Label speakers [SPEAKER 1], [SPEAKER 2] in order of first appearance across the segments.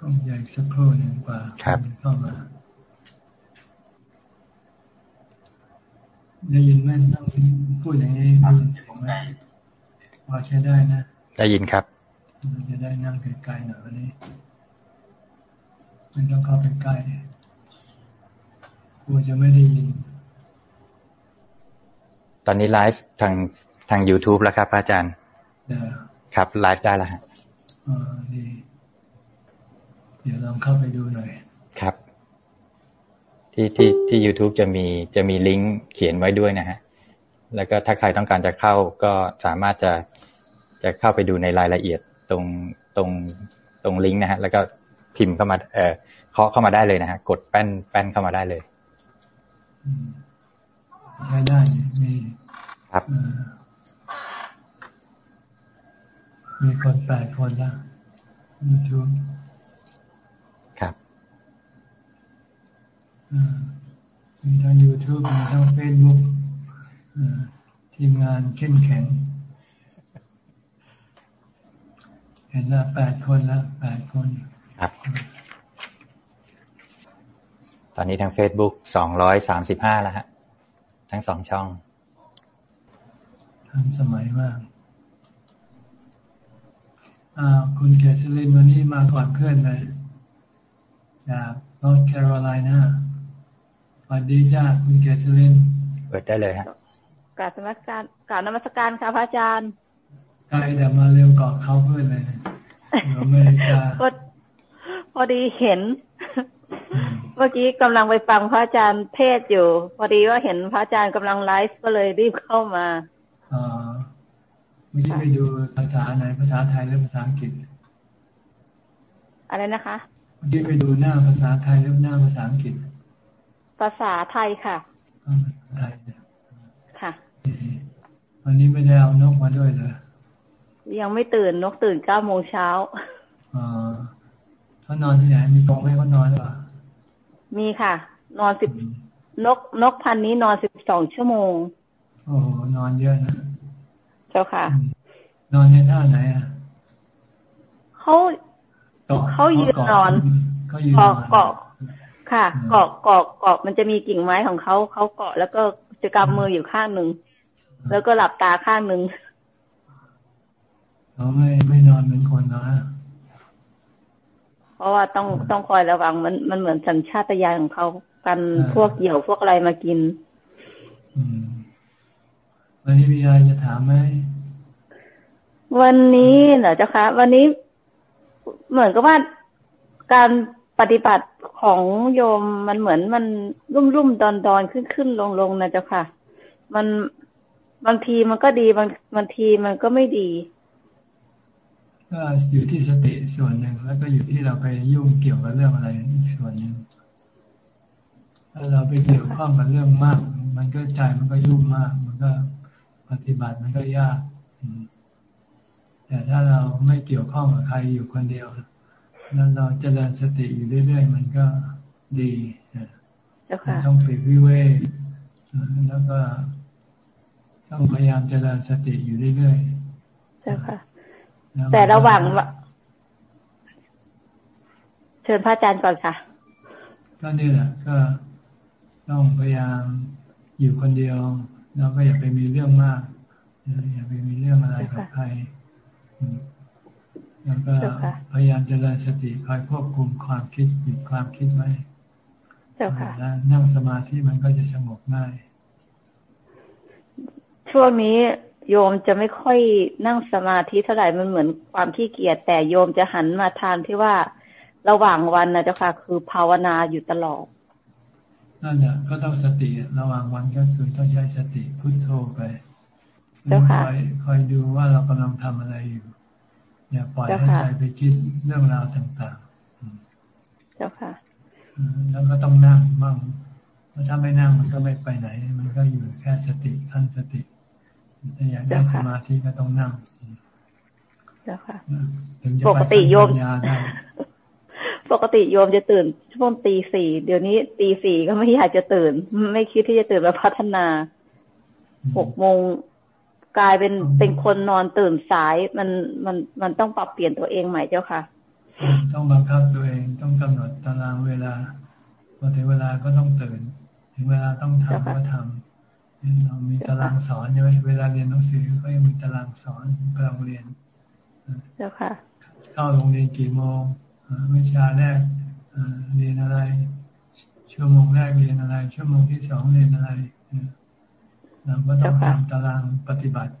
[SPEAKER 1] คงใหญ่สักครู่หนึ่งกว่าเข้ามาได้ยินไหมต้องพูดอย่างนี้ได้ยินเสียงไหมพอใช้ได้นะ
[SPEAKER 2] ได้ยินครับ
[SPEAKER 1] จะได้นั่งไกลๆหน่อยวันนี้มันต้องเข้าไปใกล้กลัวจะไม่ได้ยิน
[SPEAKER 2] ตอนนี้ไลฟ์ทางทาง YouTube แล้วครับอาจารย์ ครับไลฟ์ได้แล้วฮะ
[SPEAKER 1] อ๋อดีเดี๋ยวลองเข้าไปดูหน่อย
[SPEAKER 2] ครับ ที่ที่ที่ YouTube จะมีจะมีลิงก์เขียนไว้ด้วยนะฮะ แล้วก็ถ้าใครต้องการจะเข้าก็สามารถจะจะเข้าไปดูในรายละเอียดตรงตรงตรงลิงก์นะฮะ แล้วก็พิมพ์เข้ามา เอ่อเคาะเข้ามาได้เลยนะฮะ กดแป้นแป้นเข้ามาได้เลย
[SPEAKER 1] ใช้ได้มี
[SPEAKER 2] ครับ
[SPEAKER 1] มีคนแปดคนแล้วยูทูบ
[SPEAKER 2] ครับ
[SPEAKER 1] มีทั้งยูทูบมีทั้งเฟซบุ๊กทีมงานเข้มแข็ง เห็นละแปดคนแล้วแปดคน
[SPEAKER 2] ครับ ตอนนี้ทางเฟซบุ๊กสองร้อยสามสิบห้าแล้วฮะ ทั้งสองช่อง
[SPEAKER 1] ทันสมัยมากคุณเกษรินวันนี้มาก่อนเพื่อนเลยจากนอร์ทแคโรไลนาส วัสดีจ้าคุณเกษริน
[SPEAKER 2] เปิดได้เลยฮะ
[SPEAKER 3] กราบนมัสการกราบนมัสการค่ะพระอาจารย์
[SPEAKER 1] ไกลแต่มาเร็วกว่าเขาเพื่อนเลยอเมริกา
[SPEAKER 3] พอดีเห็น เมื่อกี้กำลังไปฟังพระอาจารย์เทศอยู่ พอดีว่าเห็นพระอาจารย์กำลังไลฟ์ก็เลยรีบเข้ามา
[SPEAKER 1] อ๋อไม่ใช่ไปดูภาษาไหนภาษาไทยหรือภาษาอังกฤษ
[SPEAKER 3] อะไรนะคะ
[SPEAKER 1] เมื่อกี้ไปดูหน้าภาษาไทยหรือหน้าภาษาอังกฤษ
[SPEAKER 3] ภาษาไทยค่ะ
[SPEAKER 1] ไทย
[SPEAKER 3] ค่ะ
[SPEAKER 1] วันนี้ไม่ได้เอานกมาด้วยเลย
[SPEAKER 3] ยังไม่ตื่นนกตื่นเก้าโมงเช้า
[SPEAKER 1] อ๋อเขานอนที่ไหนมีกองให้เขานอนหรือเปล่า
[SPEAKER 3] มีค่ะ นอนสิบนกนกพันนี้นอนสิบสองชั่วโมง
[SPEAKER 1] โอ้นอนเยอะนะ
[SPEAKER 3] เจ้าค่ะ
[SPEAKER 1] นอนในท่าไหนอะ
[SPEAKER 3] เขาเขายืนนอนเกาะเกาะ ค่ะ เกาะเกาะเกาะมันจะมีกิ่งไม้ของเขาเขาเกาะแล้วก็จะกำมืออยู่ข้างหนึ่งแล้วก็หลับตาข้างหนึ่ง
[SPEAKER 1] เขาไม่ไม่นอนเหมือนคนนะ
[SPEAKER 3] เพราะว่าต้องต้องคอยระวังมันมันเหมือนสัญชาตญาณของเขากันพวกเหยี่ยวพวกอะไรมากิน
[SPEAKER 1] อืมวันนี้มีอะไรจะถามไหม
[SPEAKER 3] วันนี้เหรอเจ้าคะ วันนี้เหมือนกับว่าการ ปฏิบัติของโยมมันเหมือนมันรุ่มรุ่มดอนดอนขึ้นขึ้นลงลงนะเจ้าค่ะ มันบางทีมันก็ดีบางบางทีมันก็ไม่ดี
[SPEAKER 1] ก็อยู่ที่สติส่วนหนึ่งแล้วก็อยู่ที่เราไปยุ่งเกี่ยวกับเรื่องอะไรอีกส่วนหนึ่งถ้าเราไปเกี่ยวข้องกับเรื่องมาก มันก็ใจมันก็ยุ่งมาก มันก็ปฏิบัติมันก็ยากแต่ถ้าเราไม่เกี่ยวข้องกับใครอยู่คนเดียว แล้วเราเจริญสติอยู่เรื่อยๆมันก็ดีต้องปิดวิเวกแล้วก็ต้องพยายามเจริญสติอยู่เรื่อย
[SPEAKER 3] ๆเจ้าค่ะ แต่ระหว่างเชิญพระอาจารย์ก่อนค่ะ
[SPEAKER 1] ก็นี่แหละก็ต้องพยายามอยู่คนเดียวเราก็อย่าไปมีเรื่องมากอย่าไปมีเรื่องอะไรกับใคร แล้วก็พยายามเจริญสติคอยควบคุมความคิดหยุดความคิดไว้แล้วนั่งสมาธิมันก็จะสงบง่าย
[SPEAKER 3] ช่วงนี้โยมจะไม่ค่อยนั่งสมาธิเท่าไหร่มันเหมือนความขี้เกียจแต่โยมจะหันมาทานที่ว่าระหว่างวันนะเจ้าค่ะคือภาวนาอยู่ตลอด
[SPEAKER 1] นั่นแหละก็ต้องสติระหว่างวันก็คือต้องใช้สติพุทโธไปคอยคอยดูว่าเรากำลังทำอะไรอยู่ อย่าปล่อยให้ใจไปคิดเรื่องราวต่าง
[SPEAKER 3] ๆ เจ้าค่ะ
[SPEAKER 1] แล้วก็ต้องนั่งบ้างถ้าไม่นั่งมันก็ไม่ไปไหน มันก็อยู่แค่สติขั้นสติถ้าอยากได้สมาธิก็ต้องนั่ง
[SPEAKER 3] เจ้าค่ะปกติโยมปกติโยมจะตื่นช่วงตีสี่เดี๋ยวนี้ตีสี่ก็ไม่อยากจะตื่น ไม่คิดที่จะตื่นมาพัฒนาหกโมง กลายเป็นเป็นคนนอนตื่นสายมันมันมันต้องปรับเปลี่ยนตัวเองใหม่เจ้าค่ะ
[SPEAKER 1] ต้องบังคับตัวเองต้องกำหนดตารางเวลาพอถึงเวลาก็ต้องตื่น ถึงเวลาต้องทำก็ทำเรามีตารางสอนใช่ไหมเวลาเรียนหนังสือก็ยังมีตารางสอนกำลังเรียน
[SPEAKER 3] เจ้าค่ะ
[SPEAKER 1] เข้าโรงเรียนกี่โมงวิชาแรกเรียนอะไร ชั่วโมงแรกเรียนอะไร ชั่วโมงที่สองเรียนอะไร เราก็ต้องทำตารางปฏิบัติ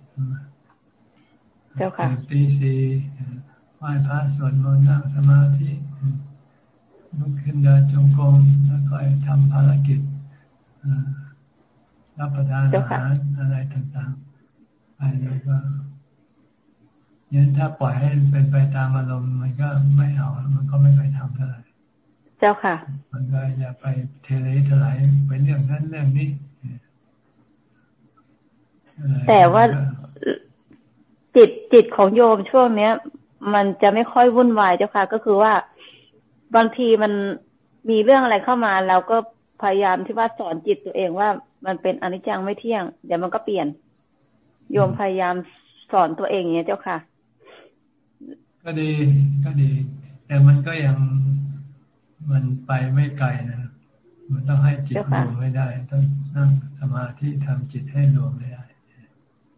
[SPEAKER 3] เจ้าค่ะ
[SPEAKER 1] ตีสี่ไหว้พระสวดมนต์นั่งสมาธิลุกขึ้นเดินจงกรมแล้วก็ทำภารกิจรับประทานอาหารอะไรต่างๆไปแล้วก็ยันถ้าปล่อยให้เป็นไปตามอารมณ์มันก็ไม่เอามันก็ไม่ไปทำเท่าไหร่
[SPEAKER 3] เจ้าค่ะ
[SPEAKER 1] มันก็อย่าไปเทเลทลายไปเรื่องนั้นเรื่องนี้
[SPEAKER 3] แต่ว่าจิตจิตของโยมช่วงเนี้ย มันจะไม่ค่อยวุ่นวายเจ้าค่ะ ก็คือว่าบางทีมันมีเรื่องอะไรเข้ามาเราก็พยายามที่ว่าสอนจิตตัวเองว่ามันเป็นอนิจจังไม่เที่ยง เดี๋ยวมันก็เปลี่ยน โยมพยายามสอนตัวเองอย่างนี้เจ้าค่ะ
[SPEAKER 1] ก็ดีก็ดี แต่มันก็ยังมันไปไม่ไกลนะมันต้องให้จิตรวมไม่ได้ ต้องนั่งสมาธิทำจิตให้รวมไม่ได้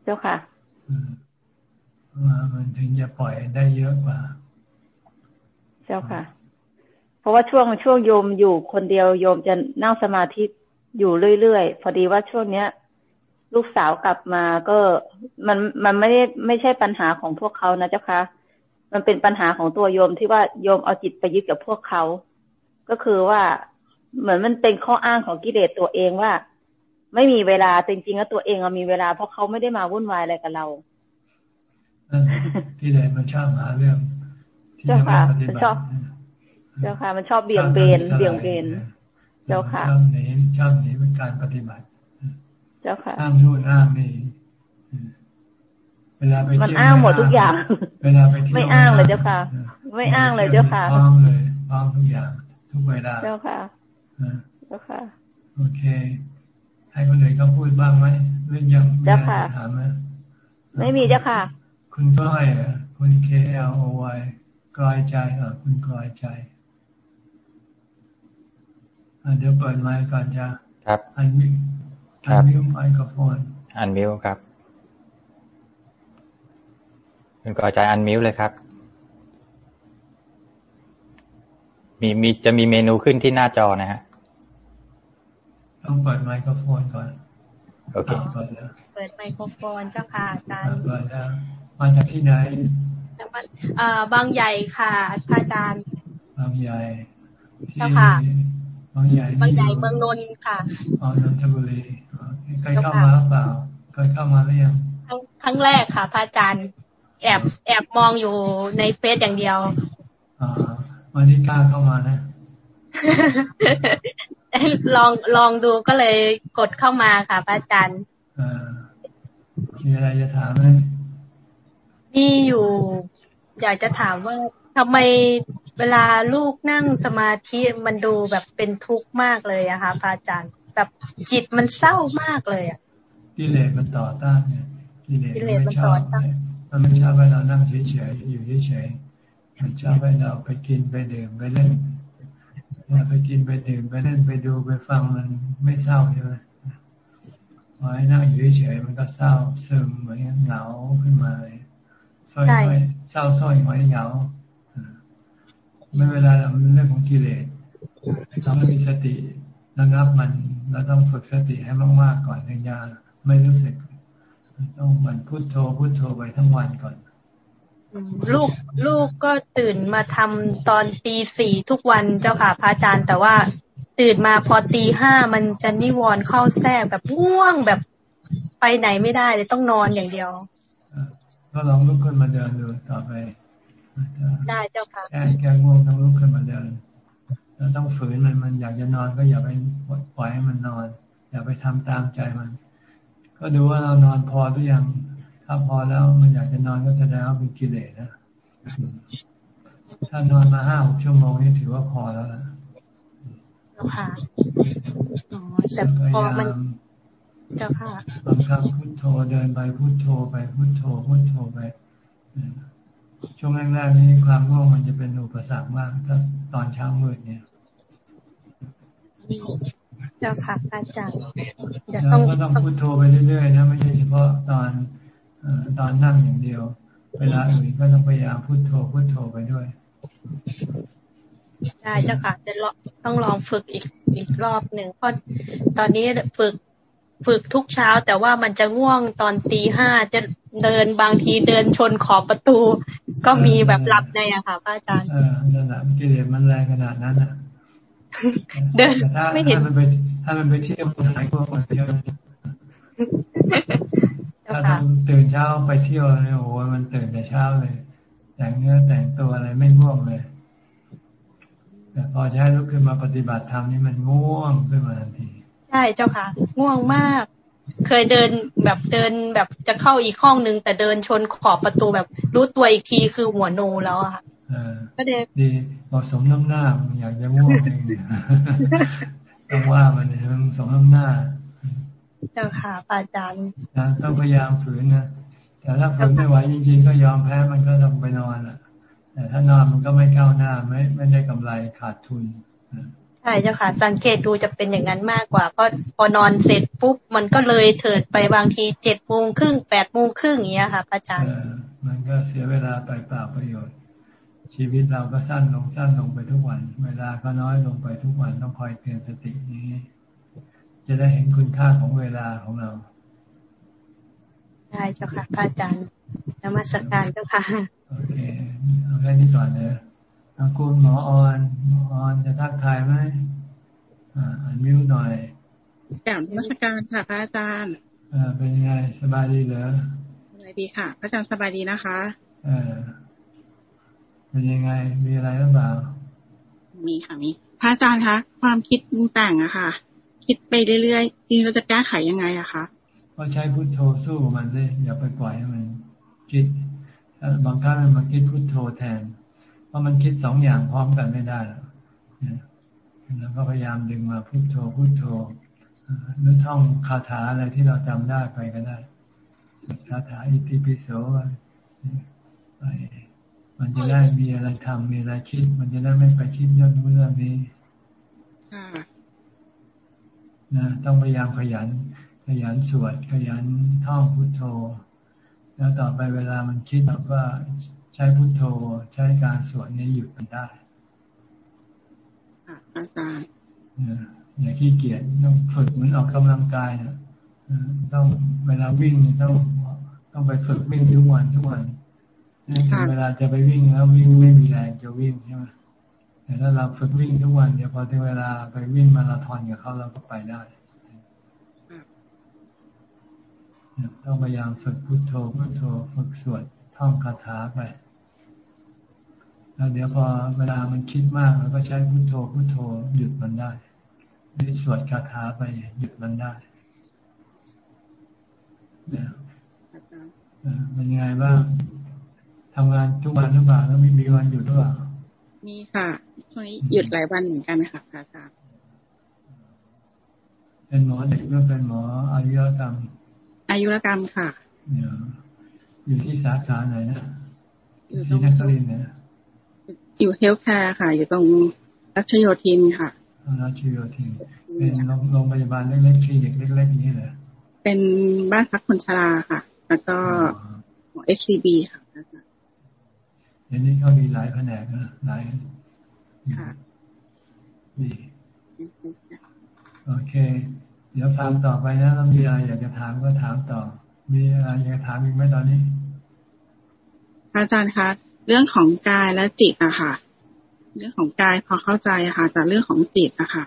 [SPEAKER 3] เจ้าค่ะ
[SPEAKER 1] มันถึงจะปล่อยได้เยอะกว่า
[SPEAKER 3] เจ้าค่ะ เพราะว่าช่วงช่วงโยมอยู่คนเดียวโยมจะนั่งสมาธิอยู่เรื่อยๆ พอดีว่าช่วงเนี้ย ลูกสาวกลับมาก็มันมันไม่ได้ไม่ใช่ปัญหาของพวกเขานะเจ้าคะมันเป็นปัญหาของตัวโยมที่ว่าโยมเอาจิตไปยึดกับพวกเขา ก็คือว่าเหมือนมันเป็นข้ออ้างของกิเลสตัวเองว่า ไม่มีเวลาจริงๆแล้วตัวเองมีเวลา เพราะเขาไม่ได้มาวุ่นวายอะไรกับเรา
[SPEAKER 1] ที่ไหนมันชอบหาเรื่อง
[SPEAKER 3] ที่จะไม่ปฏิบัติเจ้าค่ะ มันชอบเบี่ยงเบนเบี่ยงเบนเจ้าค่ะ
[SPEAKER 1] ชอบหนีชอบหนีเป็นการปฏิบัติ
[SPEAKER 3] เจ้าค่ะ
[SPEAKER 1] อ้างนู่นอ้างนี่เวลาไป
[SPEAKER 3] มันอ้างหมดทุกอย่าง
[SPEAKER 1] เวลาไปเที่ยว
[SPEAKER 3] ไม่อ้างเลยเจ้าค่ะ ไม่อ้างเลยเจ้าค่ะ
[SPEAKER 1] พร้อมเลยพร้อมทุกอย่าง ทุกเวลา
[SPEAKER 3] เจ้าค่ะเจ้าค่ะ
[SPEAKER 1] โอเค ให้คนอื่นเขาพูดบ้างไหมเรื่องยัง
[SPEAKER 3] เจ้าค่ะ
[SPEAKER 1] ถามไหม
[SPEAKER 3] ไม่มีเจ้าค่ะ
[SPEAKER 1] คุณก้อยคุณ K L O Y กลอยใจอะคุณกลอยใจเดี๋ยวเปิดไมค์ก่อนจ้ะ
[SPEAKER 2] ครับ
[SPEAKER 1] อันมิวอันมิวไมโครโฟน
[SPEAKER 2] อันมิวครับคุณก่อใจอันมิวเลยครับ มีมีจะมีเมนูขึ้นที่หน้าจอนะฮะ
[SPEAKER 1] ต้องเปิดไมโครโฟนก่อน
[SPEAKER 2] โอเค
[SPEAKER 3] เปิดแล้วเปิดไมโครโฟนเจ้าค่ะอาจารย์
[SPEAKER 1] เปิดแล้วมาจากที่ไหน
[SPEAKER 3] อ่าบางใหญ่ค่ะพระอาจารย์
[SPEAKER 1] บางใหญ่
[SPEAKER 3] เจ้าค่ะ
[SPEAKER 1] บางใหญ่
[SPEAKER 3] บางใหญ่เมืองนนท์ค่ะ
[SPEAKER 1] อ๋อนนทบุรีเคยเข้ามาหรือเปล่าเคยเข้ามาหรือยัง
[SPEAKER 3] ครั้งแรกค่ะพระอาจารย์ แอบแอบมองอยู่ในเฟซอย่างเดียว
[SPEAKER 1] อ๋อวันนี้กล้าเข้ามานะ
[SPEAKER 3] ลองลองดูก็เลยกดเข้ามาค่ะพระอาจารย์
[SPEAKER 1] มีอะไรจะถามไหม
[SPEAKER 3] มีอยู่ อยากจะถามว่าทำไมเวลาลูกนั่งสมาธิมันดูแบบเป็นทุกข์มากเลยอะค่ะพระอาจารย์ แบบจิตมันเศร้ามากเลยอะ
[SPEAKER 1] กิเลสมันต่อต้านเนี่ยกิเลสมันชอบมันไม่ชอบให้เรานั่งเฉยๆอยู่เฉยๆมันชอบให้เราไปกินไปดื่มไปเล่น ไปกินไปดื่มไปเล่นไปดูไปฟังมันไม่เศร้าใช่ไหมพอให้นั่งอยู่เฉยๆมันก็เศร้าซึมเหมือนเหงาขึ้นมาเลยเศร้าเศร้าส้อยหอยเหงาไม่เวลาเราเรื่องของกิเลสเราไม่มีสติระงับมันเราต้องฝึกสติให้มากๆก่อนถึงจะไม่รู้สึก ต้องเหมือนพุโทโธพุโทโธไปทั้งวันก่อน
[SPEAKER 3] ลูกลูกก็ตื่นมาทำตอนตีสี่ทุกวันเจ้าค่ะพระอาจารย์ แต่ว่าตื่นมาพอตีห้ามันจะนิวรณ์เข้าแทรกแบบง่วงแบบไปไหนไม่ได้เลยต้องนอนอย่างเดียว
[SPEAKER 1] ก็ลองลุกขึ้นมาเดินดูต่อไป
[SPEAKER 3] ได้เจ้าค่ะแก้
[SPEAKER 1] แก้ง่วงต้องลุกขึ้นมาเดินแล้วต้องฝืนมันมันอยากจะนอนก็อย่าไปปล่อยให้มันนอน อย่าไปทำตามใจมัน ก็ดูว่าเรานอนพอหรือยัง ถ้าพอแล้วมันอยากจะนอนก็แสดงว่าเป็นกิเลสนะ ถ้านอนมาห้าหกชั่วโมงนี่ถือว่าพอแล้วล่ะ
[SPEAKER 3] ค่ะอ๋อแต่พอมันเจ้าค่ะ
[SPEAKER 1] บางครั้งพุทโธเดินไปพุทโธไปพุทโธพุทโธไปช่วงแรกๆนี้ความง่วงมันจะเป็นอุปสรรคมาก ถ้าตอนเช้ามืดเนี่ย
[SPEAKER 4] เจ้าค่ะอาจารย์
[SPEAKER 1] เราก็ต้องพุโทโธไปเรื่อยๆนะไม่ใช่เฉพาะตอน ตอนนั่งอย่างเดียว เวลาอื่นก็ต้องพยายามพุโทโธพุโทโธไปด้วย
[SPEAKER 4] ได้เจ้าค่ะจะต้องลองฝึกอีกอีกรอบหนึ่งเพราะตอนนี้ฝึกฝึกทุกเช้า แต่ว่ามันจะง่วงตอนตีห้าจะเดินบางทีเดินชนขอบประตู ก็มีแบบหลับในอะค่ะพระอาจารย์เออ
[SPEAKER 1] นั่นแหละกิเลสมันแรงขนาดนั้นอะเดินไม่เห็นถ้ามันไปถ้ามันไปเที่ยวหายกลัวคนเที่ยว ถ้าทำตื่นเช้าไปเที่ยวเนี่ยโอ้โหมันตื่นแต่เช้าเลย แต่งเนื้อแต่งตัวอะไรไม่ง่วงเลย แต่พอใช้ลุกขึ้นมาปฏิบัติธรรมนี่มันง่วงขึ้นมาทันที
[SPEAKER 4] ใช่เจ้าค่ะ ง่วงมาก เคยเดินแบบเดินแบบจะเข้าอีกห้องนึง แต่เดินชนขอบประตูแบบรู้ตัวอีกทีคือหัวโนแล้วอะค่ะ
[SPEAKER 1] ก็เดดีเหมาะสมน้ำหน้าอยากจะง่วงเองต้องว่ามันเนี่ยมันสมน้ำหน้า
[SPEAKER 4] เจ้าค่ะอาจารย์
[SPEAKER 1] นะต้องพยายามฝืนนะแต่ถ้าฝืนไม่ไหวจริง ๆ ก็ยอมแพ้มันก็ต้องไปนอนอะ แต่ถ้านอนมันก็ไม่ก้าวหน้าไม่ไม่ได้กำไรขาดทุน
[SPEAKER 4] ใช่เจ้าค่ะ สังเกตดูจะเป็นอย่างนั้นมากกว่าเพราะพอนอนเสร็จปุ๊บมันก็เลยเถิดไปบางทีเจ็ดโมงครึ่งแปดโมงครึ่งอย่างเงี้ยค่ะอาจารย์
[SPEAKER 1] มันก็เสียเวลาไปเปล่าประโยชน์ ชีวิตเราก็สั้นลงสั้นลงไปทุกวัน เวลาก็น้อยลงไปทุกวันต้องคอยเตือนสตินี้ จะได้เห็นคุณค่าของเวลาของเรา
[SPEAKER 4] ใช่เจ้าค่ะอาจารย์นมัสการเจ้าค่ะ
[SPEAKER 1] โอเค เอาแค่นี้ก่อนเนอะคุณหมอออนหมอออนจะทักทายไหมอ่าอันมิวหน่อย
[SPEAKER 5] กล่าวนมัสการค่ะพระอาจารย์
[SPEAKER 1] อ่าเป็นยังไงสบายดีเหรอ
[SPEAKER 5] สบายดีค่ะพระอาจารย์สบายดีนะคะ
[SPEAKER 1] เออเป็นยังไง มีอะไรหรือเปล่า
[SPEAKER 5] มีค่ะมี พระอาจารย์คะ ความคิดปรุงแต่งอะค่ะ คิดไปเรื่อยๆจริงเราจะแก้ไขยังไงอะคะ
[SPEAKER 1] ก็ใช้พุทโธสู้มันเลยอย่าไปปล่อยให้มันคิดบางครั้งมันคิดพุทโธแทน เพราะมันคิดสองอย่างพร้อมกันไม่ได้แล้วก็พยายามดึงมาพุทโธพุทโธนึกท่องคาถาอะไรที่เราจำได้ไปก็ได้คาถาอิติปิโสไปมันจะได้มีอะไรทำมีอะไรคิด มันจะได้ไม่ไปคิดเรื่องนู้นเรื่องนี้ นะต้องพยายามขยัน ขยันสวด ขยันท่องพุทโธ แล้วต่อไปเวลามันคิดก็ใช้พุทโธ ใช้การสวดนี้หยุดมันได้
[SPEAKER 5] อาจารย์
[SPEAKER 1] อย่าขี้เกียจต้องฝึกเหมือนออกกำลังกายนะต้องเวลาวิ่งต้องต้องไปฝึกวิ่งทุกวันทุกวันเวลาจะไปวิ่งแล้ววิ่งไม่มีแรงจะวิ่งใช่ไหม แต่ถ้าเราฝึกวิ่งทุกวันเดี๋ยวพอถึงเวลาไปวิ่งมาราธอนกับเขาเราก็ไปได้ต้องพยายามฝึกพุโทโธพุโทโธฝึกสวดท่องคาถาไป แล้วเดี๋ยวพอเวลามันคิดมากเราก็ใช้พุโทโธพุโทโธหยุดมันได้หรือสวดคาถาไปหยุดมันได้เนี่ยเป็นยังไงบ้างทำงานทุกวันหรือเปล่าแล้วมีมีวันหยุดหรือเปล่า
[SPEAKER 5] มีค่ะ ช่วงนี้หยุดหลายวันเหมือนกันนะคะอาจารย์
[SPEAKER 1] เป็นหมอเด็กหรือเป็นหมออายุรกรรม
[SPEAKER 5] อายุรกรรมค่ะ
[SPEAKER 1] อยู่ที่สาขาไหนนะอยู่ที่นักเรียนนะ
[SPEAKER 5] อยู่ Healthcare ค่ะ อยู่ตรงรัชโยธินค่ะ
[SPEAKER 1] รัชโยธินเป็นโรงพยาบาลเล็กๆคลินิกเล็ก ๆ นี้เหรอ
[SPEAKER 5] เป็นบ้านพักคนชราค่ะ แล้วก็เอ็กซีบีค่ะ
[SPEAKER 1] เดี๋ยวนี้เขามีหลายแผนกนะหลาย ค่ะดีโอเค เดี๋ยวฟังต่อไปนะเรามีอะไรอยากจะถามก็ถามต่อ มีอะไรอยากถามอีกไหมตอนนี้
[SPEAKER 5] อาจารย์คะเรื่องของกายและจิตอะค่ะ เรื่องของกายพอเข้าใจค่ะ แต่เรื่องของจิตอะค่ะ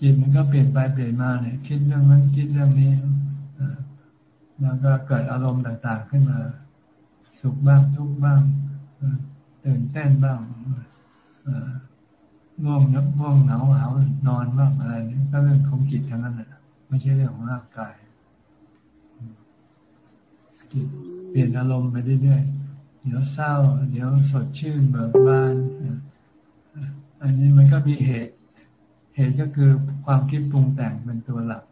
[SPEAKER 1] จิตมันก็เปลี่ยนไปเปลี่ยนมาเนี่ยคิดเรื่องนั้นคิดเรื่องนี้แล้วก็เกิดอารมณ์ต่างๆขึ้นมา สุขบ้างทุกข์บ้างตื่นเต้นบ้าง ง่วงนับง่วงหนาวหาวนอนบ้างอะไรนี่ก็เรื่องของจิตทั้งนั้นแหละไม่ใช่เรื่องของร่างกายจิตเปลี่ยนอารมณ์ไปเรื่อยๆเดี๋ยวเศร้า เดี๋ยวสดชื่นเบิกบานอันนี้มันก็มีเหตุ เหตุก็คือความคิดปรุงแต่งเป็นตัวหลัก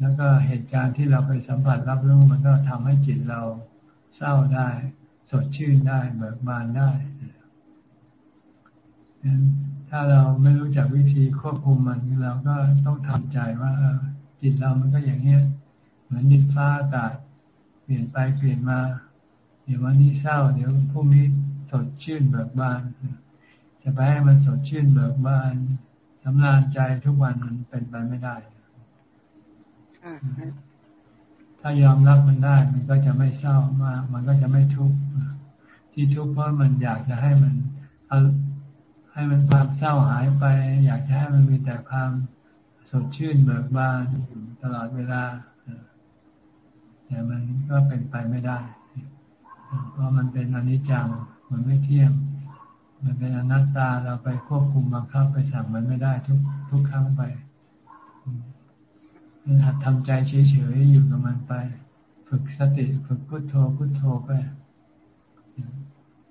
[SPEAKER 1] แล้วก็เหตุการณ์ที่เราไปสัมผัสรับรู้มันก็ทำให้จิตเราเศร้าได้ สดชื่นได้ เบิกบานได้ ถ้าเราไม่รู้จักวิธีควบคุมมันเราก็ต้องทำใจว่าจิตเรามันก็อย่างเนี้ย เหมือนดินฟ้าอากาศเปลี่ยนไปเปลี่ยนมา เดี๋ยววันนี้เศร้า เดี๋ยวพรุ่งนี้สดชื่นเบิกบาน จะไปให้มันสดชื่นเบิกบานสำราญใจทุกวันมันเป็นไปไม่ได้ถ้ายอมรับมันได้มันก็จะไม่เศร้ามาก มันก็จะไม่ทุกข์ที่ทุกข์เพราะมันอยากจะให้มัน ให้มันความเศร้าหายไป อยากจะให้มันมีแต่ความสดชื่นเบิกบานอยู่ตลอดเวลาแต่มันก็เป็นไปไม่ได้ เพราะมันเป็นอนิจจังมันไม่เที่ยง มันเป็นอนัตตาเราไปควบคุมบังคับไปสั่งมันไม่ได้ทุกทุกครั้งไปหัดทำใจเฉยๆอยู่กับมันไป ฝึกสติฝึกพุโทโธพุโทโธไป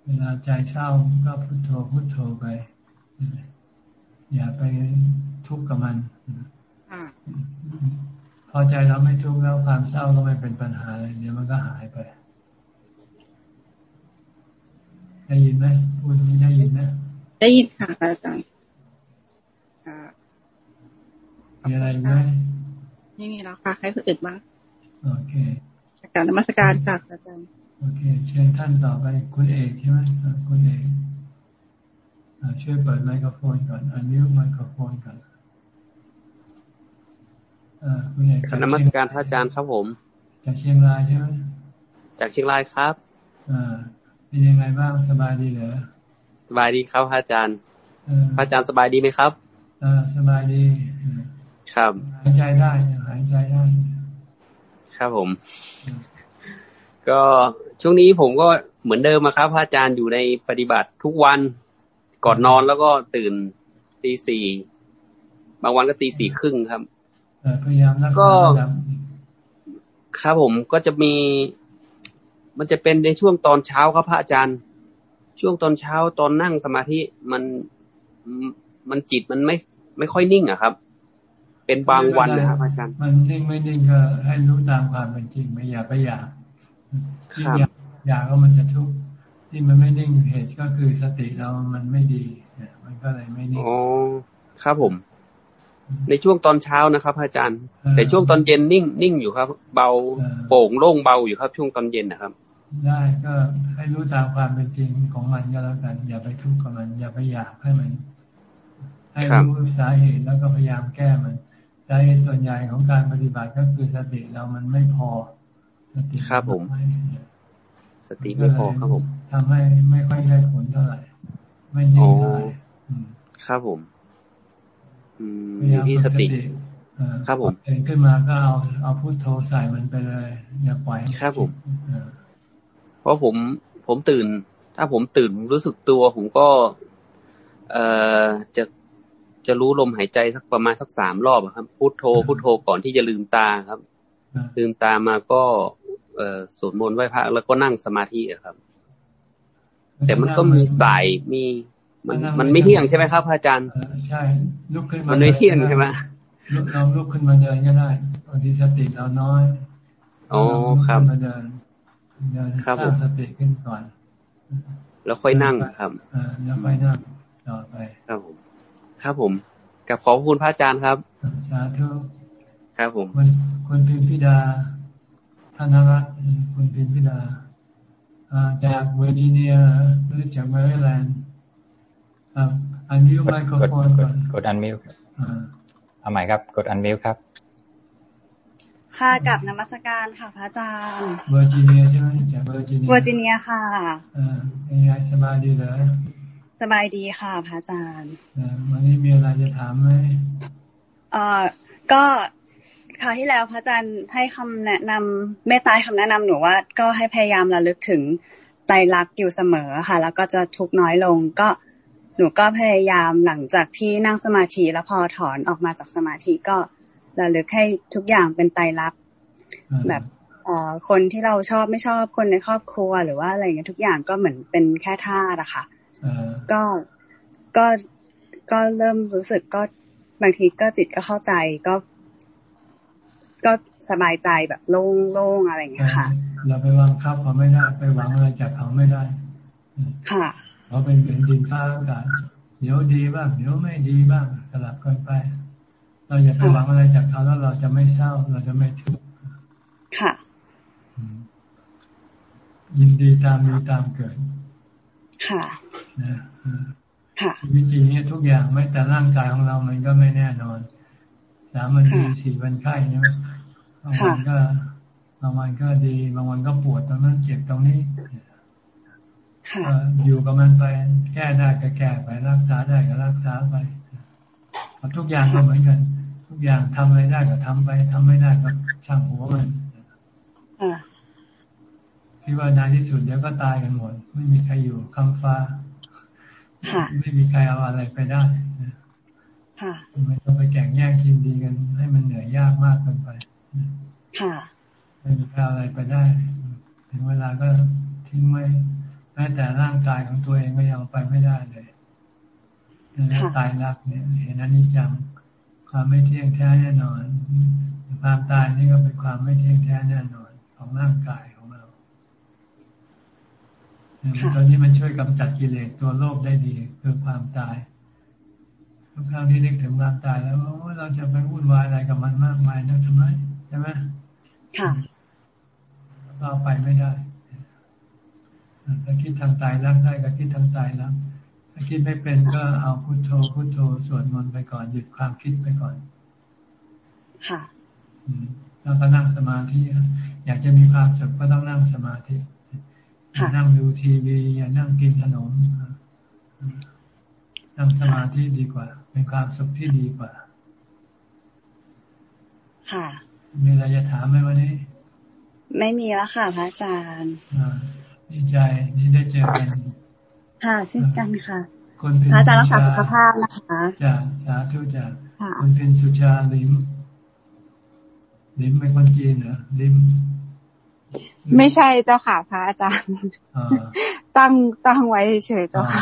[SPEAKER 1] เวลาใจเศร้าก็พุโทโธพุโทโธไป อย่าไปทุกข์กับมันพอใจเราไม่ทุกข์แล้วความเศร้าก็ไม่เป็นปัญหาเลยเดี๋ยวมันก็หายไป ได้ยินไหมพูดนี้ได้ยินไหม
[SPEAKER 5] ได้ยินค่ะอาจารย์
[SPEAKER 1] มีอะไรไหม
[SPEAKER 5] ไม่มีแล้วค่ะให้คนอื่นบ้าง
[SPEAKER 1] โอเค
[SPEAKER 5] การนมัสการค่ะอาจารย์
[SPEAKER 1] โอเค เชิญท่านต่อไป คุณเอกใช่ไหมคุณเอก ช่วยเปิดไมโครโฟนก่อนอันนี้ไมโครโฟนก่อนคุณเอก
[SPEAKER 6] นมัสการพระอาจารย์ครับผม
[SPEAKER 1] จากเชียงรายใช่ไหม
[SPEAKER 6] จากเชียงรายครับ
[SPEAKER 1] อ่าเป็นยังไงบ้างสบายดีเหรอ
[SPEAKER 6] สบายดีครับพระอาจารย์พระอาจารย์สบายดีไหมครับ
[SPEAKER 1] อ่าสบายดี
[SPEAKER 6] ครับ
[SPEAKER 1] หายใจได้หายใจได้
[SPEAKER 6] ครับผม ก็ช่วงนี้ผมก็เหมือนเดิมครับพระอาจารย์อยู่ในปฏิบัติทุกวัน ก่อนนอนแล้วก็ตื่นตีสี่บางวันก็ตีสี่ครึ่งครับ
[SPEAKER 1] พยายาม
[SPEAKER 6] ก็ครับผมก็จะมี มันจะเป็นในช่วงตอนเช้าครับพระอาจารย์ ช่วงตอนเช้าตอนนั่งสมาธิมันมันจิตมันไม่ไม่ค่อยนิ่งอะครับ เป็นบางวันนะครับอาจารย์
[SPEAKER 1] มันนิ่งไม่นิ่งก็ให้รู้ตามความเป็นจริงไม่อยากไปอยากที่อยากอยากก็มันจะทุกข์ ที่มันไม่นิ่งเหตุก็คือสติเรามันไม่ดีมันก็เลยไม่นิ่ง
[SPEAKER 6] อ๋อครับผม ในช่วงตอนเช้านะครับ อาจารย์ แต่ช่วงตอนเย็นนิ่งนิ่งอยู่ครับ เบาโป่งโล่งเบาอยู่ครับ ช่วงตอนเย็นนะครับ
[SPEAKER 1] ได้ก็ให้รู้ตามความเป็นจริงของมันก็แล้วกัน อย่าไปทุกข์กับมัน อย่าไปอยากให้มัน ให้รู้สาเหตุแล้วก็พยายามแก้มันใจส่วนใหญ่ของการปฏิบัติก็คือสติเรามันไม่พอ
[SPEAKER 6] สติครับผม สติไม่พอครับผม
[SPEAKER 1] ทำให้ไม่ค่อยได้ผลเท่าไหร่ ไม่ยิ่งเท่าไหร่
[SPEAKER 6] ครับผม อืม
[SPEAKER 1] ที่สติ
[SPEAKER 6] ครับผม
[SPEAKER 1] เองขึ้นมาก็เอาเอาพุทโธใส่มันไปเลย อย่าปล่อย
[SPEAKER 6] ครับผมเพราะผมผมตื่น ถ้าผมตื่นรู้สึกตัว ผมก็ เอ่อจะจะรู้ลมหายใจสักประมาณสักสามรอบครับพุโทโธพุโทโธก่อนที่จะลืมตาครับ ลืมตามาก็ เอ่อสวดมนต์ไหว้พระแล้วก็นั่งสมาธิครับ แต่มันก็มีสายมีมันมันไม่เที่ยงใช่ไหมครับพระอาจารย์
[SPEAKER 1] ใช่ลุกขึ้น
[SPEAKER 6] มามันไม่เที่ยงใช่ไหม
[SPEAKER 1] เราลุกขึ้นมาเดินก็ได้บางทีสติเราน้อย
[SPEAKER 6] อ๋อครับ
[SPEAKER 1] มาเดินเดินสร้างสติขึ้นก่อน
[SPEAKER 6] แล้วค่อยนั่งครับ
[SPEAKER 1] อ่าแล้วค่อยนั่งต่อไป
[SPEAKER 6] ครับผม ครับผมกราบขอบคุณพระอาจารย์ครับ
[SPEAKER 1] สาธุ
[SPEAKER 6] ครับผม
[SPEAKER 1] คุณคุณพิมพิดา ธนรัตน์คุณพิมพิดาจากเวอร์จิเนียหรือจากแมริแลนด์ unmute ไมโครโฟนก่อน
[SPEAKER 2] กด unmute เอาใหม่ครับ กด unmute ครับ
[SPEAKER 7] ค่ะกราบนมัสการค่ะพระอาจารย์
[SPEAKER 1] เวอร์จิเนียใช่ไหมจากเวอร์จิเนีย
[SPEAKER 7] เวอร์จิเนียค่ะ
[SPEAKER 1] อ่าเป็นไงสบายดีเหรอ
[SPEAKER 7] สบายดีค่ะพระอาจารย์
[SPEAKER 1] วันนี้มีอะไรจะถามไหม
[SPEAKER 7] เอ่อก็ คราวที่แล้วพระอาจารย์ให้คำแนะนำเมตตาคำแนะนำหนูว่า ก็ให้พยายามระลึกถึงไตรลักษณ์อยู่เสมอค่ะ แล้วก็จะทุกน้อยลงก็หนูก็พยายามหลังจากที่นั่งสมาธิแล้วพอถอนออกมาจากสมาธิก็ระลึกให้ทุกอย่างเป็นไตรลักษณ์แบบเอ่อคนที่เราชอบไม่ชอบคนในครอบครัว หรือว่าอะไรเงี้ยทุกอย่างก็เหมือนเป็นแค่ท่าอะค่ะก็ก็ก็เริ่มรู้สึกก็บางทีก็จิตก็เข้าใจก็ ก็สบายใจแบบโล่งๆอะไรอย่างเงี้ยค่ะ
[SPEAKER 1] เราไปวางคับเขาไม่ได้ไปหวังอะไรจากเขาไม่ได้
[SPEAKER 7] ค่ะ
[SPEAKER 1] เขาเป็นเป็นดินฟ้าอากาศเดี๋ยวดีบ้างเดี๋ยวไม่ดีบ้างสลับกันไป เราอย่าไปหวังอะไรจากเขาแล้วเราจะไม่เศร้า เราจะไม่ทุกข์
[SPEAKER 7] ค่ะ
[SPEAKER 1] ยินดีตามมีตามเกิด
[SPEAKER 7] ค่ะ
[SPEAKER 1] นะ
[SPEAKER 7] ค่ะ
[SPEAKER 1] วิธีนี้ทุกอย่างไม่แต่ร่างกายของเรามันก็ไม่แน่นอนสามวันดีสี่วันไข้ใช่ไหม บางวันก็บางวันก็ดี บางวันก็ปวดตรงนั้นเจ็บตรงนี้อยู่กับมันไปแก้ได้ก็แก้ไปรักษาได้ก็รักษาไปทุกอย่างก็เหมือนกัน ทุกอย่างทำอะไรได้ก็ทำไปทำไม่ได้ก็ช่างหัวมันที่ว่านานที่สุดเดี๋ยวก็ตายกันหมด ไม่มีใครอยู่คำฟ้าไม่มีใครเอาอะไรไปได้ไม่ต้องไปแข่งแย่งชิงดีกัน ให้มันเหนื่อยยากมากเกินไป ไม่มีใครอะไรไปได้ ถึงเวลาก็ทิ้งไว้แม้แต่ร่างกายของตัวเองก็ยังไปไม่ได้เลยนั่นตายรักเนี่ยเห็นอนิจจังความไม่เที่ยงแท้แน่นอนความตายนี่ก็เป็นความไม่เที่ยงแท้แน่นอนของร่างกายของเราตอนนี้มันช่วยกำจัดกิเลสตัวโลภได้ดีคือความตายทุกครั้งที่นึกถึงความตายแล้วเราจะไปวุ่นวายอะไรกับมันมากมายนะทำไม ช่ไหม
[SPEAKER 7] ค่ะ
[SPEAKER 1] เราไปไม่ได้ถ้าคิดทางตายรักได้ก็คิดทางตายรักถ้าคิดไม่เป็นก็เอาพุโทโธพุโทโธสวดมนต์ไปก่อนหยุดความคิดไปก่อน
[SPEAKER 7] ค่ะ
[SPEAKER 1] แล้วก็นั่งสมาธิอยากจะมีความสุขก็ต้องนั่งสมาธิอย่านั่งดูทีวีอย่านั่งกินขนมนั่งสมาธิดีกว่า เป็นความสุขที่ดีกว่า
[SPEAKER 7] ค่ะ
[SPEAKER 1] มีอะไรจะถามไหมวันนี้
[SPEAKER 7] ไม่มีแล้วค่ะพระอาจารย์
[SPEAKER 1] ดีใจที่ได้เจอกัน
[SPEAKER 7] ค่ะเช่นกันค่ะคุณพระอาจารย์รักษาสุขภาพนะคะ
[SPEAKER 1] จ้าสาธุจ้าคุณเป็นสุชาลิมลิมเป็นคนจีนเหรอลิม
[SPEAKER 7] ไม่ใช่เจ้าค่ะพระอาจารย์ตั้งตั้งไว้เฉยเจ้าค่ะ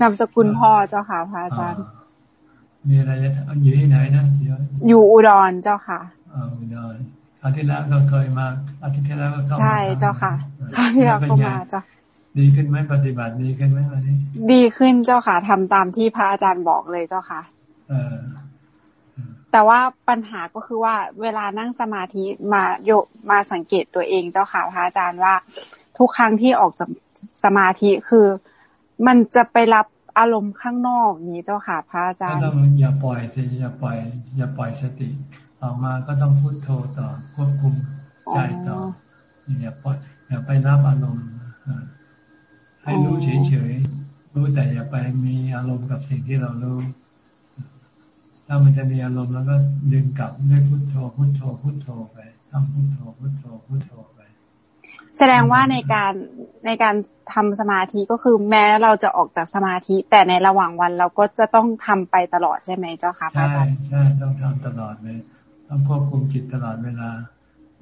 [SPEAKER 7] นามสกุลพ่อเจ้าค่ะพระอาจารย์
[SPEAKER 1] มีอะไรจะอยู่ที่ไหนนะ
[SPEAKER 7] อยู่อุดรเจ้าค่ะ
[SPEAKER 1] อุดรอาทิตย์แล้วก็เคยมาอาทิตย์ที่แล้วก็เข้า
[SPEAKER 7] ใช่เจ้าค่ะคราวที่แล้วก็มาจ้ะ
[SPEAKER 1] ดีขึ้นไหมปฏิบัติดีขึ้นไหมวันนี้
[SPEAKER 7] ดีขึ้นเจ้าค่ะทำตามที่พระอาจารย์บอกเลยเจ้าค่ะ
[SPEAKER 1] เออ
[SPEAKER 7] แต่ว่าปัญหาก็คือว่าเวลานั่งสมาธิมาโยมาสังเกตตัวเองเจ้าค่ะพระอาจารย์ว่า ทุกครั้งที่ออกจากสมาธิคือ มันจะไปรับอารมณ์ข้างนอกนี้เจ้าค่ะพระอาจารย์
[SPEAKER 1] ต้องอย่าปล่อยสิอย่าปล่อย อย่าปล่อยสติ ออกมาก็ต้องพุโทโธต่อควบคุมใจต่ออย่าปล่อยอย่าไปรับอารมณ์ให้รู้เฉยๆรู้แต่อย่าไปมีอารมณ์กับสิ่งที่เรารู้ ถ้ามันจะมีอารมณ์แล้วก็ดึงกลับด้วยพุโทโธพุโทโธพุโทโธไปทำพุโทโธพุโทโธพุโทโธไป
[SPEAKER 7] แสดงว่าในการในการทำสมาธิก็คือแม้เราจะออกจากสมาธิ แต่ในระหว่างวันเราก็จะต้องทำไปตลอดใช่ไหมเจ้าค่ะ
[SPEAKER 1] ใช่ใช่ต้องทำตลอดเลย ต้องควบคุมจิตตลอดเวลา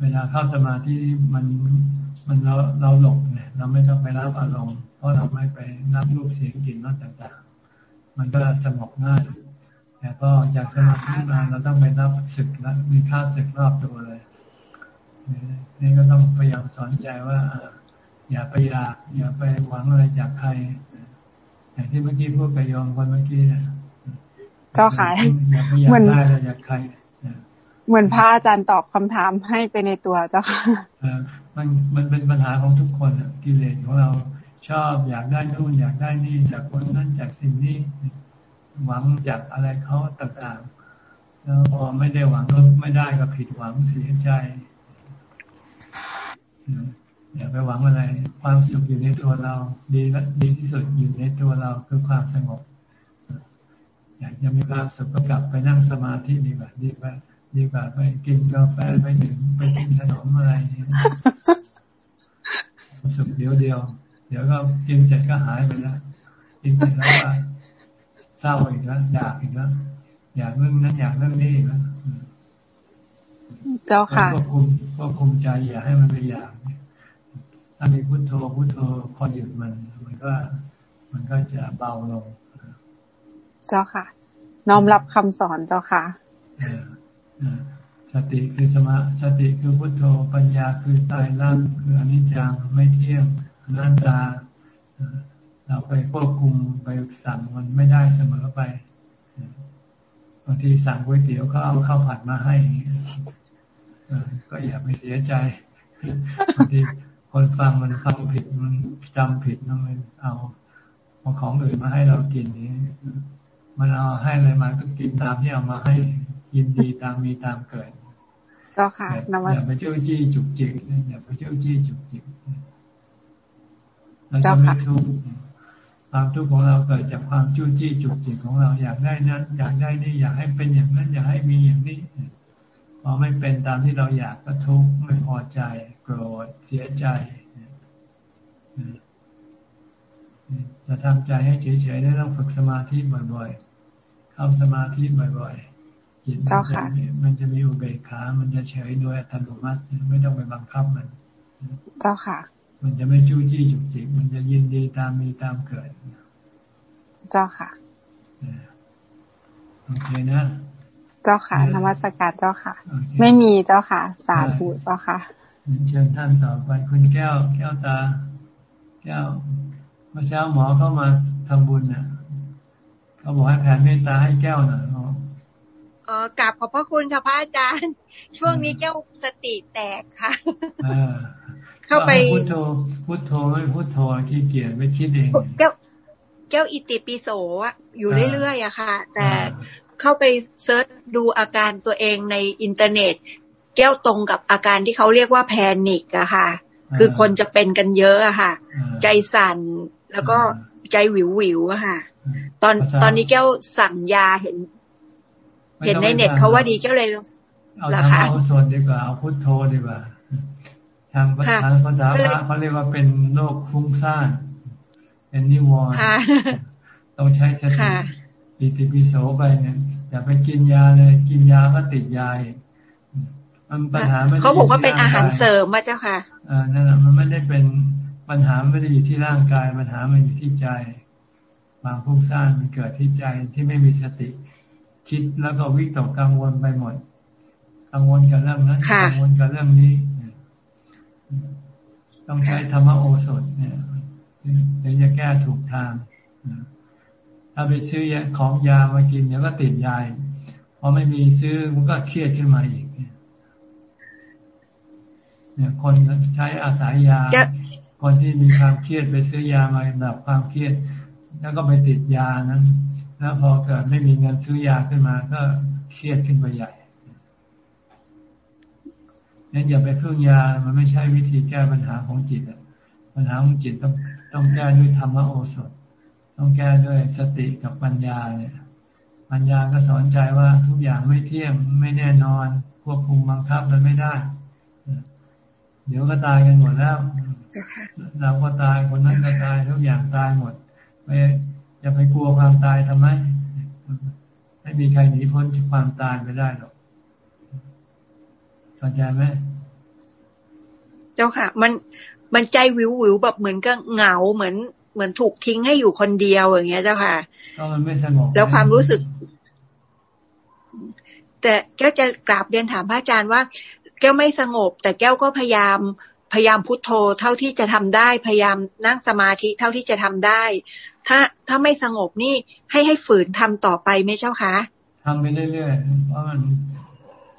[SPEAKER 1] เวลาเข้าสมาธิมันมันเราเราหลบเนี่ย เราไม่ต้องไปรับอารมณ์เพราะเราไม่ไปรับรูปเสียงกลิ่นรสต่างๆ มันก็สงบง่ายแต่ก็อยากสมาธิมาเราต้องไปรับศึกแล้วมีค่าศึกรอบตัวเลยนี่ก็ต้องพยายามสอนใจว่าอย่าไปอยากอย่าไปหวังอะไรจากใครอย่างที่เมื่อกี้พูดไปยอมคนเมื่อกี้นะ
[SPEAKER 7] ก็ขาย
[SPEAKER 1] เหมือนได้อะไรจากใคร
[SPEAKER 7] เหมือนพระอาจารย์ตอบคำถามให้ไปในตัวเจ้าค่ะ
[SPEAKER 1] มันมันเป็นปัญหาของทุกคนกิเลสของเราชอบอยากได้นู่นอยากได้นี่จากคนนั้นจากสิ่งนี้ หวังจากอะไรเขาต่างๆ แล้วพอไม่ได้หวังก็ไม่ได้ก็ผิดหวังเสียใจอย่าไปหวังอะไร ความสุขอยู่ในตัวเรา ดีและดีที่สุดอยู่ในตัวเราคือความสงบ อยากจะมีความสุขก็กลับไปนั่งสมาธิดีกว่าดีกว่า ดีกว่าไปกินกาแฟไปดื่มไปกินขนมอะไรนี่สุขเดียวเดียว เดี๋ยวก็กินเสร็จก็หายไปแล้วกินเสร็จแล้วเศร้าอีกแล้วอยากอีกแล้วอยากเรื่องนั้นอยากเรื่องนี้อีกแล้ว
[SPEAKER 7] เจ้าค่ะ
[SPEAKER 1] ควบคุมควบคุมใจอย่าให้มันไปอยากถ้ามีพุทโธพุทโธคอยหยุดมัน มันก็ มันก็จะเบาลง
[SPEAKER 7] เจ้าค่ะ น้อมรับคำสอนเจ้าค่ะ
[SPEAKER 1] สติคือสมาสติคือพุทโธ ปัญญาคือตายรักคืออนิจจังไม่เที่ยงอนัตตา เราไปควบคุมไปสั่งมันไม่ได้เสมอไปบางทีสั่งก๋วยเตี๋ยวเขาเอาข้าวผัดมาให้ก็อย่าไปเสียใจบางทีคนฟังมันฟังผิดมันจำผิดมันเอาเอาของอื่นมาให้เรากินนี้ มันเอาให้อะไรมาก็กินตามที่เอามาให้ ยินดีตามมีตามเกิด
[SPEAKER 7] เจ้าค่ะนวั
[SPEAKER 1] อย่าไปเจ้าจี้จุกจิกอย่าไปเจ้าจี้จุกจิกเราจะไม่ทุกข์ความทุกข์ของเราเกิดจากความจู้จี้จุกจิกของเราอยากได้นั้น อยากได้นี่อยากให้เป็นอย่างนั้น อยากให้มีอย่างนี้พอไม่เป็นตามที่เราอยากก็ทุกข์ไม่พอใจโกรธเสียใจจะทำใจให้เฉยๆได้ต้องฝึกสมาธิบ่อยๆเข้าสมาธิบ่อยๆ จิตมันจะมีอุเบกขา มันจะเฉยโดยอัตโนมัติไม่ต้องไปบังคับมัน
[SPEAKER 7] เจ้าค่ะ
[SPEAKER 1] มันจะไม่จู้จี้จุกจิก มันจะยินดีตามมีตามเกิด
[SPEAKER 7] เจ้าค่ะ
[SPEAKER 1] โอเคนะ
[SPEAKER 7] เจ้าค่ะนมัสการเจ้าค่ะ ไม่มีเจ้าค่ะ สาธุเจ้าค่ะ
[SPEAKER 1] เชิญท่านต่อไปคุณแก้ว แก้วตา แก้วเมื่อเช้าหมอเข้ามาทำบุญเนี่ยเขาบอกให้แผ่เมตตาให้แก้วหน่อย
[SPEAKER 4] อ๋อกลับขอบพระคุณค่ะพระอาจารย์ ช่วงนี้แก้วสติแตกค่ะ
[SPEAKER 1] เข้าไปพุทโธพุทโธไม่พุทโธขี้เกียจไม่คิดเอง
[SPEAKER 4] แก้วแก้วอิติปิโสอะอยู่เรื่อยๆอะค่ะ แต่เข้าไป search ดูอาการตัวเองในอินเทอร์เน็ต แก้วตรงกับอาการที่เขาเรียกว่า panic อะค่ะ คือคนจะเป็นกันเยอะอะค่ะ ใจสั่นแล้วก็ใจหวิวหวิวอะค่ะ ตอนตอนนี้แก้วสั่งยาเห็น เห็นในเน็ตเขาว่าดีแก้วเลย
[SPEAKER 1] เอาทางเอาส่วนดีกว่าเอาพุทโธดีกว่าทางทางภาษาพระเขาเรียกว่าเป็นโรคฟุ้งซ่านเป็นนิวรณ์ต้องใช้สติปิติปิโสไปเนี่ยอย่าไปกินยาเลย กินยาก็ติดยามันปัญหาไม่
[SPEAKER 4] เขาบอกว่าเป็นอาหารเสริมมาเจ้าค่ะ
[SPEAKER 1] อ่านั่นแหละมันไม่ได้เป็นปัญหาไม่ได้อยู่ที่ร่างกายปัญหามันอยู่ที่ใจบางพุ่งสร้างมันเกิดที่ใจที่ไม่มีสติ คิดแล้วก็วิตกกังวลไปหมด กังวลกับเรื่องนั้นกังวลกับเรื่องนี้ ต้องใช้ธรรมโอสถเนี่ยเดี๋ยวจะแก้ถูกทาง ถ้าไปซื้อของยามากินเดี๋ยวก็ติดยาพอไม่มีซื้อมันก็เครียดขึ้นมาอีกเนี่ยคนใช้อาศัยยา คนที่มีความเครียดไปซื้อยามาดับความเครียด แล้วก็ไปติดยานั้น แล้วพอเกิดไม่มีเงินซื้อยาขึ้นมาก็เครียดขึ้นไปใหญ่นั้นอย่าไปพึ่งยา มันไม่ใช่วิธีแก้ปัญหาของจิตปัญหาของจิตต้องต้องแก้ด้วยธรรมโอสถ ต้องแก้ด้วยสติกับปัญญาเนี่ยปัญญาก็สอนใจว่าทุกอย่างไม่เที่ยงไม่แน่นอน ควบคุมบังคับมันไม่ได้ เดี๋ยวก็ตายกันหมดแล้ว เราก็ตายคนนั้นก็ตายทุกอย่างตายหมดไม่ อย่าไปกลัวความตายทำไม ไม่มีใครหนีพ้นจากความตายไปได้หรอกเข้าใจไหม
[SPEAKER 4] เจ้าค่ะ มันมันใจวิววิวแบบเหมือนก็เหงาเหมือนเหมือนถูกทิ้งให้อยู่คนเดียวอย่างเงี้ยเจ้าค่ะ
[SPEAKER 1] ก็มันไม่สงบ
[SPEAKER 4] แล้วความรู้สึก แต่แก้วจะกราบเรียนถามพระอาจารย์ว่า แก้วไม่สงบ แต่แก้วก็พยายามพยายามพุโทโธเท่าที่จะทำได้ พยายามนั่งสมาธิเท่าที่จะทำได้ ถ้าถ้าไม่สงบนี่ให้ให้ฝืนทำต่อไปไหมเจ้าคะ
[SPEAKER 1] ทำไปเรื่อยๆเพราะมัน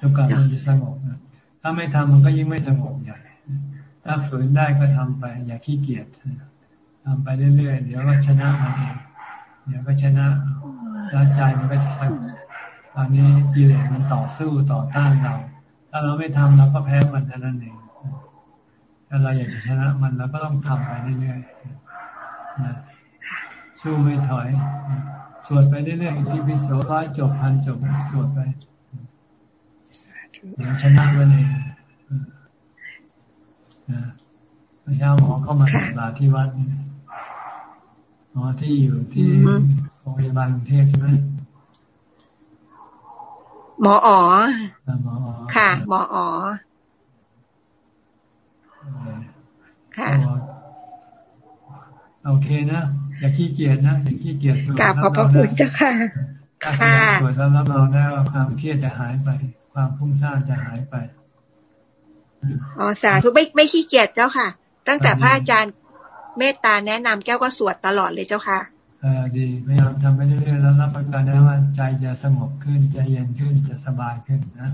[SPEAKER 1] จนกว่ามันจะสงบนะถ้าไม่ทำมันก็ยิ่งไม่สงบใหญ่ถ้าฝืนได้ก็ทำไป อย่าขี้เกียจทำไปเรื่อยๆเดี๋ยวก็ชนะมันเองเดี๋ยวก็ชนะร่างใจมันก็จะสงบตอนนี้กิเลสมันต่อสู้ต่อต้านเรา ถ้าเราไม่ทำเราก็แพ้มันเท่านั้นเองถ้าเราอยากจะชนะมันเราก็ต้องทำไปเรื่อยๆ สู้ไม่ถอย สวดไปเรื่อยๆที่พิโสร้อยจบพันจบสวดไปเดี๋ยวชนะมันเองพระเจ้าหมอเข้ามาสัลาที่วัดหมอที่อยู่ที่โรงพยาบาลกรุงเทพใช่ไหม
[SPEAKER 4] หมออ๋อค่ะ หมออ๋อ
[SPEAKER 1] ค่ะ โอเคนะ อย่าขี้เกียจนะอย่าขี้เกียจ
[SPEAKER 4] สุดกราบขอบพระคุณเจ้าค่ะ
[SPEAKER 1] ค่ะสวดแล้วรับรองได้ว่าความเครียดจะหายไป ความฟุ้งซ่านจะหายไป
[SPEAKER 8] อ๋อสาธุไม่ไม่ขี้เกียจเจ้าค่ะ ตั้งแต่พระอาจารย์เมตตาแนะนำแก้วก็สวดตลอดเลยเจ้าค่ะ
[SPEAKER 1] เออดีพยายามทำไปเรื่อยๆแล้วรับประกันได้ว่าใจจะสงบขึ้นใจเย็นขึ้นจะสบายขึ้นนะ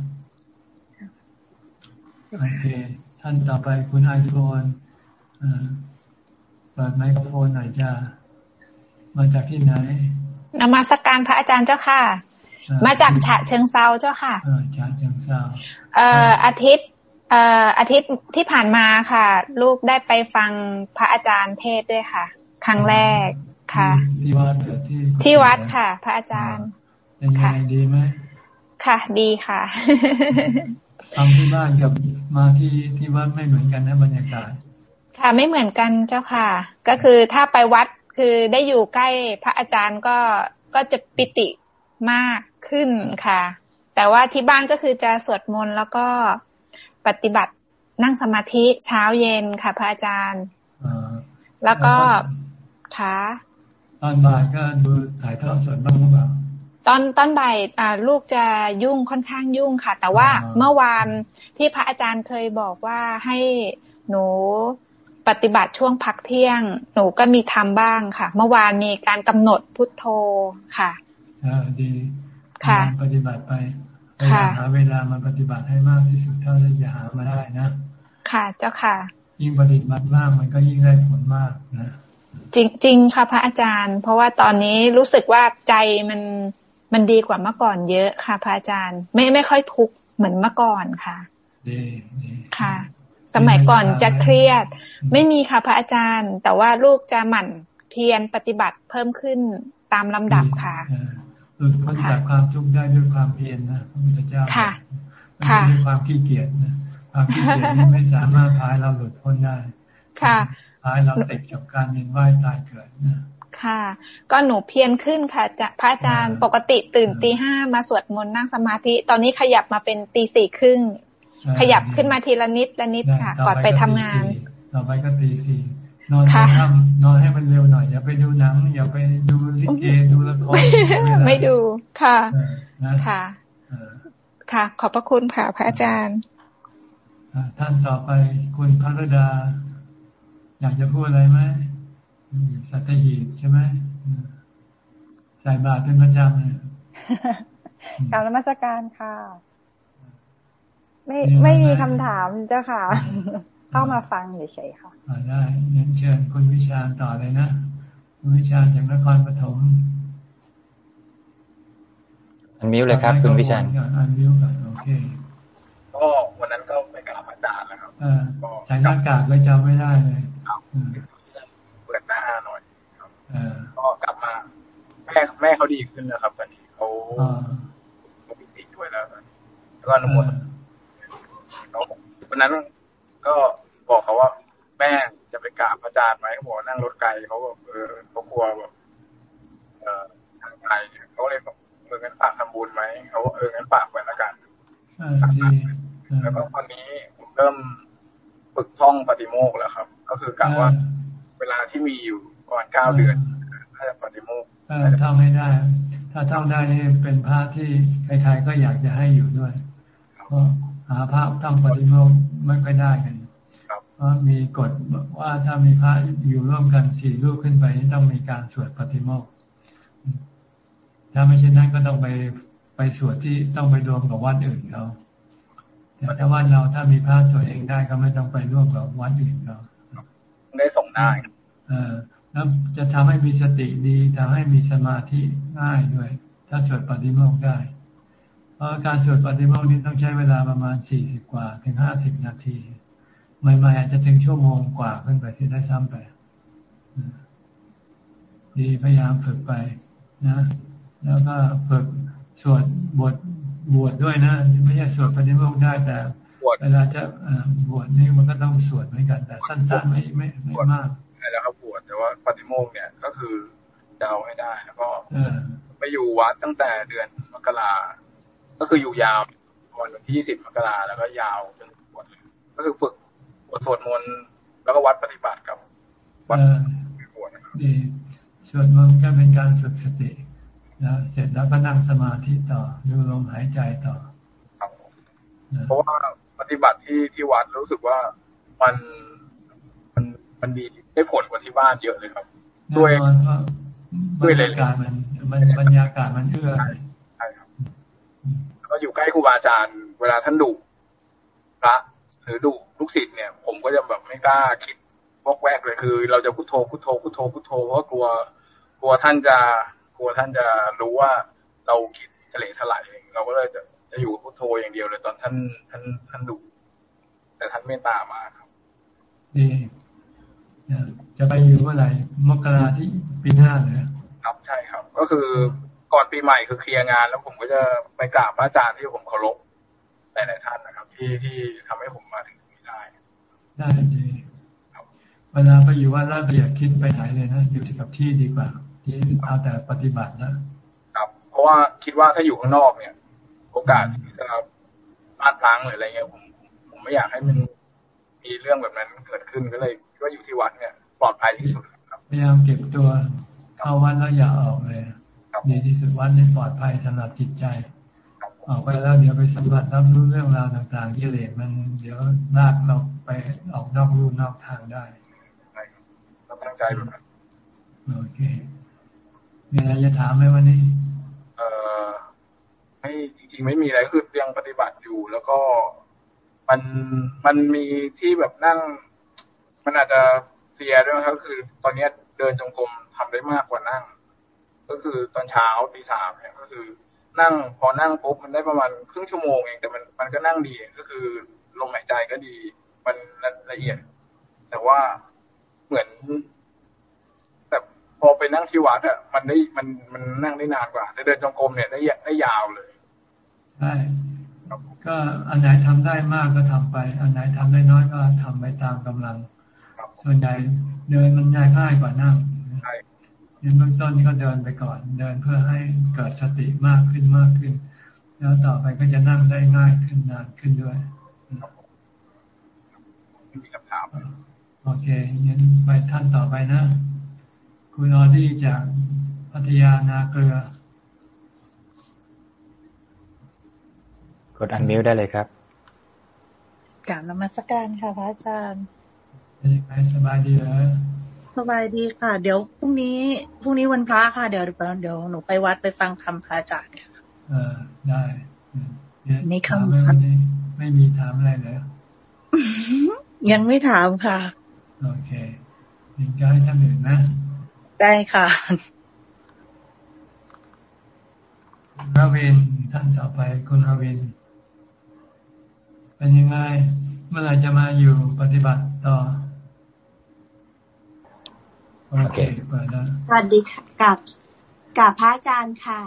[SPEAKER 1] โอเคท่านต่อไปคุณอายุนเปิดไมโครโฟนหน่อยจ้า มาจากที่ไหน
[SPEAKER 9] นมัสการพระอาจารย์เจ้าค่ะ มาจากฉะเชิงเซาเจ้าค่ะ
[SPEAKER 1] เออฉะเชิงเซา
[SPEAKER 9] เอ่ออาทิตย์เอ่ออาทิตย์ที่ผ่านมาค่ะ ลูกได้ไปฟังพระอาจารย์เทศด้วยค่ะ ครั้งแรกค่ะ
[SPEAKER 1] ที่วัด
[SPEAKER 9] ที่ที่วัดค่ะ พระอาจารย์
[SPEAKER 1] เป็นไงดีไหม
[SPEAKER 9] ค่ะ ดีค่ะ
[SPEAKER 1] ทำที่บ้านกับมาที่ที่วัดไม่เหมือนกันนะบรรยากาศ
[SPEAKER 9] ค่ะไม่เหมือนกันเจ้าค่ะ ก็คือถ้าไปวัด คือได้อยู่ใกล้พระอาจารย์ก็ก็จะปิติมากขึ้นค่ะ แต่ว่าที่บ้านก็คือจะสวดมนต์แล้วก็ปฏิบัตินั่งสมาธิเช้าเย็นค่ะ พระอาจารย์แล้วก็ค่ะ
[SPEAKER 1] ตอนบ่ายก็ดูถ่ายทอดสดบ้างหรือเปล่า
[SPEAKER 9] ตอนตอนบ่ายลูกจะยุ่งค่อนข้างยุ่งค่ะ แต่ว่าเมื่อวานที่พระอาจารย์เคยบอกว่าให้หนู ปฏิบัติช่วงพักเที่ยง หนูก็มีทำบ้างค่ะ เมื่อวานมีการกำหนดพุทโธค่ะ
[SPEAKER 1] อ่าดีค่ะปฏิบัติไปพยายามหาเวลามาปฏิบัติให้มากที่สุดเท่าที่จะหามาได้นะ
[SPEAKER 9] ค่ะ เจ้าค่ะ
[SPEAKER 1] ยิ่งปฏิบัติมากมันก็ยิ่งได้ผลมากนะ
[SPEAKER 9] จริงจริงค่ะพระอาจารย์ เพราะว่าตอนนี้รู้สึกว่าใจมันมันดีกว่าเมื่อก่อนเยอะค่ะ พระอาจารย์ ไม่ไม่ค่อยทุกข์เหมือนเมื่อก่อนค่ะ
[SPEAKER 1] ดี
[SPEAKER 9] ค่ะ สมัยก่อนจะเครียด ไม่มีค่ะพระอาจารย์ แต่ว่าลูกจะหมั่นเพียรปฏิบัติเพิ่มขึ้นตามลำดับค่ะ
[SPEAKER 1] หลุดพ้นจากความทุกข์ได้ด้วยความเพียรนะพระพุทธเจ้า
[SPEAKER 9] ค่ะ
[SPEAKER 1] ค่ะด้วยความขี้เกียจนะความขี้เกียจนี่ไม่สามารถพายเราหลุดพ้นได้
[SPEAKER 9] ค่ะ
[SPEAKER 1] พายเราติดกับการเวียนว่ายตายเกิดนะ
[SPEAKER 9] ค่ะ ก็หนูเพียรขึ้นค่ะจะพระอาจารย์ปกติตื่นตีห้ามาสวดมนต์นั่งสมาธิ ตอนนี้ขยับมาเป็นตีสี่ครึ่ง ขยับขึ้นมาทีละนิดละนิดค่ะ ก่อนไปทำงาน
[SPEAKER 1] ต่อไปก็ตีสี่นอนทำนอนให้มันเร็วหน่อย อย่าไปดูหนัง อย่าไปดูลิเกดูละคร
[SPEAKER 9] ไม่ดูค่ะค่ะค่ะ ขอบพระคุณค่ะพระอาจารย์
[SPEAKER 1] ท่านต่อไปคุณพระดา อยากจะพูดอะไรไหมสัตหีบใช่ไหมใส่บาตรเป็นประจำเลย
[SPEAKER 10] กราบนมัสการค่ะ ไม่ไม่มีคำถามเจ้าค่ะ เข้ามาฟังเฉยๆค่ะ
[SPEAKER 1] ได้เรียนเชิญคุณวิชาต่อเลยนะคุณวิชาจากนครปฐม
[SPEAKER 2] อันมิวเลยครับ คุณวิชา
[SPEAKER 1] อันมิวกันโอเค
[SPEAKER 11] ก็วันนั้นก็ไปกราบอาจารย์นะครับ
[SPEAKER 1] ใส่หน้ากากไม่จำไม่ได้เลย
[SPEAKER 11] เปิดหน้าหน่อยครับก็กลับมาแม่แม่เขาดีขึ้นแล้วครับตอนนี้เขาเขาปิติด้วยแล้วแล้วก็นมนเขา วันนั้นก็บอกเขาว่าแม่จะไปกราบอาจารย์ไหมเขาบอกนั่งรถไกลเขาบอกเออเขากลัวแบบเออทางไกลเขาเลยบอกเอองั้นฝากทำบุญไหมเขาเอองั้นฝากไว้แล้วกันแล้วก็ตอนนี้ผมเริ่มฝึกท่องปฏิโมกแล้วครับ ก็คือกะว่าเวลาที่มีอยู่ก่อนเก้าเดือนถ้าจะปฏิโมก
[SPEAKER 1] ท่องไม่ได้ ถ้าท่องได้นี่เป็นพระที่ใครๆก็อยากจะให้อยู่ด้วยเพราะ หาพระท่องปฏิโมกไม่ค่อยได้กันเพราะมีกฎว่าถ้ามีพระอยู่ร่วมกันสี่รูปขึ้นไปต้องมีการสวดปฏิโมกถ้าไม่เช่นนั้นก็ต้องไปไปสวดที่ต้องไปรวมกับวัดอื่นเขาแต่ถ้าวัดเราถ้ามีพระสวดเองได้ก็ไม่ต้องไปร่วมกับวัดอื่นเขา
[SPEAKER 11] ได้ส่งได้
[SPEAKER 1] เออแล้วจะทำให้มีสติดีทำให้มีสมาธิง่ายด้วย ถ้าสวดปฏิโมกข์ได้ เพราะการสวดปฏิโมกข์นี้ต้องใช้เวลาประมาณสี่สิบกว่า ถึงห้าสิบนาทีใหม่ๆอาจจะถึงชั่วโมงกว่าขึ้นไปที่ได้ซ้ำไปดีพยายามฝึกไปนะ แล้วก็ฝึกสวดบทบวชดด้วยนะ ไม่ใช่สวดปฏิโมกข์ได้แต่เวลาจะบวชนี่มันก็ต้องสวดเหมือนกันแต่สั้นๆไม่ไม่ไม่มาก
[SPEAKER 11] ใช่แล้วครับบวชแต่ว่าปฏิโมกข์เนี่ยก็คือจะเอาให้ได้แล้วก็ไปอยู่วัดตั้งแต่เดือนมกรา ก็คืออยู่ยาววันที่ยี่สิบมกราแล้วก็ยาวจนบวชก็คือฝึกบวชสวดมนต์แล้วก็วัดปฏิบัติกับวัด
[SPEAKER 1] บวชดีสวดมนต์ก็เป็นการฝึกสติ แล้วเสร็จแล้วก็นั่งสมาธิต่อดูลมหายใจต่อ
[SPEAKER 11] เพราะว่าปฏิบัติที่ที่วัดรู้สึกว่ามันมันมันดีได้ผลกว่าที่บ้านเยอะเลยครับ ด้วย
[SPEAKER 1] ด้วยบรรยากาศมันมันบรรยากาศมันเอื้อ
[SPEAKER 11] ใช่ครับ ก็อยู่ใกล้ครูบาอาจารย์ เวลาท่านดุพระหรือดุลูกศิษย์เนี่ย ผมก็จะแบบไม่กล้าคิดวอกแวกเลยคือ เราจะพุทโธพุทโธพุทโธพุทโธเพราะกลัว กลัวท่านจะกลัวท่านจะรู้ว่าเราคิดทะเลถลายเองเราก็เลยจะจะอยู่พุทโธอย่างเดียวเลยตอนท่านท่านท่านดุแต่ท่านเมตตามาครับ
[SPEAKER 1] ดีจะไปอยู่เมื่อไหร่มกราที่ปีหน้าเลย
[SPEAKER 11] ครับใช่ครับ ก็คือ ก่อนปีใหม่คือเคลียร์งาน แล้วผมก็จะไปกราบพระอาจารย์ที่ผมเคารพหลายๆท่านนะครับ ที่ที่ทำให้ผมมาถึงนี้ได้
[SPEAKER 1] ได้ดีเวลาไปอยู่ว่าราเบียคิดไปไหนเลยนะอยู่ที่กับที่ดีกว่า ที่เอาแต่ปฏิบัตินะครับ
[SPEAKER 11] เพราะว่าคิดว่าถ้าอยู่ข้างนอกเนี่ย โอกาสที่จะพลาดพลั้งหรืออะไรเงี้ยผมผมไม่อยากให้มันมีเรื่องแบบนั้นเกิดขึ้นก็เลยก็อยู่ที่วัดเนี่ย ปลอดภัยที่สุดครับ
[SPEAKER 1] พยายามเก็บตัวเข้าวัดแล้วอย่าออกเลย ดีที่สุดวัดนี่ปลอดภัยสำหรับจิตใจ ออกไปแล้วเดี๋ยวไปสัมผัสรับรู้เรื่องราวต่างๆที่เลสมันเดี๋ยวลากเราไปออกนอกรูนอกทางได้
[SPEAKER 11] เราตั้งใจแบบนั้น
[SPEAKER 1] โอเคมีอะไรจะถามไหมวันนี้
[SPEAKER 11] เอ่อไม่จริง ๆ ไม่มีอะไรคือยังปฏิบัติอยู่แล้วก็มันมันมีที่แบบนั่ง มันอาจจะเสียด้วยครับคือ ตอนนี้เดินจงกรมทำได้มากกว่านั่ง ก็คือตอนเช้าตีสามเนี่ยก็คือนั่งพอนั่งปุ๊บมันได้ประมาณครึ่งชั่วโมงเองแต่มันมันก็นั่งดีก็คือลมหายใจก็ดี มันละเอียด แต่ว่าเหมือน แต่พอไปนั่งที่วัดอะมันได้มันมันนั่งได้นานกว่าแต่เดินจงกรมเนี่ยได้ได้ยาวเลย
[SPEAKER 1] ใช่ก็อันไหนทำได้มากก็ทำไป อันไหนทำได้น้อยก็ทำไปตามกำลังส่วนใหญ่เดินมันง่ายง่ายกว่านั่ง เบื้องต้นก็เดินไปก่อน เดินเพื่อให้เกิดสติมากขึ้นมากขึ้น แล้วต่อไปก็จะนั่งได้ง่ายขึ้นนานขึ้นด้วย
[SPEAKER 11] มีคำถาม
[SPEAKER 1] โอเคงั้นไปท่านต่อไปนะ คุณออดี้จากพัทยานาเกลือ
[SPEAKER 2] กดอันมิวได้เลยครับ
[SPEAKER 12] กราบนมัสการค่ะพระอาจารย์
[SPEAKER 1] เป็นยังไงสบายดีเหรอ
[SPEAKER 12] สบายดีค่ะ เดี๋ยวพรุ่งนี้พรุ่งนี้วันพระค่ะเดี๋ยวเดี๋ยวหนูไปวัดไปฟังธรรมพระอาจารย์ค่ะ
[SPEAKER 1] เออได้
[SPEAKER 12] นี่คำ
[SPEAKER 1] ถามไม่มีถามอะไรเลย
[SPEAKER 12] ยังไม่ถามค่ะ
[SPEAKER 1] โอเคยังจะให้ท่านอื่นนะ
[SPEAKER 12] ได้ค่ะ
[SPEAKER 1] ราวินท่านต่อไปคุณราวินเป็นยังไงเมื่อไหร่จะมาอยู่ปฏิบัติต่อ โอเคเปิดแล้ว
[SPEAKER 13] สวัสดีค่ะกับกับพระอาจารย์ค่ะ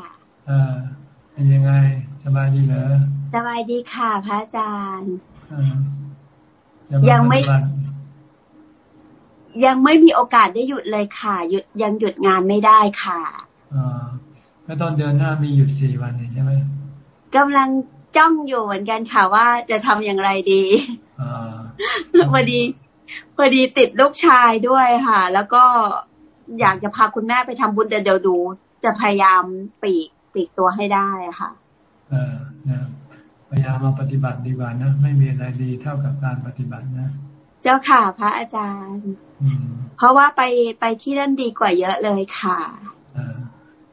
[SPEAKER 1] อ่าเป็นยังไงสบายดีเหรอ
[SPEAKER 13] สบายดีค่ะ พระอาจารย์
[SPEAKER 1] ยังไม่
[SPEAKER 13] ยังไม่มีโอกาสได้หยุดเลยค่ะหยุดยังหยุดงานไม่ได้ค่ะ
[SPEAKER 1] อ่าก็ตอนเดือนหน้ามีหยุดสี่วันใช่ไหม
[SPEAKER 13] กำลังจ้องอยู่เหมือนกันค่ะว่าจะทำอย่างไรดี
[SPEAKER 1] อ่า
[SPEAKER 13] พอดี พอดีติดลูกชายด้วยค่ะ แล้วก็อยากจะพาคุณแม่ไปทำบุญแต่เดี๋ยวดูจะพยายามปีกปีกตัวให้ได้ค่ะ
[SPEAKER 1] เออนะพยายามมาปฏิบัติดีกว่านะ ไม่มีอะไรดีเท่ากับการปฏิบัตินะ
[SPEAKER 13] เจ้าค่ะ พระอาจารย์เพราะว่าไปไปที่นั่นดีกว่าเยอะเลยค่ะ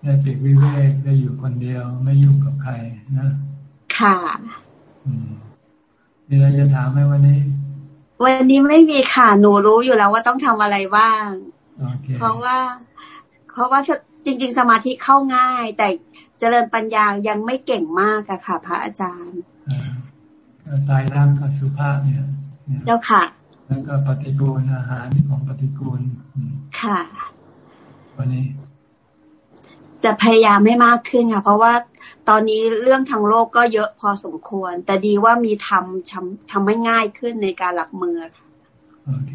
[SPEAKER 1] ได้ปีกวิเวกได้อยู่คนเดียว ไม่ยุ่งกับใครนะ
[SPEAKER 13] ค่ะ
[SPEAKER 1] อืมมีอะไรจะถามไหมวันนี้
[SPEAKER 13] วันนี้ไม่มีค่ะ หนูรู้อยู่แล้วว่าต้องทำอะไรบ้างเพราะว่า เพราะว่าจริง ๆ สมาธิเข้าง่าย แต่เจริญปัญญายังไม่เก่งมากอะค่ะ พระอาจารย์
[SPEAKER 1] ตายร่างกับสุภาพเนี่ย
[SPEAKER 13] เจ้าค่ะ
[SPEAKER 1] แล้วก็ปฏิกูลอาหารของปฏิกูล
[SPEAKER 13] ค่ะ
[SPEAKER 1] วันนี้
[SPEAKER 13] จะพยายามให้มากขึ้นค่ะ เพราะว่าตอนนี้เรื่องทางโลกก็เยอะพอสมควร แต่ดีว่ามีทำทำให้ง่ายขึ้นในการหลับมือค่ะ
[SPEAKER 1] โอเค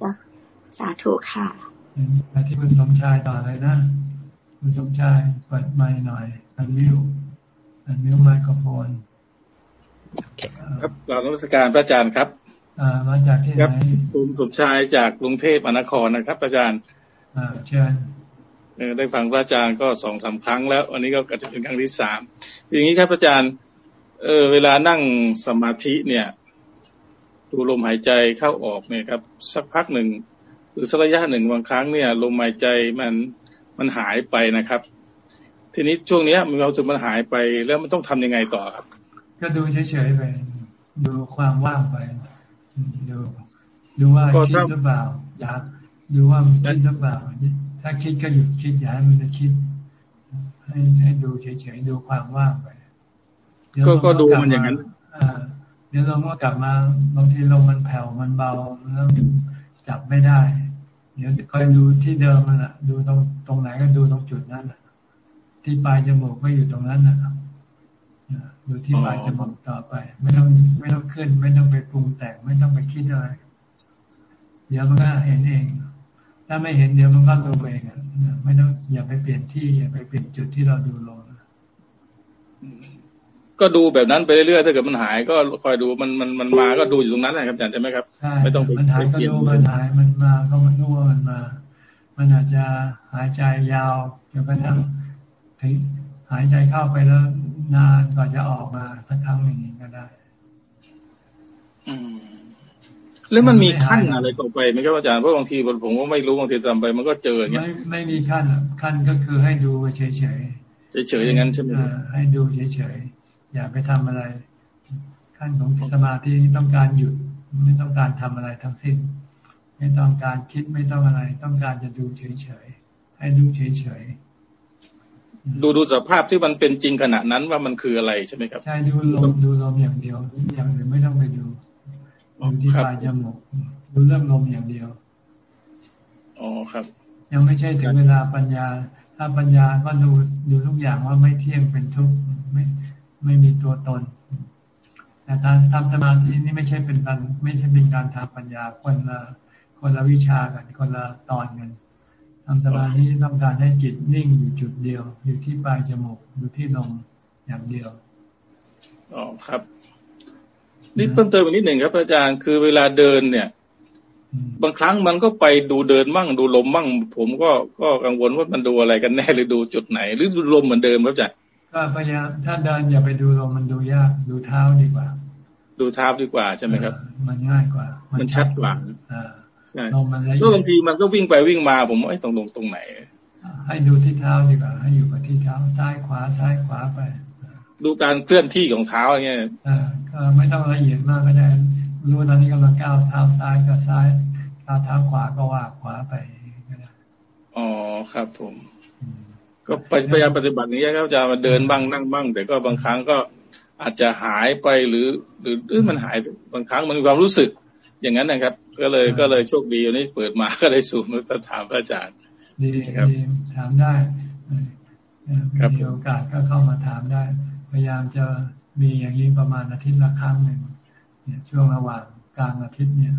[SPEAKER 1] ได้
[SPEAKER 13] สาธุค่ะ
[SPEAKER 1] ไปที่คุณสมชายต่อเลยนะ คุณสมชายเปิดไมค์หน่อยอันมิวอันมิวไมโครโฟน
[SPEAKER 14] ครับกราบนมัสการพระอาจารย์ครับ
[SPEAKER 1] อ่ามาจากที่ไหน
[SPEAKER 14] คุณสมชายจากกรุงเทพมหานครนะครับอาจารย์
[SPEAKER 1] อ่าเชิญ
[SPEAKER 14] ได้ฟังพระอาจารย์ก็สองสาครั้งแล้ววันนี้ก็จะเป็นครั้งที่สามอย่างนี้ครับอาจารย์ เออเวลานั่งสมาธิเนี่ย ดูลมหายใจเข้าออกเนี่ยครับ สักพักหนึ่งหรือสักระยะหนึ่งบางครั้งเนี่ย ลมหายใจมันมันหายไปนะครับ ทีนี้ช่วงนี้มันเราสึกมันหายไปแล้วมันต้องทำยังไงต่อครับ
[SPEAKER 1] ก็ดูเฉยๆไป ดูความว่างไป ดูดูว่าคิดหรือเปล่าอยากดูว่ามันคิดหรือเปล่า ถ้าคิดก็หยุดคิดอย่าให้มันจะคิด ให้ให้ดูเฉยๆดูความว่างไป
[SPEAKER 14] ก็ก็ดูมันอย่างนั้น
[SPEAKER 1] เดี๋ยวเราก็กลับมาบางทีลมมันแผ่วมันเบาแล้วจับไม่ได้ เดี๋ยวคอยดูที่เดิมมันแหละดูตรงตรงไหนก็ดูตรงจุดนั้นแหละที่ปลายจมูกก็อยู่ตรงนั้นนะดูที่ปลายจมูกต่อไป ไม่ต้องไม่ต้องขึ้น ไม่ต้องไปปรุงแต่งไม่ต้องไปคิดอะไร เดี๋ยวมันก็เห็นเอง ถ้าไม่เห็นเดี๋ยวมันก็ดูเองอะไม่ต้องอย่าไปเปลี่ยนที่อย่าไปเปลี่ยนจุดที่เราดูลง
[SPEAKER 14] ก็ดูแบบนั้นไปเรื่อยๆถ้าเกิดมันหายก็คอยดูมันมันมันมาก็ดูอยู่ตรงนั้นแหละครับอาจารย์ใช่ไหมครับไม่ต้องไป
[SPEAKER 1] มันหายก็ดูมันหายมันมาก็มันรู้ว่ามันมา มันอาจจะหายใจยาวจนกระทั่งถึงหายใจเข้าไปแล้วนานกว่าจะออกมาสักครั้งหนึ่งก็ได้
[SPEAKER 14] อืม แล้วมันมีขั้นอะไรต่อไปไหมครับอาจารย์เพราะบางทีผมก็ไม่รู้บางทีทำไป มันก็เจออย่างเงี้ย
[SPEAKER 1] ไม่ไม่มีขั้นขั้นก็คือให้ดูเฉยเฉย
[SPEAKER 14] เฉยๆอย่างนั้นใช่ไหม
[SPEAKER 1] ให้ดูเฉยเฉยอย่าไปทำอะไร ขั้นของสมาธิต้องการหยุดไม่ต้องการทำอะไรทั้งสิ้น ไม่ต้องการคิดไม่ต้องอะไร ต้องการจะดูเฉยๆให้ดูเฉย
[SPEAKER 14] ๆดูดูสภาพที่มันเป็นจริงขณะนั้นว่ามันคืออะไรใช่ไหมครับ
[SPEAKER 1] ใช่ดูลมดูลมอย่างเดียวอย่างอื่นไม่ต้องไปดู ดูที่ปลายจมูกดูเรื่องลมอย่างเดียว
[SPEAKER 14] อ๋อครับ
[SPEAKER 1] ยังไม่ใช่ถึงเวลาปัญญา ถ้าปัญญาก็ดูดูทุกอย่างว่าไม่เที่ยงเป็นทุกข์ไม่ไม่มีตัวตนแต่การทำสมาธินี่ไม่ใช่เป็นการไม่ใช่เป็นการทำปัญญาคนละคนละวิชากันคนละตอนกันทำสมาธิต้องการให้จิตนิ่งอยู่จุดเดียว อยู่ที่ปลายจมูกอยู่ที่ลมอย่างเดียว
[SPEAKER 14] อ๋อครับ นี่เพิ่มเติมอีกนิดหนึ่งครับอาจารย์คือเวลาเดินเนี่ย บางครั้งมันก็ไปดูเดินมั่งดูลมมั่ง ผมก็ก็กังวลว่ามันดูอะไรกันแน่หรือดูจุดไหน หรือดูลมเหมือนเดิมครับอาจารย์
[SPEAKER 1] ก็พยายามถ้าเดินอย่าไปดูลมมันดูยากดูเท้าดีกว่า
[SPEAKER 14] ดูเท้าดีกว่าใช่ไหมครับ
[SPEAKER 1] มันง่ายกว่า
[SPEAKER 14] มันชัดกว่า
[SPEAKER 1] ใช่ลมมัน
[SPEAKER 14] แล้วบางทีมันก็วิ่งไปวิ่งมา ผมว่าไอ้ตรงตรงตรงไหน
[SPEAKER 1] ให้ดูที่เท้าดีกว่า ให้อยู่กับที่เท้าซ้ายขวาซ้ายขวาไป
[SPEAKER 14] ดูการเคลื่อนที่ของเท้าอะไรเงี้ย
[SPEAKER 1] ก็ไม่ต้องละเอียดมากก็ได้ รู้ตอนนี้กำลังก้าวเท้าซ้ายก็ซ้ายก้าวเท้าขวาก็ว่าขวาไปก็ได้
[SPEAKER 14] อ๋อครับผม ก็พยายามปฏิบัติอย่างนี้ครับอาจารย์มาเดินบ้างนั่งบ้างแต่ก็บางครั้งก็อาจจะหายไปหรือ หรือหรือมันหายบางครั้งมันมีความรู้สึก อย่างนั้นนะครับ ก็เลยก็เลยโชคดีวันนี้เปิดมาก็ได้สูงมาถามพระอาจารย์
[SPEAKER 1] ดีครับถามได้มีโอกาสก็เข้ามาถามได้ พยายามจะมีอย่างนี้ประมาณอาทิตย์ละครั้งหนึ่งเนี่ยช่วงระหว่างกลางอาทิตย์เนี่ย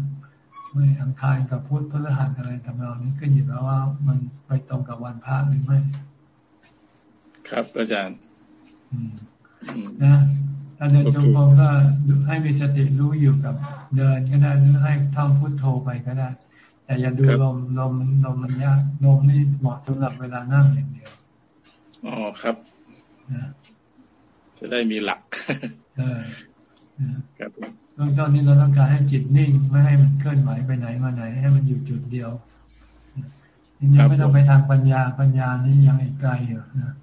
[SPEAKER 1] ไม่อังคารกับพุธพฤหัสอะไรทำนองนี้ก็อยู่แล้วว่ามันไปตรงกับวันพระหรือไม่
[SPEAKER 14] ครับอาจารย์
[SPEAKER 1] นะถ้าเดินจงกรมก็ให้มีสติรู้อยู่กับเดินก็ได้หรือให้ท่องพุทโธไปก็ได้ แต่อย่าดูลมลมลมมันยากลมนี่เหมาะสำหรับเวลานั่งอย่างเดียว
[SPEAKER 14] อ๋อครับ จะได้มีหลักครับ
[SPEAKER 1] เบื้องต้นนี้เราต้องการให้จิตนิ่ง ไม่ให้มันเคลื่อนไหวไปไหนมาไหน ให้มันอยู่จุดเดียวยังไม่ต้องไปทางปัญญาปัญญานี่ยังอีกไกลอยู่นะ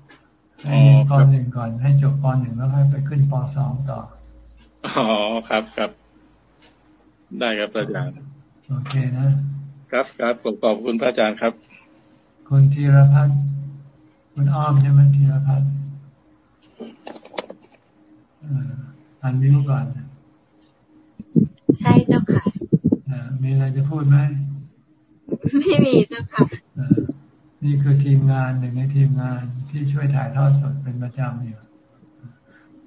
[SPEAKER 1] ให้เรียนปหนึ่งก่อน ให้จบปหนึ่งแล้วค่อยไปขึ้นปสองต่อ
[SPEAKER 14] อ๋อครับครับ ได้ครับอาจารย์
[SPEAKER 1] โอเคนะ
[SPEAKER 14] ครับครับผมขอบคุณพระอาจารย์ครับ
[SPEAKER 1] คุณธีรพัฒน์คุณอ้อมใช่ไหมธีรพัฒน์ อันนิ้วก่อน
[SPEAKER 15] ใช่เจ้าค่ะ
[SPEAKER 1] มีอะไรจะพูดไหม
[SPEAKER 15] ไม่มีเจ้าค่ะ
[SPEAKER 1] นี่คือทีมงานหนึ่งในทีมงานที่ช่วยถ่ายทอดสดเป็นประจำอยู่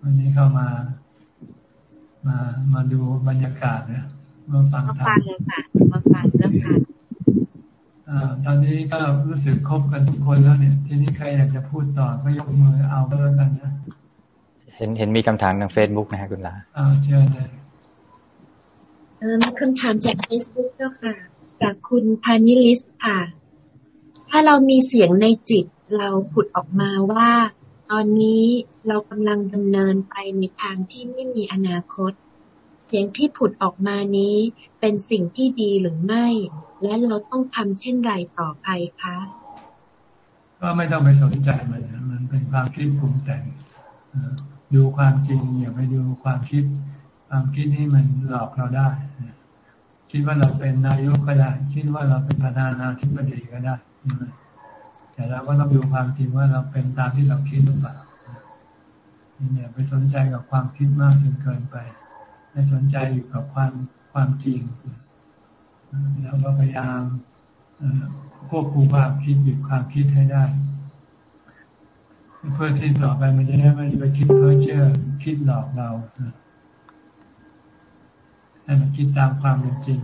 [SPEAKER 1] วันนี้เข้ามา มามาดูบรรยากาศนะมาฟัง
[SPEAKER 15] ธรรมมาฟังค่ะมาฟังเจ้าค่ะ
[SPEAKER 1] ตอนนี้ก็รู้สึกครบกันทุกคนแล้วเนี่ย ทีนี้ใครอยากจะพูดต่อก็ยกมือเอาก็แล้วกันนะ
[SPEAKER 2] เห็นเห็นมีคำถามทางเฟซบุ๊กนะฮะคุณลา
[SPEAKER 1] อ่าเชิญเลย
[SPEAKER 15] เออมีคำถามจากเฟซบุ๊กเจ้าค่ะ จากคุณพานิลิสค่ะ ถ้าเรามีเสียงในจิตเราผุดออกมาว่า ตอนนี้เรากำลังดำเนินไปในทางที่ไม่มีอนาคต เสียงที่ผุดออกมานี้เป็นสิ่งที่ดีหรือไม่ และเราต้องทำเช่นไรต่อไปคะ
[SPEAKER 1] ก็ไม่ต้องไปสนใจมันมันเป็นความคิดปรุงแต่ง ดูความจริงอย่าไปดูความคิด ความคิดนี้มันหลอกเราได้ คิดว่าเราเป็นนายกก็ได้ คิดว่าเราเป็นประธานาธิบดีก็ได้ แต่เราก็ต้องดูความจริงว่าเราเป็นตามที่เราคิดหรือเปล่าเนี่ยไปสนใจกับความคิดมากจนเกินไปไม่สนใจอยู่กับความความจริง แล้วก็พยายามควบคุมความคิดหยุดความคิดให้ได้ เพื่อที่ต่อไปมันจะได้ไม่ไปคิดเพ้อเจ้อคิดหลอกเราให้มันคิดตามความเป็นจริง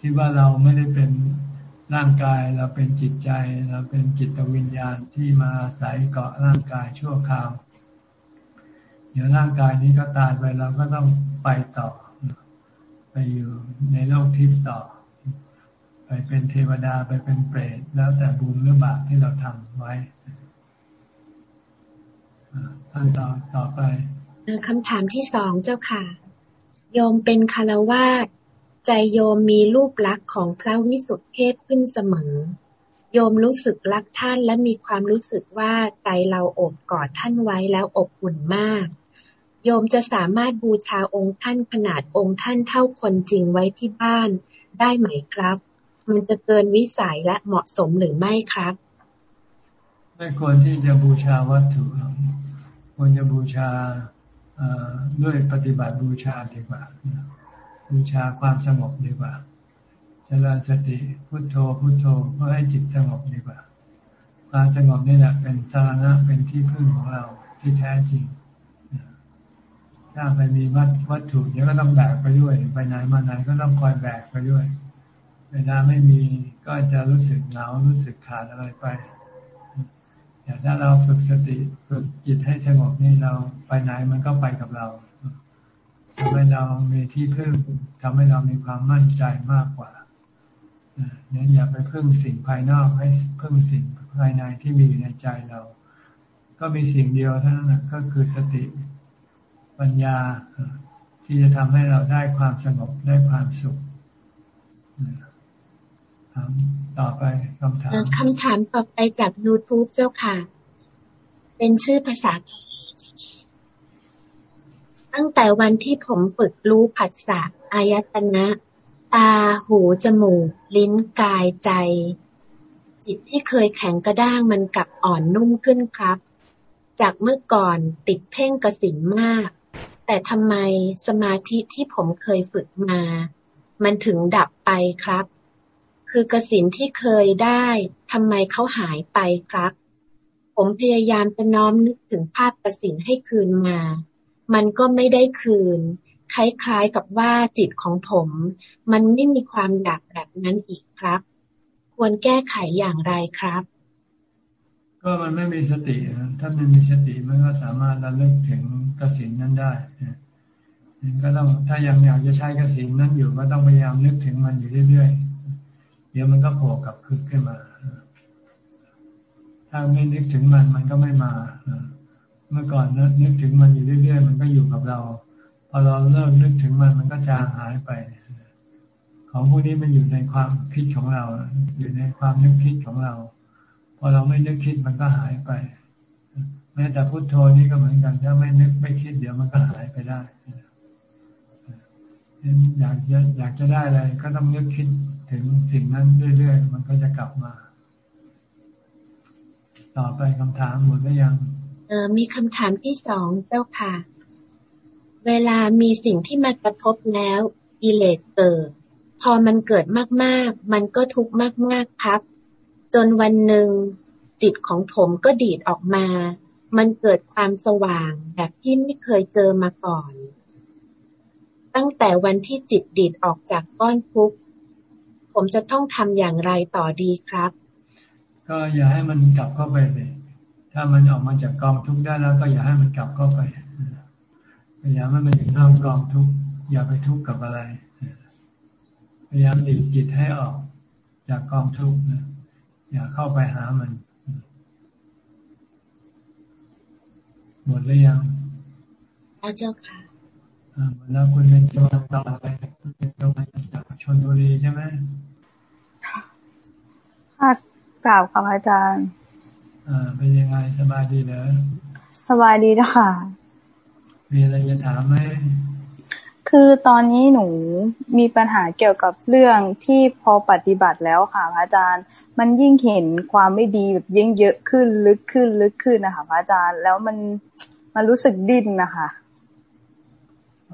[SPEAKER 1] คิดว่าเราไม่ได้เป็นร่างกายเราเป็นจิตใจเราเป็นจิตวิญญาณที่มาอาศัยเกาะร่างกายชั่วคราวเดี๋ยวร่างกายนี้ก็ตายไปเราก็ต้องไปต่อ ไปอยู่ในโลกทิพย์ต่อ ไปเป็นเทวดาไปเป็นเปรตแล้วแต่บุญหรือบาปที่เราทำไว้ ท่านต่อต่อไป
[SPEAKER 15] คำถามที่สองเจ้าค่ะ โยมเป็นคารวาสใจโยมมีรูปลักษณ์ของพระวิสุทธิเทพขึ้นเสมอ โยมรู้สึกรักท่านและมีความรู้สึกว่าใจเราอบกอดท่านไว้แล้วอบอุ่นมาก โยมจะสามารถบูชาองค์ท่านขนาดองค์ท่านเท่าคนจริงไว้ที่บ้านได้ไหมครับ มันจะเกินวิสัยและเหมาะสมหรือไม่ครับ
[SPEAKER 1] ไม่ควรที่จะบูชาวัตถุควรจะบูชาด้วยปฏิบัติบูชาดีกว่า บูชาความสงบดีกว่าเจริญสติพุโทโธพุโทโธเพื่อให้จิตสงบดีกว่าความสงบนี่แหละเป็นสาระเป็นที่พึ่งของเราที่แท้จริง ถ้าไปมีวัตวัตถุเดี๋ยวก็ต้องแบกไปด้วย ไปไหนมาไหนก็ต้องคอยแบกไปด้วย เวลาไม่มีก็จะรู้สึกเหงารู้สึกขาดอะไรไป แต่ถ้าเราฝึกสติฝึกจิตให้สงบนี่เราไปไหนมันก็ไปกับเราทำให้เรามีที่พึ่งทำให้เรามีความมั่นใจมากกว่าเนี่ยอย่าไปพึ่งสิ่งภายนอกให้พึ่งสิ่งภายในที่มีอยู่ในใจเรา ก็มีสิ่งเดียวเท่านั้นก็คือสติปัญญาที่จะทำให้เราได้ความสงบได้ความสุข ต่อไปคำถาม
[SPEAKER 15] คำถามต่อไปจาก YouTube เจ้าค่ะ เป็นชื่อภาษาไทยตั้งแต่วันที่ผมฝึกรู้ผัสสะอายตนะ ตาหู จมูก ลิ้นกายใจ จิตที่เคยแข็งกระด้างมันกลับอ่อนนุ่มขึ้นครับ จากเมื่อก่อนติดเพ่งกระสินมาก แต่ทำไมสมาธิที่ผมเคยฝึกมา มันถึงดับไปครับ คือกระสินที่เคยได้ทำไมเขาหายไปครับ ผมพยายามจะน้อมนึกถึงภาพกระสินให้คืนมา มันก็ไม่ได้คืน คล้ายๆกับว่าจิตของผม มันไม่มีความอยากแบบนั้นอีกครับ ควรแก้ไขอย่างไรครับ
[SPEAKER 1] ก็มันไม่มีสติถ้ามันมีสติมันก็สามารถระลึกถึงกสินนั้นได้ก็ต้องถ้ายังอยากจะใช้กสินนั้นอยู่ก็ต้องพยายามนึกถึงมันอยู่เรื่อยๆ เดี๋ยวมันก็โผล่กลับขึ้นขึ้นมา ถ้าไม่นึกถึงมันมันก็ไม่มา เมื่อก่อนนึกถึงมันอยู่เรื่อยๆ มันก็อยู่กับเรา พอเราเริ่มนึกถึงมันมันก็จางหายไป ของพวกนี้มันอยู่ในความคิดของเรา อยู่ในความนึกคิดของเรา พอเราไม่นึกคิดมันก็หายไป แม้แต่พุโทโธนี่ก็เหมือนกัน ถ้าไม่นึกไม่คิดเดี๋ยวมันก็หายไปได้อยากจะอยากจะได้อะไรก็ต้องนึกคิด ถึงสิ่งนั้นเรื่อยๆ มันก็จะกลับมา ต่อไปคำถามหมดแล้วยัง
[SPEAKER 15] เออมีคำถามที่สองเจ้าค่ะ เวลามีสิ่งที่มากระทบแล้วกิเลสเกิด พอมันเกิดมากๆ มันก็ทุกข์มากๆครับ จนวันหนึ่งจิตของผมก็ดีดออกมา มันเกิดความสว่างแบบที่ไม่เคยเจอมาก่อน ตั้งแต่วันที่จิตดีดออกจากก้อนทุกข์ ผมจะต้องทำอย่างไรต่อดีครับ
[SPEAKER 1] ก็อย่าให้มันกลับเข้าไปเลยถ้ามันออกมาจากกองทุกข์ได้แล้ว ก็อย่าให้มันกลับเข้าไปพยายามให้มันอยู่นอกกองทุกข์อย่าไปทุกข์กับอะไรพยายามดิจิตให้ออกจากกองทุกข์อย่าเข้าไปหามัน หมดหรือยัง
[SPEAKER 15] แล้วเจ้าค่ะ
[SPEAKER 1] หมด แล้วคุณเป็นจังหวัดต่อไปคุณเป็นจังหวัดจากชนบุรีใช่ไหม
[SPEAKER 16] ค่ะกล่าวกับอาจารย์
[SPEAKER 1] อ่าเป็นยังไงสบายดีเหรอ
[SPEAKER 16] สบายดีนะค่ะ
[SPEAKER 1] มีอะไรจะถามไหม
[SPEAKER 16] คือตอนนี้หนูมีปัญหาเกี่ยวกับเรื่องที่พอปฏิบัติแล้วค่ะพระอาจารย์ มันยิ่งเห็นความไม่ดีแบบยิ่งเยอะขึ้นลึกขึ้นลึกขึ้นนะคะพระอาจารย์ แล้วมันมันรู้สึกดิ้นนะคะ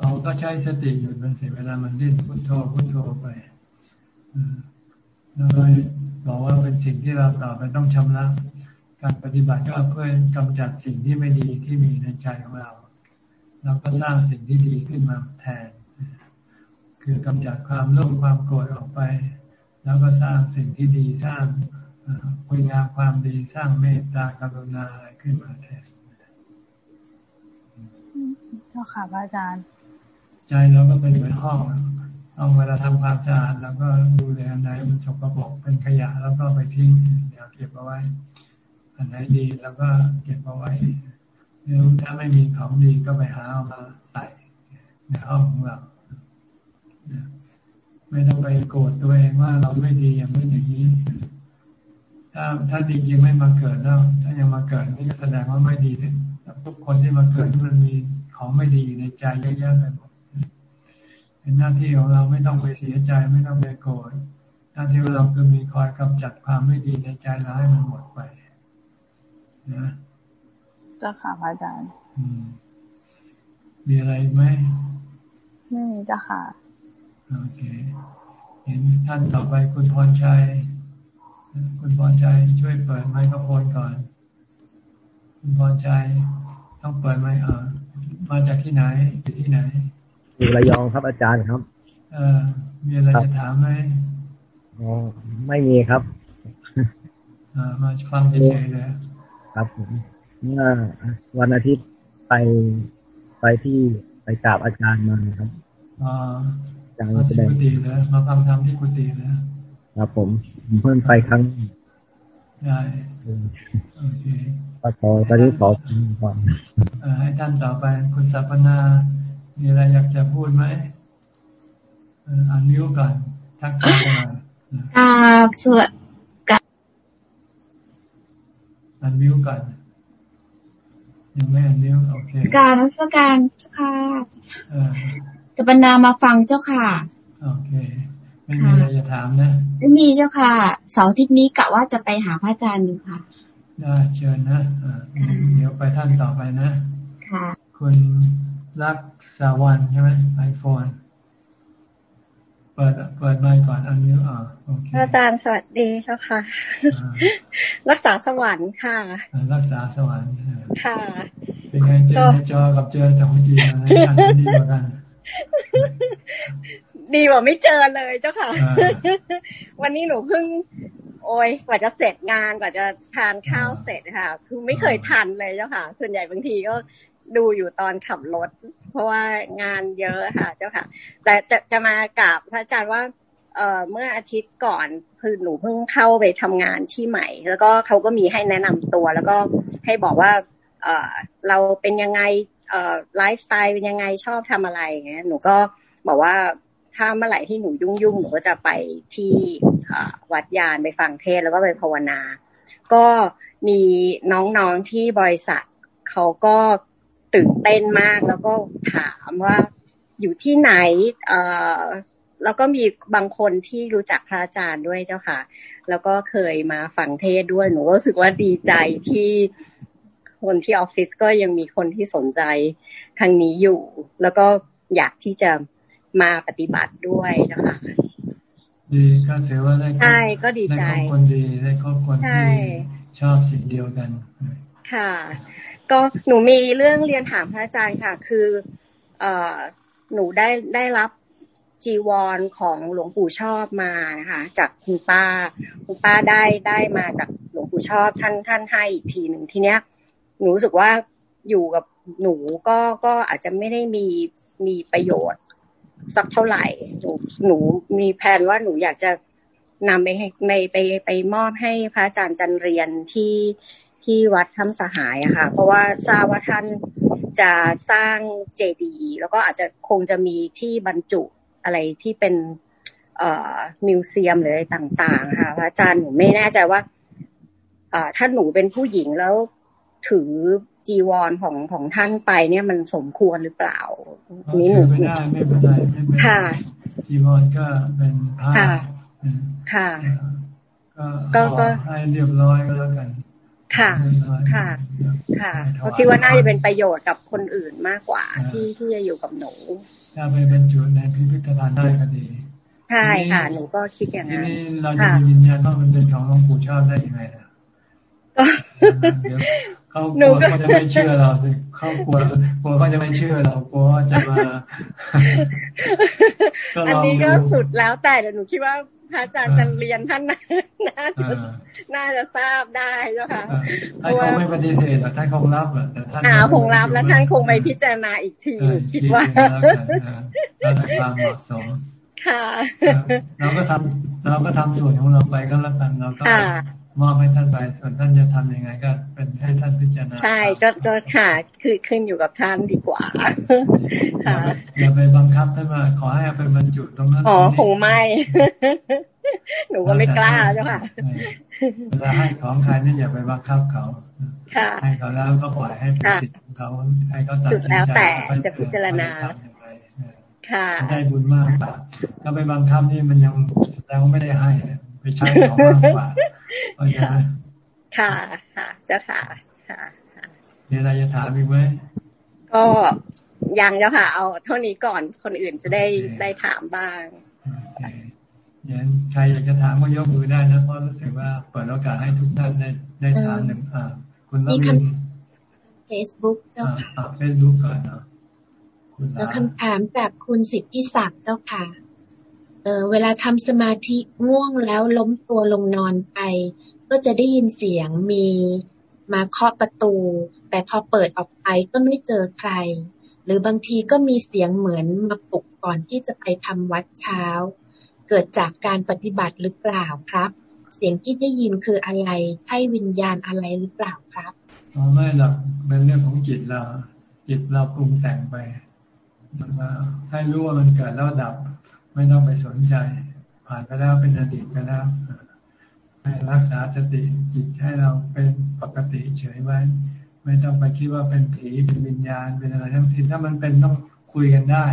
[SPEAKER 1] เราก็ใช้สติหยุดมันเสียเวลามันดิ้นพุทโธพุทโธไปโดยบอกว่าเป็นสิ่งที่เราต่อไปต้องชำระการปฏิบัติก็เพื่อกำจัดสิ่งที่ไม่ดีที่มีในใจของเรา เราก็สร้างสิ่งที่ดีขึ้นมาแทน คือกำจัดความโลภความโกรธออกไป แล้วก็สร้างสิ่งที่ดีสร้างคุณงามความดีสร้างเมตตากรุณาอะไรขึ้นมาแทน
[SPEAKER 16] เจ้าค่ะอาจารย์
[SPEAKER 1] ใจเราก็เป็นเหมือนห้องห้องเวลาทำความสะอาดแล้วก็ดูแลอันไหนมันสกปรกเป็นขยะแล้วก็ไปทิ้งอย่าเก็บเอาไว้ อันไหนดีแล้วก็เก็บเอาไว้หรือถ้าไม่มีของดีก็ไปหาเอามาใส่ในห้องของเราไม่ต้องไปโกรธตัวเองว่าเราไม่ดีอย่างนี้อย่างนี้ ถ้าถ้าดีจริงไม่มาเกิดแล้ว ถ้ายังมาเกิดนี่ก็แสดงว่าไม่ดีทุกคนที่มาเกิดมันมีของไม่ดีอยู่ในใจเยอะแยะไปหมด เป็นหน้าที่ของเราไม่ต้องไปเสียใจไม่ต้องไปโกรธหน้าที่ของเราคือมีคอยกำจัดความไม่ดีในใจเราให้มันหมดไปนะ
[SPEAKER 16] เจ้าค่ะพระอาจารย์
[SPEAKER 1] มีอะไรไหม
[SPEAKER 16] ไม่มีจ้าค่ะ
[SPEAKER 1] โอเคเห็นท่านต่อไปคุณพรชัย คุณพรชัยช่วยเปิดไมโครโฟนก่อน คุณพรชัยต้องเปิดไมค์อ่ามาจากที่ไหนอยู่ที่ไหน
[SPEAKER 17] อยู่ระยองครับอาจารย์ครับ
[SPEAKER 1] เออมีอะไรจะถามไหม
[SPEAKER 17] อ๋อไม่มีครับ
[SPEAKER 1] อ่ามาฟังเฉยๆเลย
[SPEAKER 17] ครับผมเมื่อวันอาทิตย์ไปไปที่ไปกราบอาจารย์มาครับ
[SPEAKER 1] อ่าจากแสดงกุฏิเลยมาฟังธรรมที่กุฏิเลย
[SPEAKER 17] ครับผมเพิ่งไปครั้ง
[SPEAKER 1] ได้โอเค
[SPEAKER 17] ขอตอนนี้ขอก่อน
[SPEAKER 1] ให้ท่านต่อไปคุณสัพนา มีอะไรอยากจะพูดไหมอันนิ้วก่อน ทักทายหน่อย
[SPEAKER 15] ครับสวัสดี
[SPEAKER 1] อันนิ้วก่อนยังไม่อันนิ้วโอเค
[SPEAKER 15] การรัชการเจ้าค่ะจะบรรณามาฟังเจ้าค่ะ
[SPEAKER 1] โอเคไม่มีอะไรจะถามนะ
[SPEAKER 15] ไม่มีเจ้าค่ะเสาร์ที่นี้กะว่าจะไปหาพระอาจารย์อยู่ค่ะ
[SPEAKER 1] ได้เชิญนะเดี๋ยวไปท่านต่อไปนะ
[SPEAKER 15] ค่ะ
[SPEAKER 1] คุณรัก สาวันใช่ไหมไอโฟนเปิดเปิดไมค์ก่อนอันนี้อ่าโอเค
[SPEAKER 18] อาจารย์สวัสดีเจ้าค่ะ รักษาสวรรค์ค่ะ
[SPEAKER 1] รักษาสวรรค์
[SPEAKER 18] ค่ะ
[SPEAKER 1] เป็นไงเจอในจอกับเจอจากจีนอะไรกันดีกว่ากัน
[SPEAKER 18] ดีกว่าไม่เจอเลยเจ้าค่ะ วันนี้หนูเพิ่ง โอ้ยกว่าจะเสร็จงานกว่าจะทานข้าวเสร็จค่ะ คือไม่เคยทันเลยเจ้าค่ะ ส่วนใหญ่บางทีก็ ดูอยู่ตอนขับรถ เพราะว่างานเยอะค่ะ เจ้าค่ะ แต่จะจะมากราบพระอาจารย์ว่าเอ่อเมื่ออาทิตย์ก่อนคือหนูเพิ่งเข้าไปทำงานที่ใหม่ แล้วก็เขาก็มีให้แนะนำตัว แล้วก็ให้บอกว่า เอ่อเราเป็นยังไงเอ่อไลฟ์สไตล์เป็นยังไงชอบทำอะไรอย่างเงี้ยหนูก็บอกว่าถ้าเมื่อไหร่ที่หนูยุ่งยุ่งหนูก็จะไปที่วัดยานไปฟังเทศแล้วก็ไปภาวนา ก็มีน้องๆที่บริษัทเขาก็ ตื่นเต้นมาก แล้วก็ถามว่าอยู่ที่ไหน เอ่อแล้วก็มีบางคนที่รู้จักพระอาจารย์ด้วยเจ้าค่ะ แล้วก็เคยมาฟังเทศด้วย หนูรู้สึกว่าดีใจที่คนที่ออฟฟิศก็ยังมีคนที่สนใจทางนี้อยู่ แล้วก็อยากที่จะมาปฏิบัติด้วยนะคะ
[SPEAKER 1] ดีก็ถือว่าได้
[SPEAKER 18] ใช่ก็ดีใจ
[SPEAKER 1] ได้ครอบคนดีได้ครอบคนที่ชอบสิ่งเดียวกัน
[SPEAKER 18] ค่ะ ก็หนูมีเรื่องเรียนถามพระอาจารย์ค่ะ คือ เออหนูได้ได้รับจีวรของหลวงปู่ชอบมานะคะ จากคุณป้า คุณป้าได้ได้มาจากหลวงปู่ชอบท่านท่านให้อีกทีหนึ่งทีเนี้ย หนูรู้สึกว่าอยู่กับหนูก็ก็อาจจะไม่ได้มีมีประโยชน์ สักเท่าไหร่ หนูหนูมีแผนว่าหนูอยากจะนำไปให้ไปไปไปมอบให้พระอาจารย์จันเรียนที่ ที่ที่วัดถ้ำสหายอะค่ะ เพราะว่าทราบว่าท่านจะสร้างเจดีย์แล้วก็อาจจะคงจะมีที่บรรจุอะไรที่เป็นเอ่อมิวเซียมหรืออะไรต่างๆ ค่ะ พระอาจารย์หนูไม่แน่ใจว่าเอ่อถ้าหนูเป็นผู้หญิงแล้วถือจีวรของของท่านไปเนี่ยมันสมควรหรือเปล่า
[SPEAKER 1] นี้หนูไม่ได้ไม่เป็นไรไม่เป็น
[SPEAKER 18] ค่ะ
[SPEAKER 1] จีวรก็เป็นผ้า
[SPEAKER 18] ค่ะ
[SPEAKER 1] ก็ก็ให้เรียบร้อยก็แล้วกัน
[SPEAKER 18] ค่ะ ค่ะ ค่ะเขาคิดว่าน่าจะเป็นประโยชน์กับคนอื่นมากกว่า ที่ที่จะอยู่กับหนู
[SPEAKER 1] ถ้าไปบรรจุในพิพิธภัณฑ์ได้ก็ดี
[SPEAKER 18] ใช่ค่ะ หนูก็คิดอย่างนั้น
[SPEAKER 1] ทีนี้เราจะยืนยันว่ามันเป็นของหลวงปู่ชอบได้ยังไงล่ะเขากลัวเขาจะไม่เชื่อเราสิเขากลัวกลัวเขาจะไม่เชื่อเรากลัวจะมา
[SPEAKER 18] อันนี้ก็สุดแล้วแต่เดี๋ยวหนูคิดว่า พระอาจารย์จะเรียนท่านน่าจะน่าจะทราบได้เจ้าค่ะ
[SPEAKER 1] ท่านคงไม่ปฏิเสธท่านคงรับแต่ท่านอ่า
[SPEAKER 18] คงรับแล้วท่านคงไปพิจารณาอีกทีคิดว่า
[SPEAKER 1] แล้วแต่ความเหมาะสมค่ะ เราก็ทำเราก็ทำส่วนของเราไปก็แล้วกันเราก็ มอบให้ท่านไปส่วนท่านจะทำยังไงก็เป็นให้ท่านพิจารณา
[SPEAKER 18] ใช่ก็ก็ค่ะคือขึ้นอยู่กับท่านดีกว่า
[SPEAKER 1] ค่ะอย่าไปบังคับท่านว่าขอให้เอาไปบรรจุตรงนั้น
[SPEAKER 18] อ๋อคงไม่หนูก็ไม่กล้าเจ้าค่ะ
[SPEAKER 1] เวลาให้ของใครนี่อย่าไปบังคับเขาให้เขาแล้วก็ปล่อยให้เป็นสิทธิ์ของเขาให้เขาตัดสินใจแล้วแต่
[SPEAKER 18] จะพิจารณาค่ะ
[SPEAKER 1] ได้บุญมากถ้าไปบังคับนี่มันยังแสดงว่าไม่ได้ให้ไปใช้ของมากกว่า
[SPEAKER 18] ค่ะค่ะค่ะเจ้าค่ะค่ะ
[SPEAKER 1] มีอะไรจะถามอีกไหม
[SPEAKER 18] ก็ยังเจ้าค่ะ เอาเท่านี้ก่อนคนอื่นจะได้ได้ถามบ้าง
[SPEAKER 1] อย่างใครอยากจะถามก็ยกมือได้นะเพราะรู้สึกว่าเปิดโอกาสให้ทุกท่านได้ได้ถามหนึ่งอ่าคุณละวิน
[SPEAKER 15] เฟซบุ๊กเจ้า
[SPEAKER 1] ค่ะเฟซบุ๊กก่อนเนาะ
[SPEAKER 15] แล้วคำถามจากคุณสิทธิศักดิ์เจ้าค่ะ เออเวลาทำสมาธิง่วงแล้วล้มตัวลงนอนไป ก็จะได้ยินเสียงมีมาเคาะประตู แต่พอเปิดออกไปก็ไม่เจอใคร หรือบางทีก็มีเสียงเหมือนมาปลุกก่อนที่จะไปทำวัดเช้า เกิดจากการปฏิบัติหรือเปล่าครับ เสียงที่ได้ยินคืออะไร ใช่วิญญาณอะไรหรือเปล่าครับ
[SPEAKER 1] อ๋อไม่หรอกเป็นเรื่องของจิตเราจิตเราปรุงแต่งไปมันให้รู้ว่ามันเกิดแล้วดับ ไม่ต้องไปสนใจ ผ่านไปแล้วเป็นอดีตไปแล้วให้รักษาสติจิตให้เราเป็นปกติเฉยไว้ ไม่ต้องไปคิดว่าเป็นผีเป็นวิญญาณเป็นอะไรทั้งสิ้นถ้ามันเป็นต้องคุยกันได้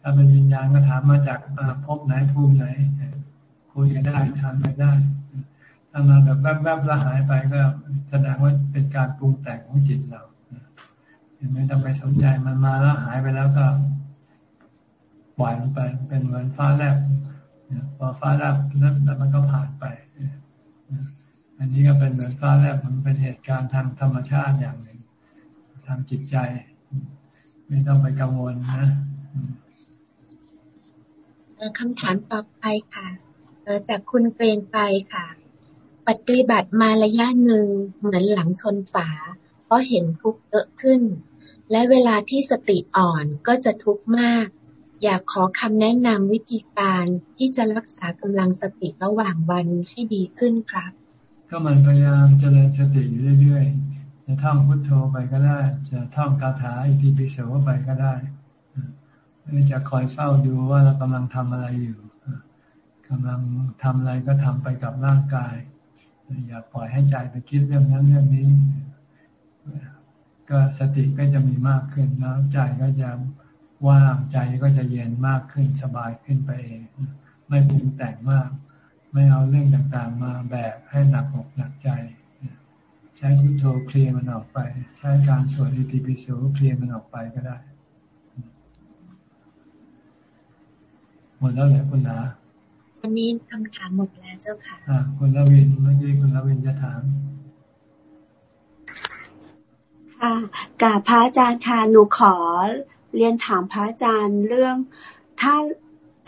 [SPEAKER 1] ถ้าเป็นวิญญาณก็ถามมาจากพบไหนภูมิไหน คุยกันได้ทานไปได้ถ้ามาแบบแวบๆแล้วหายไปก็แสดงว่าเป็นการปรุงแต่งของจิตเราไม่ต้องไปสนใจมันมาแล้วหายไปแล้วก็ ปล่อยมันไป เป็นเหมือนฟ้าแลบพอฟ้าแลบแล้วมันก็ผ่านไป อันนี้ก็เป็นเหมือนฟ้าแลบมันเป็นเหตุการณ์ทางธรรมชาติอย่างหนึ่ง ทางจิตใจ ไม่ต้องไปกังวลนะ
[SPEAKER 15] คำถามต่อไปค่ะจากคุณเกรงไปค่ะ ปฏิบัติมาระยะหนึ่งเหมือนหลังชนฝา เพราะเห็นทุกข์เยอะขึ้น และเวลาที่สติอ่อนก็จะทุกข์มาก อยากขอคำแนะนำวิธีการที่จะรักษากำลังสติระหว่างวันให้ดีขึ้นครับ
[SPEAKER 1] ก็มันพยายามเจริญสติอยู่เรื่อยๆ จะท่องพุทโธไปก็ได้ จะท่องคาถาอิติปิโสไปก็ได้หรือจะคอยเฝ้าดูว่าเรากำลังทำอะไรอยู่กำลังทำอะไรก็ทำไปกับร่างกาย อย่าปล่อยให้ใจไปคิดเรื่องนั้นเรื่องนี้ ก็สติก็จะมีมากขึ้นแล้วใจก็จะ ว่างใจก็จะเย็นมากขึ้นสบายขึ้นไปเอง ไม่ปรุงแต่งมาก ไม่เอาเรื่องต่างๆ มาแบกให้หนักอกหนักใจ ใช้พุทโธเคลียร์มันออกไป ใช้การสวดอิติปิโสเคลียร์มันออกไปก็ได้หมดแล้วเหรอคุณนา
[SPEAKER 15] วันนี้คำถามหมดแล้วเจ้าค่ะ
[SPEAKER 1] อ่าคุณลวินเมื่อกี้คุณลวินจะถาม
[SPEAKER 13] ค่ะกาพระอาจารย์ค่ะหนูขอ เรียนถามพระอาจารย์เรื่องถ้า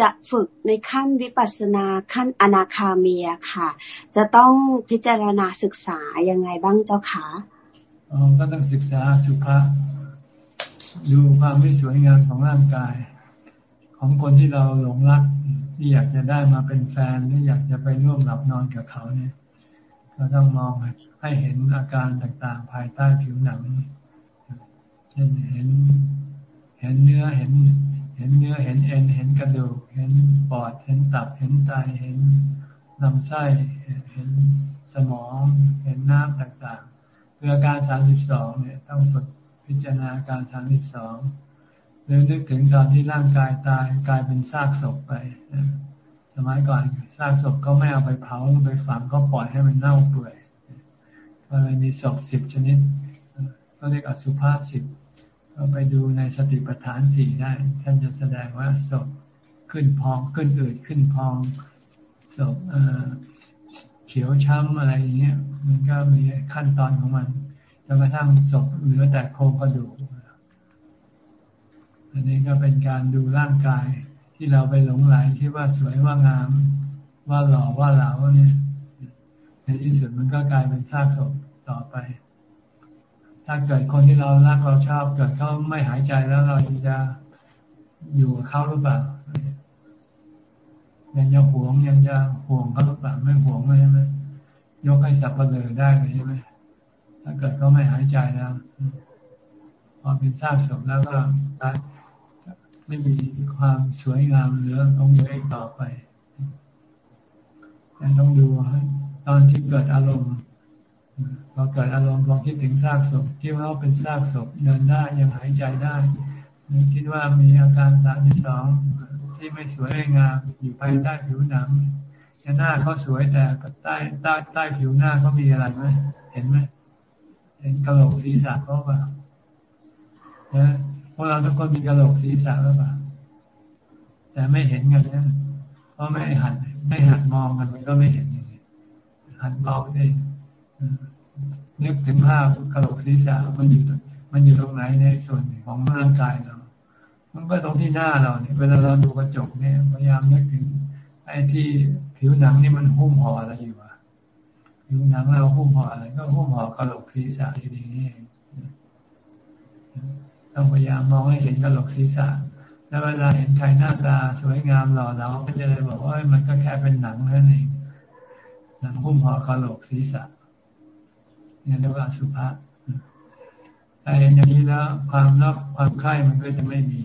[SPEAKER 13] จะฝึกในขั้นวิปัสสนาขั้นอนาคาเมียค่ะ จะต้องพิจารณาศึกษายังไงบ้างเจ้าคะ
[SPEAKER 1] อ๋อก็ต้องศึกษาสุภาดูความไม่สวยงามของร่างกาย ของคนที่เราหลงรักที่อยากจะได้มาเป็นแฟนหรืออยากจะไปร่วมหลับนอนกับเขาเนี่ยเราต้องมองให้เห็นอาการต่างๆภายใต้ผิวหนังเช่นเห็น เห็นเนื้อเห็น เห็นเนื้อเห็นเอ็น เห็นกระดูก เห็นปอด เห็นตับ เห็นไต เห็นลำไส้ เห็นสมอง เห็นน้ำต่างๆคืออาการสามสิบสองเนี่ยต้องฝึกพิจารณาการสามสิบสองหรือนึกถึงตอนที่ร่างกายตายกลายเป็นซากศพไปสมัยก่อนซากศพก็ไม่เอาไปเผาไปฝังก็ปล่อยให้มันเน่าเปื่อยก็เลยมีศพสิบชนิดก็เรียกอสุภาษิต สิบก็ไปดูในสติปัฏฐานสี่ได้ ท่านจะแสดงว่าศพขึ้นพองขึ้นอืดขึ้นพองศพเขียวช้ำอะไรอย่างเงี้ย มันก็มีขั้นตอนของมันจนกระทั่งศพเหลือแต่โครงกระดูกอันนี้ก็เป็นการดูร่างกายที่เราไปหลงไหลที่ว่าสวยว่างาม ว่าหล่อว่าเหลาเนี่ยในที่สุดมันก็กลายเป็นซากศพต่อไป ถ้าเกิดคนที่เรารักเราชอบเกิดเขาไม่หายใจแล้วเราจะอยู่กับเขาหรือเปล่ายังจะห่วงยังจะห่วงเขาหรือเปล่าไม่ห่วงใช่ไหมยกให้สับเปลือได้เลยใช่ไหมถ้าเกิดเขาไม่หายใจแล้วพอเป็นซากศพแล้วก็ตาไม่มีความสวยงามเหลือตรงอยู่อีกต่อไปต้องดูตอนที่เกิดอารมณ์ พอเกิดอารมณ์ลองคิดถึงซากศพที่ว่าเป็นซากศพเดินได้ยังหายใจได้คิดว่ามีอาการสามสองที่ไม่สวยงามอยู่ภายใต้ผิวหนังหน้าเขาสวยแต่ใต้ใต้ใต้ผิวหน้าเขามีอะไรไหมเห็นไหมเห็นกระโหลกศีรษะเขาเปล่านะพวกเราทุกคนมีกระโหลกศีรษะหรือเปล่าแต่ไม่เห็นกันนะเพราะไม่หันไม่หันมองกันมันก็ไม่เห็นหันมองเอง นึกถึงภาพกระโหลกศีรษะมันอยู่ มันอยู่ตรงไหนในส่วนของร่างกายเรา มันก็ตรงที่หน้าเราเนี่ยเวลาเราดูกระจกเนี่ยพยายามนึกถึง ไอ้ที่ผิวหนังนี่มันหุ้มห่ออะไรอยู่อะผิวหนังเราหุ้มห่ออะไรก็หุ้มห่อกระโหลกศีรษะอยู่ดีนี่ต้องพยายามมองให้เห็นกระโหลกศีรษะแล้วเวลาเห็นใครหน้าตาสวยงามหล่อเหลาก็จะเลยบอกว่ามันก็แค่เป็นหนังนั่นเองหนังหุ้มห่อกระโหลกศีรษะ เนี่ยเรียกว่าสุภาพแต่เห็นอย่างนี้แล้วความรักความใคร่มันก็จะไม่มี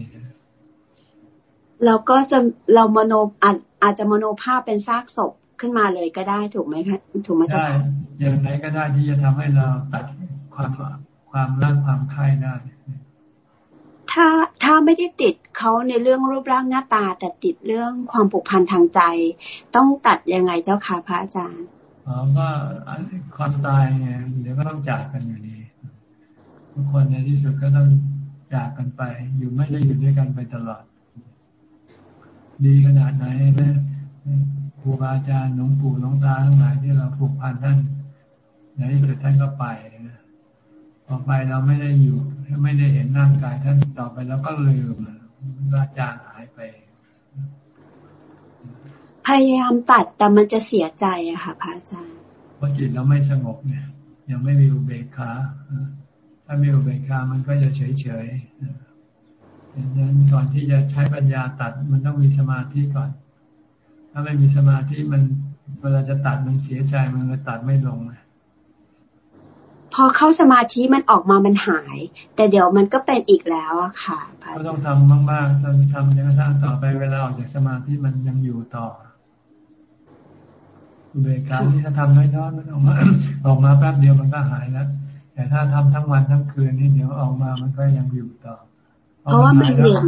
[SPEAKER 13] เราก็จะเรามโนอาจอาจจะมโนภาพเป็นซากศพขึ้นมาเลยก็ได้ถูกไหมคะถูกไหมจ๊ะใช่
[SPEAKER 1] อย่างไรก็ได้ที่จะทำให้เราตัดความความรักความใคร่ได้
[SPEAKER 13] ถ้าถ้าไม่ได้ติดเขาในเรื่องรูปร่างหน้าตา แต่ติดเรื่องความผูกพันทางใจ ต้องตัดยังไงเจ้าค่ะพระอาจารย์
[SPEAKER 1] อ๋อก็ความตายไงเดี๋ยวก็ต้องจากกันอยู่ดีทุกคนในที่สุดก็ต้องจากกันไป อยู่ไม่ได้อยู่ด้วยกันไปตลอด ดีขนาดไหนนะครูบาอาจารย์หลวงปู่หลวงตาทั้งหลายที่เราผูกพันท่านในที่สุดท่านก็ไปต่อไปเราไม่ได้อยู่ ไม่ได้เห็นร่างกายท่านต่อไปแล้วก็ลืมว่าจางหายไป
[SPEAKER 13] พยายามตัดแต่มันจะเสียใจอะค่ะพระอาจารย์
[SPEAKER 1] เพราะจิตเราไม่สงบเนี่ย ยังไม่มีอุเบกขาถ้ามีอุเบกขามันก็จะเฉยเฉยดังนั้นก่อนที่จะใช้ปัญญาตัดมันต้องมีสมาธิก่อน ถ้าไม่มีสมาธิมันเวลาจะตัดมันเสียใจมันก็ตัดไม่ลงเลย
[SPEAKER 13] พอเข้าสมาธิมันออกมามันหาย แต่เดี๋ยวมันก็เป็นอีกแล้วอะค่ะ
[SPEAKER 1] ก็ต้องทำมากๆต้องทำจนกระทั่งต่อไปเวลาออกจากสมาธิมันยังอยู่ต่อ อุเบกขาที่ถ้าทำน้อยๆมันออกมาออกมาแป๊บเดียวมันก็หายแล้วแต่ถ้าทำทั้งวันทั้งคืนนี่เดี๋ยวออกมามันก็ยังอยู่ต่อ
[SPEAKER 13] เพราะว่ามันเรียน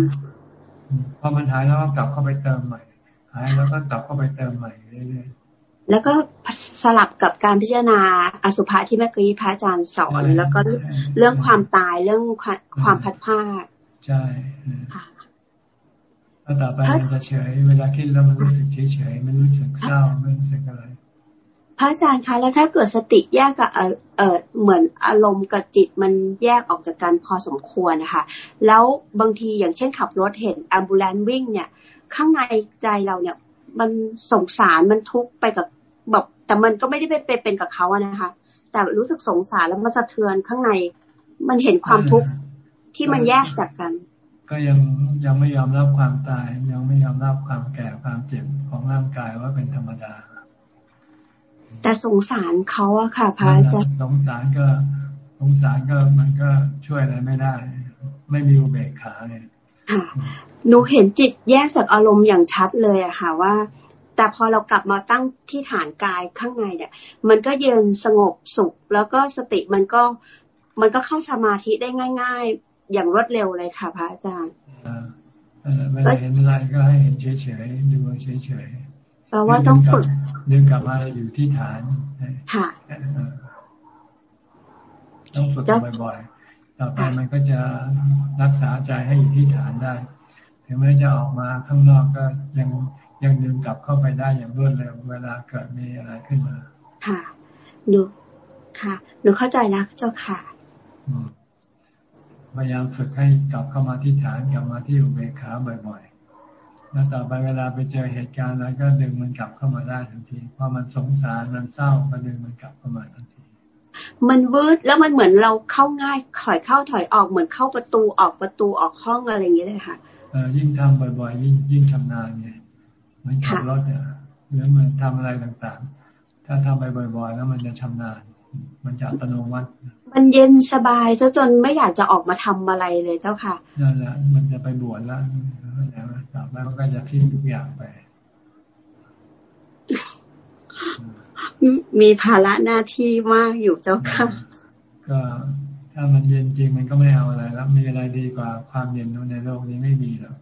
[SPEAKER 1] พอมันหายแล้วก็กลับเข้าไปเติมใหม่ หายแล้วก็กลับเข้าไปเติมใหม่เรื่อยๆ
[SPEAKER 13] แล้วก็สลับกับการพิจารณาอสุภะที่เมื่อกี้พระอาจารย์สอนแล้วก็เรื่องความตายเรื่องความพัดผ้า
[SPEAKER 1] ใช่ค่ะ แล้วต่อไปมันจะเฉย เวลาคิดแล้วมันรู้สึกเฉยเฉยไม่รู้สึกเศร้าไม่รู้สึกอะไร
[SPEAKER 13] พระอาจารย์คะแล้วถ้าเกิดสติแยกกับเออเหมือนอารมณ์กับจิตมันแยกออกจากกันพอสมควรนะคะ แล้วบางทีอย่างเช่นขับรถเห็นอัมบูเลนวิ่งเนี่ย ข้างในใจเราเนี่ย มันสงสารมันทุกข์ไปกับแบบแต่มันก็ไม่ได้ไปเป็นกับเขาอะนะคะ แต่รู้สึกสงสารแล้วมันสะเทือนข้างใน มันเห็นความทุกข์ที่มันแยกจากกัน
[SPEAKER 1] ก็ยังยังไม่ยอมรับความตาย ยังไม่ยอมรับความแก่ความเจ็บของร่างกายว่าเป็นธรรมดา
[SPEAKER 13] แต่สงสารเขาอะค่ะพระอาจารย์
[SPEAKER 1] สงสารก็สงสารก็มันก็ช่วยอะไรไม่ได้ ไม่มีอุเบกขาเนี่ย
[SPEAKER 13] ค่ะหนูเห็นจิตแยกจากอารมณ์อย่างชัดเลยอะค่ะว่า แต่พอเรากลับมาตั้งที่ฐานกายข้างในเนี่ยมันก็เย็นสงบสุข แล้วก็สติมันก็มันก็เข้าสมาธิได้ง่ายๆ อย่างรวดเร็วเลยค่ะ พระอาจารย์
[SPEAKER 1] เวลาเห็นอะไรก็ให้เห็นเฉยๆดูเฉยๆ
[SPEAKER 13] แปลว่าต้องฝึก
[SPEAKER 1] ดึงกลับมาอยู่ที่ฐาน
[SPEAKER 13] ค่ะ
[SPEAKER 1] ต้องฝึกบ่อยๆต่อไปมันก็จะรักษาใจให้อยู่ที่ฐานได้ถึงแม้จะออกมาข้างนอกก็ยังยังดึงกลับเข้าไปได้อย่างรวดเร็วเวลาเกิดมีอะไรขึ้นมา
[SPEAKER 13] ค่ะหนูค่ะหนูเข้าใจแล้วเจ้าค่ะ
[SPEAKER 1] พยายามฝึกให้กลับเข้ามาที่ฐานกลับมาที่อุเบกขาบ่อยๆ แล้วต่อไปเวลาไปเจอเหตุการณ์อะไรก็ดึงมันกลับเข้ามาได้ทันทีพอมันสงสารมันเศร้าก็ดึงมันกลับเข้ามาทันที
[SPEAKER 13] มันวืดแล้วมันเหมือนเราเข้าง่ายถอยเข้าถอยออกเหมือนเข้าประตูออกประตูออกห้องอะไรอย่างเงี้ยเลยค่ะ
[SPEAKER 1] เออยิ่งทำบ่อยๆ ยิ่งยิ่งชำนาญไงมันขับรถเนี่ยหรือมันทำอะไรต่างๆ ถ้าทำไปบ่อยๆ แล้วมันจะชำนาญ มันจะอัตโนมัติ
[SPEAKER 13] มันเย็นสบายซะจนไม่อยากจะออกมาทำอะไรเลยเจ้าค่ะ
[SPEAKER 1] นั่นแหละมันจะไปบวชแล้วต่อไปมันก็จะทิ้งทุกอย่างไป
[SPEAKER 13] มีภาระหน้าที่มากอยู่เจ้าค่ะ
[SPEAKER 1] ก็ถ้ามันเย็นจริงมันก็ไม่เอาอะไรแล้วมีอะไรดีกว่าความเย็นในโลกนี้ไม่มีแล้ว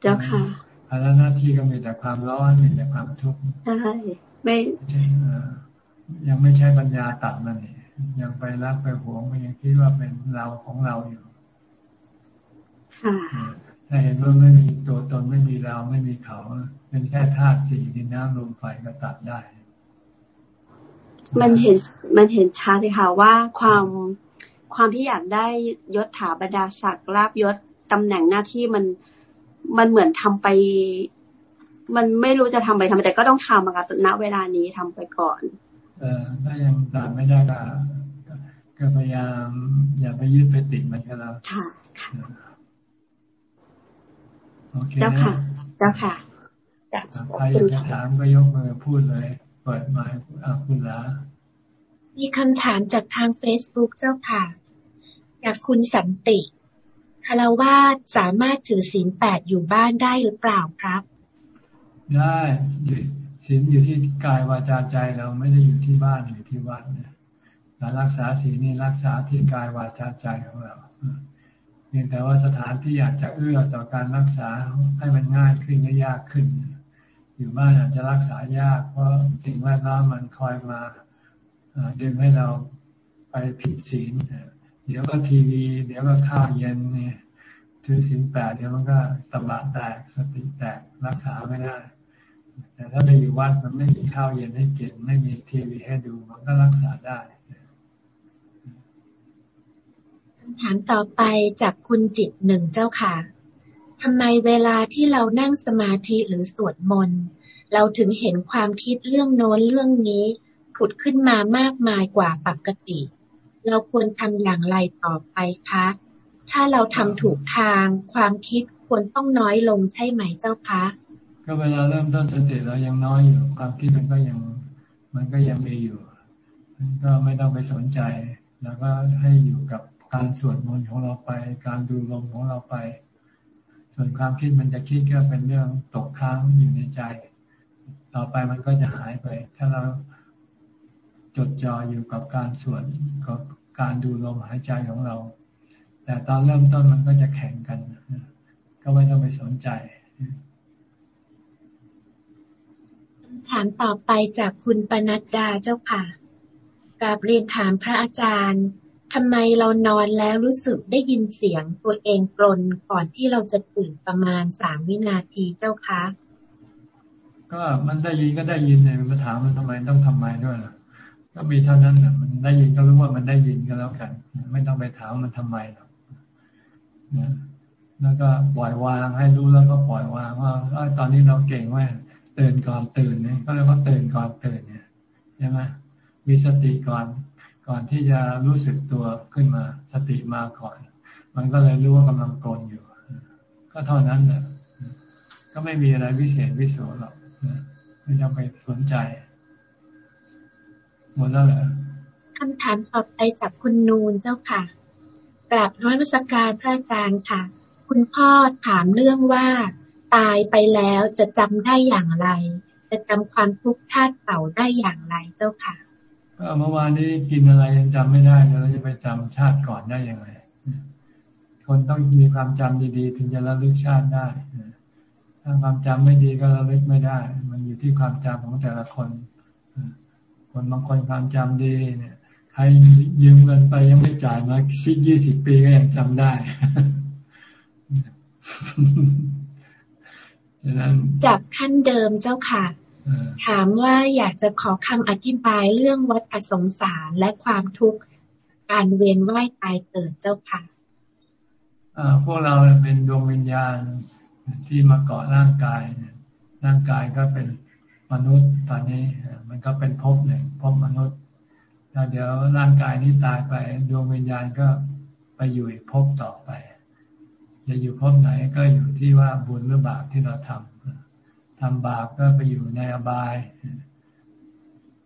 [SPEAKER 13] เจ้าค่ะ
[SPEAKER 1] ภาระหน้าที่ก็มีแต่ความร้อนมีแต่ความทุกข์
[SPEAKER 13] ใช่ไม่
[SPEAKER 1] ยังไม่ใช่ปัญญาตัดมันเองยังไปรักไปหวงมันยังคิดว่าเป็นเราของเราอยู่ถ้าเห็นว่าไม่มีตัวตนไม่มีเราไม่มีเขา เป็นแค่ธาตุสี่ดินน้ำลมไฟก็ตัดได้
[SPEAKER 13] มันเห็นมันเห็นชัดเลยค่ะว่าความความที่อยากได้ยศถาบรรดาศักดิ์ลาบยศตำแหน่งหน้าที่มันมันเหมือนทำไป มันไม่รู้จะทำไปทำไมแต่ก็ต้องทำอะค่ะณเวลานี้ทำไปก่อน
[SPEAKER 1] เออ ถ้ายังตัดไม่ได้ก็ก็พยายาม อย่าไปยึดไปติดมันก็แล้ว
[SPEAKER 13] ค่ะ
[SPEAKER 1] โอเค
[SPEAKER 13] เจ้าค่ะ เจ้าค่ะ
[SPEAKER 1] ใครอยากจะถามก็ยกมือพูดเลยเปิดมาคุณละ
[SPEAKER 15] มีคำถามจากทางเฟซบุ๊กเจ้าค่ะ จากคุณสันติคารวาสสามารถถือศีลแปดอยู่บ้านได้หรือเปล่าครับ
[SPEAKER 1] ได้ ศีลอยู่ที่กายวาจาใจเราไม่ได้อยู่ที่บ้านหรือที่วัดเนี่ยการรักษาศีลนี่รักษาที่กายวาจาใจของเราเพียงแต่ว่าสถานที่อยากจะเอื้อต่อการรักษาให้มันง่ายขึ้นก็ยากขึ้น อยู่บ้านอาจจะรักษายาก เพราะสิ่งแวดล้อมมันคอยมาดึงให้เราไปผิดศีลเดี๋ยวก็ทีวี เดี๋ยวก็ข้าวเย็นเนี่ยถือศีลแปดเดี๋ยวมันก็ตบะแตกสติแตกรักษาไม่ได้ แต่ถ้าไปอยู่วัดมันไม่มีข้าวเย็นให้กินไม่มีทีวีให้ดูมันก็รักษาได้
[SPEAKER 15] คำถามต่อไปจากคุณจิตหนึ่งเจ้าค่ะทำไมเวลาที่เรานั่งสมาธิหรือสวดมนต์เราถึงเห็นความคิดเรื่องโน้นเรื่องนี้ผุดขึ้นมามากมายกว่าปกติ เราควรทำอย่างไรต่อไปคะ ถ้าเราทำถูกทาง ความคิดควรต้องน้อยลงใช่ไหมเจ้าคะ
[SPEAKER 1] ก็เวลาเริ่มต้นสติเรายังน้อยอยู่ ความคิดมันก็ยัง มันก็ยังมีอยู่ก็ไม่ต้องไปสนใจ แล้วก็ให้อยู่กับการสวดมนต์ของเราไป การดูลมของเราไป ส่วนความคิดมันจะคิดก็เป็นเรื่องตกค้างอยู่ในใจ ต่อไปมันก็จะหายไป ถ้าเราจดจ่ออยู่กับการสวดกับการดูลมหายใจของเรา แต่ตอนเริ่มต้นมันก็จะแข่งกัน ก็ไม่ต้องไปสนใจ
[SPEAKER 15] ถามต่อไปจากคุณปนัดดาเจ้าค่ะกราบเรียนถามพระอาจารย์ทำไมเรานอนแล้วรู้สึกได้ยินเสียงตัวเองกรนก่อนที่เราจะตื่นประมาณสามวินาทีเจ้าคะ
[SPEAKER 1] ก็มันได้ยินก็ได้ยินเนี่ยมาถามมันทำไมต้องทำไมด้วยล่ะ ก็มีเท่านั้นแหละมันได้ยินก็รู้ว่ามันได้ยินก็แล้วกัน ไม่ต้องไปถามมันทำไมหรอกนะแล้วก็ปล่อยวางให้รู้แล้วก็ปล่อยวางว่าตอนนี้เราเก่งว่า ตื่นก่อนตื่นเนี่ยก็เรียกว่าตื่นก่อนตื่นเนี่ยใช่ไหมมีสติก่อนก่อนที่จะรู้สึกตัวขึ้นมาสติมาก่อน มันก็เลยรู้ว่ากำลังกลนอยู่ ก็เท่านั้นแหละก็ไม่มีอะไรวิเศษวิโสหรอกไม่ต้องไปสนใจหมดแล้วเหรอ
[SPEAKER 15] คำถามต่อไปจากคุณนูนเจ้าค่ะกราบน้อยวิสการพระอาจารย์ค่ะ คุณพ่อถามเรื่องว่า ตายไปแล้วจะจำได้อย่างไร จะจำความทุกข์ชาติเก่าได้อย่างไรเจ้าค่ะ
[SPEAKER 1] ก็เมื่อวานนี้กินอะไรยังจำไม่ได้แล้วจะไปจำชาติก่อนได้ยังไงคนต้องมีความจำดีๆ ถึงจะระลึกชาติได้ถ้าความจำไม่ดีก็ระลึกไม่ได้ มันอยู่ที่ความจำของแต่ละคนคนบางคนความจำดีเนี่ยใครยืมเงินไปยังไม่จ่ายมาสิบยี่สิบปีก็ยังจำได้
[SPEAKER 15] จากท่านเดิมเจ้าค่ะ ถามว่าอยากจะขอคำอธิบายเรื่องวัฏสงสารและความทุกข์การเวียนว่ายตายเกิดเจ้าค่ะ
[SPEAKER 1] พวกเราเป็นดวงวิญญาณที่มาเกาะร่างกายร่างกายก็เป็นมนุษย์ตอนนี้มันก็เป็นภพหนึ่งภพมนุษย์แล้วเดี๋ยวร่างกายนี้ตายไปดวงวิญญาณก็ไปอยู่อีกภพต่อไป จะอยู่ภพไหนก็อยู่ที่ว่าบุญหรือบาปที่เราทำทำบาปก็ไปอยู่ในอบาย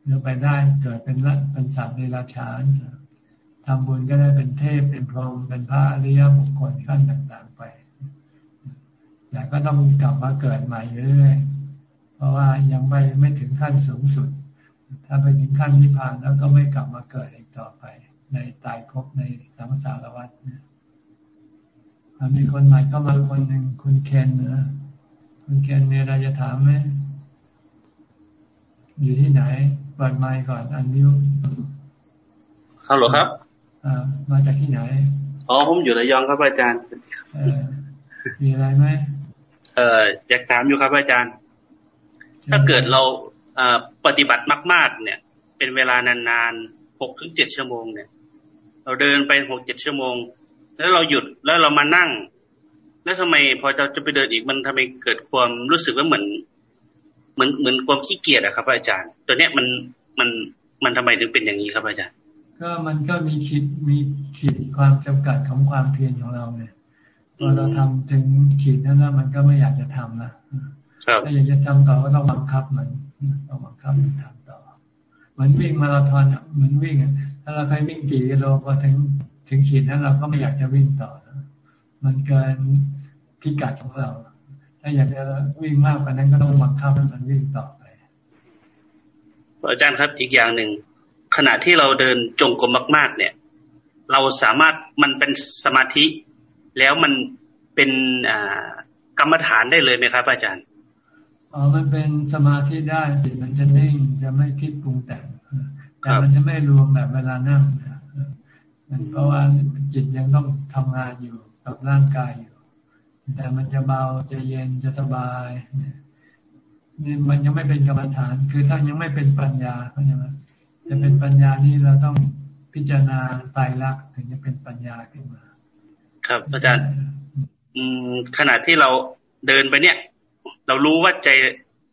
[SPEAKER 1] หรือไปได้เกิดเป็นเป็นสัตว์ในราชานทำบุญก็ได้เป็นเทพเป็นพรหมเป็นพระอริยบุคคลขั้นต่างๆไปแต่ก็ต้องกลับมาเกิดใหม่เรื่อยๆเพราะว่ายังไม่ไม่ถึงขั้นสูงสุด ถ้าไปถึงขั้นนิพพานแล้วก็ไม่กลับมาเกิดอีกต่อไป ในตายภพในสังสารวัฏเนี่ย มีคนใหม่เข้ามาคนหนึ่งคุณเคนนะคุณเคนมีอะไรจะถามไหมอยู่ที่ไหนเปิดไมค์ก่อนอันนิ้ว
[SPEAKER 19] ฮัลโหลครับ
[SPEAKER 1] มาจากที่ไหน
[SPEAKER 19] อ๋อผมอยู่ระยองครับอาจารย์
[SPEAKER 1] มีอะไรไหม
[SPEAKER 19] เอ่ออยากถามอยู่ครับอาจารย์ ถ้าเกิดเราปฏิบัติมาก ๆ เนี่ย เป็นเวลานานๆหกถึงเจ็ดชั่วโมงเนี่ย เราเดินไปหกเจ็ดชั่วโมง แล้วเราหยุดแล้วเรามานั่ง แล้วทำไมพอเราจะไปเดินอีกมันทำไมเกิดความรู้สึกว่าเหมือน เหมือนเหมือนความขี้เกียจอะครับ อาจารย์ ตัวเนี้ยมันมันมันทำไมถึงเป็นอย่างนี้ครับอาจารย์
[SPEAKER 1] ก็มันก็มีขีดมีขีดความจำกัดของความเพียรของเราเนี่ยพอเราทำถึงขีดนั้นแล้วมันก็ไม่อยากจะทำนะถ้าอยากจะทำต่อก็ต้องบังคับมันต้องบังคับมันทำต่อเหมือนวิ่งมาราธอนเหมือนวิ่งถ้าเราเคยวิ่งกี่กิโลพอถึง ถึงขีดนั้นเราก็ไม่อยากจะวิ่งต่อมันเกินพิกัดของเรา ถ้าอยากจะวิ่งมากกว่านั้นก็ต้องบังคับให้มันวิ่งต่อไป
[SPEAKER 19] อาจารย์ครับอีกอย่างหนึ่งขณะที่เราเดินจงกรมมาก ๆ เนี่ย เราสามารถมันเป็นสมาธิ แล้วมันเป็นกรรมฐานได้เลยไหมครับ อาจารย์
[SPEAKER 1] อ๋อมันเป็นสมาธิได้จิตมันจะนิ่งจะไม่คิดปรุงแต่งแต่มันจะไม่รวมแบบเวลานั่งมัน เพราะว่าจิตยังต้องทำงานอยู่กับร่างกายอยู่ แต่มันจะเบาจะเย็นจะสบายนี่มันยังไม่เป็นกรรมฐาน คือถ้ายังไม่เป็นปัญญาเข้าใจไหมจะเป็นปัญญานี่เราต้องพิจารณาตายรักถึงจะเป็นปัญญาขึ้นมา
[SPEAKER 19] ครับอาจารย์ขณะที่เราเดินไปเนี่ย เรารู้ว่าใจ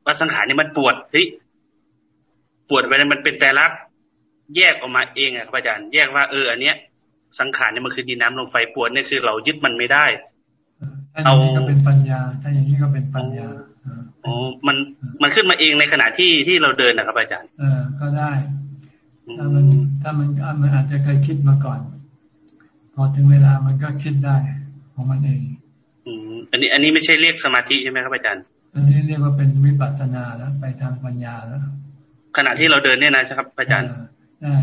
[SPEAKER 19] ว่าสังขารนี่มันปวดเฮ้ยปวดไปมันเป็นแต่รัก แยกออกมาเองอะครับอาจารย์แยกว่าเอออันเนี้ย สังขารเนี่ยมันคือดินน้ำลมไฟปวดเนี่ยคือเรายึดมันไม่ได้
[SPEAKER 1] เอาก็เป็นปัญญา ถ้าอย่างนี้ก็เป็นปัญญา
[SPEAKER 19] อ๋อมันมันขึ้นมาเองในขณะที่ที่เราเดินนะครับ อาจารย์
[SPEAKER 1] เออก็ได้ ถ้ามันถ้ามันมันอาจจะเคยคิดมาก่อน พอถึงเวลามันก็คิดได้ของมันเอง
[SPEAKER 19] อืมอันนี้ อันนี้ไม่ใช่เรียกสมาธิใช่ไหมครับอาจารย์
[SPEAKER 1] อันนี้เรียกว่าเป็นวิปัสสนาแล้วไปทางปัญญาแล้ว
[SPEAKER 19] ขณะที่เราเดินเนี่ยนะครับอาจารย์
[SPEAKER 1] ได้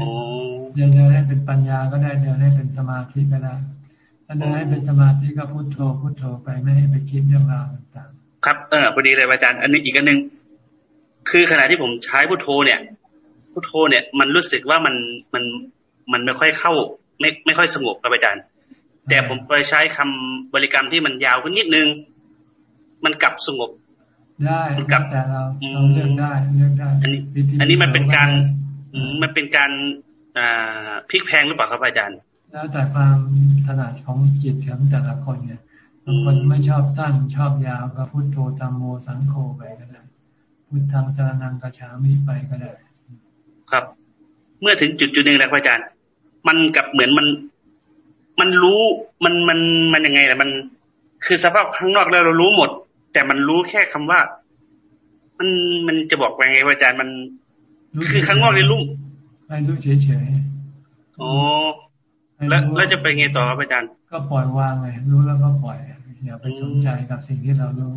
[SPEAKER 1] เดินให้เป็นปัญญาก็ได้เดินให้เป็นสมาธิก็ได้ถ้าเดินให้เป็นสมาธิก็พุโทโธพุโทโธไปไม่ให้ไปคิดเรื่องราวต่าง
[SPEAKER 19] ๆ ครับเออพอดีเลยอาจารย์ อันนี้อีกอันหนึ่งคือขณะที่ผมใช้พุโทโธเนี่ยพุทโธเนี่ยมันรู้สึกว่ามันมันมันไม่ค่อยเข้า ไม่ไม่ค่อยสงบครับอาจารย์ แต่ผมไปใช้คำบริกรรมที่มันยาวขึ้นนิดนึง มันกลับสงบ
[SPEAKER 1] ได้มันกลับแต่เราเราเลือกได้เลือกได้
[SPEAKER 19] อันนี้ อันนี้มันเป็นการ มันเป็นการอ่าพลิกแพงหรือเปล่าครับอาจารย์
[SPEAKER 1] แล้วแต่ความถนัดของจิตของแต่ละคนเนี่ยบางคนไม่ชอบสั้นชอบยาวก็พุทโธตามโมสังโฆไปก็ได้พุทธังสารนังกระฉามีไปก็ได้
[SPEAKER 19] ครับ เมื่อถึงจุดจุดหนึ่งแล้วอาจารย์ มันกับเหมือนมัน มันรู้มันมันมันยังไงล่ะมันคือสภาพข้างนอกแล้วเรารู้หมด แต่มันรู้แค่คำว่า มันมันจะบอกว่าไงอาจารย์มัน คือข้างนอกเลยรู้
[SPEAKER 1] ให้รู้เฉย
[SPEAKER 19] ๆอ๋อแล้วแล้วจะไปไงต่อครับอาจารย์
[SPEAKER 1] ก็ปล่อยวางเลยรู้แล้วก็ปล่อย อย่าไปสนใจกับสิ่งที่เรารู้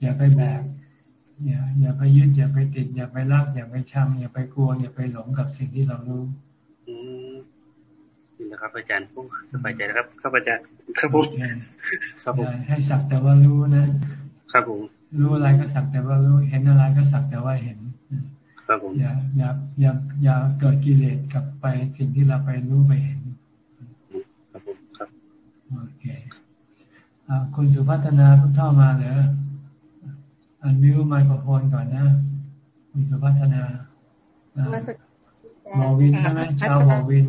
[SPEAKER 1] อย่าไปแบกอย่าอย่าไปยึดอย่าไปติด อย่าไปรักอย่าไปชังอย่าไปกลัวอย่าไปหลงกับสิ่งที่เรารู้
[SPEAKER 19] อืมนี่นะครับ อาจารย์ผมสบายใจนะครับครับอาจารย์ครับผม
[SPEAKER 1] ครับผมให้สักแต่ว่ารู้นะ
[SPEAKER 19] ครับผม
[SPEAKER 1] รู้อะไรก็สักแต่ว่ารู้ เห็นอะไรก็สักแต่ว่าเห็น
[SPEAKER 19] ครับผม
[SPEAKER 1] อย่าอย่าอย่าอย่าเกิดกิเลสกับไปสิ่งที่เราไปรู้ไปเห็น
[SPEAKER 19] ครับผมครับ
[SPEAKER 1] โอเคอ่าคุณสุพัฒนาพุทธมาเลยอันมิวไมโครโฟนก่อนนะ คุณสุพัฒนาบอวินใช่ไหมชาวบอวิน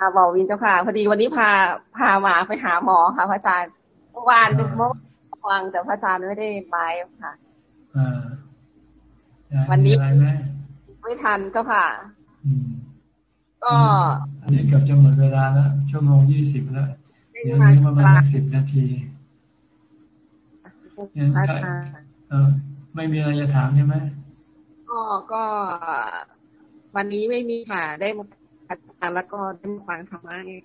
[SPEAKER 20] อาบอวินเจ้าค่ะ พอดีวันนี้พาพามาไปหาหมอค่ะพระอาจารย์เมื่อวานเมื่อวังแต่พระอาจารย์ไม่ได้ไปค่ะ
[SPEAKER 1] วันนี้
[SPEAKER 20] ไม่ทันเจ้าค่ะก็
[SPEAKER 1] อันนี้เกือบจะหมดเวลาแล้วชั่วโมงยี่สิบแล้วเดี๋ยวนี้ประมาณสิบนาทีเออไม่มีอะไรจะถามใช่ไหม
[SPEAKER 20] ก็ก็วันนี้ไม่มีค่ะ ได้มาอาจารย์แล้วก็ได้มาฟังธรรมะนี่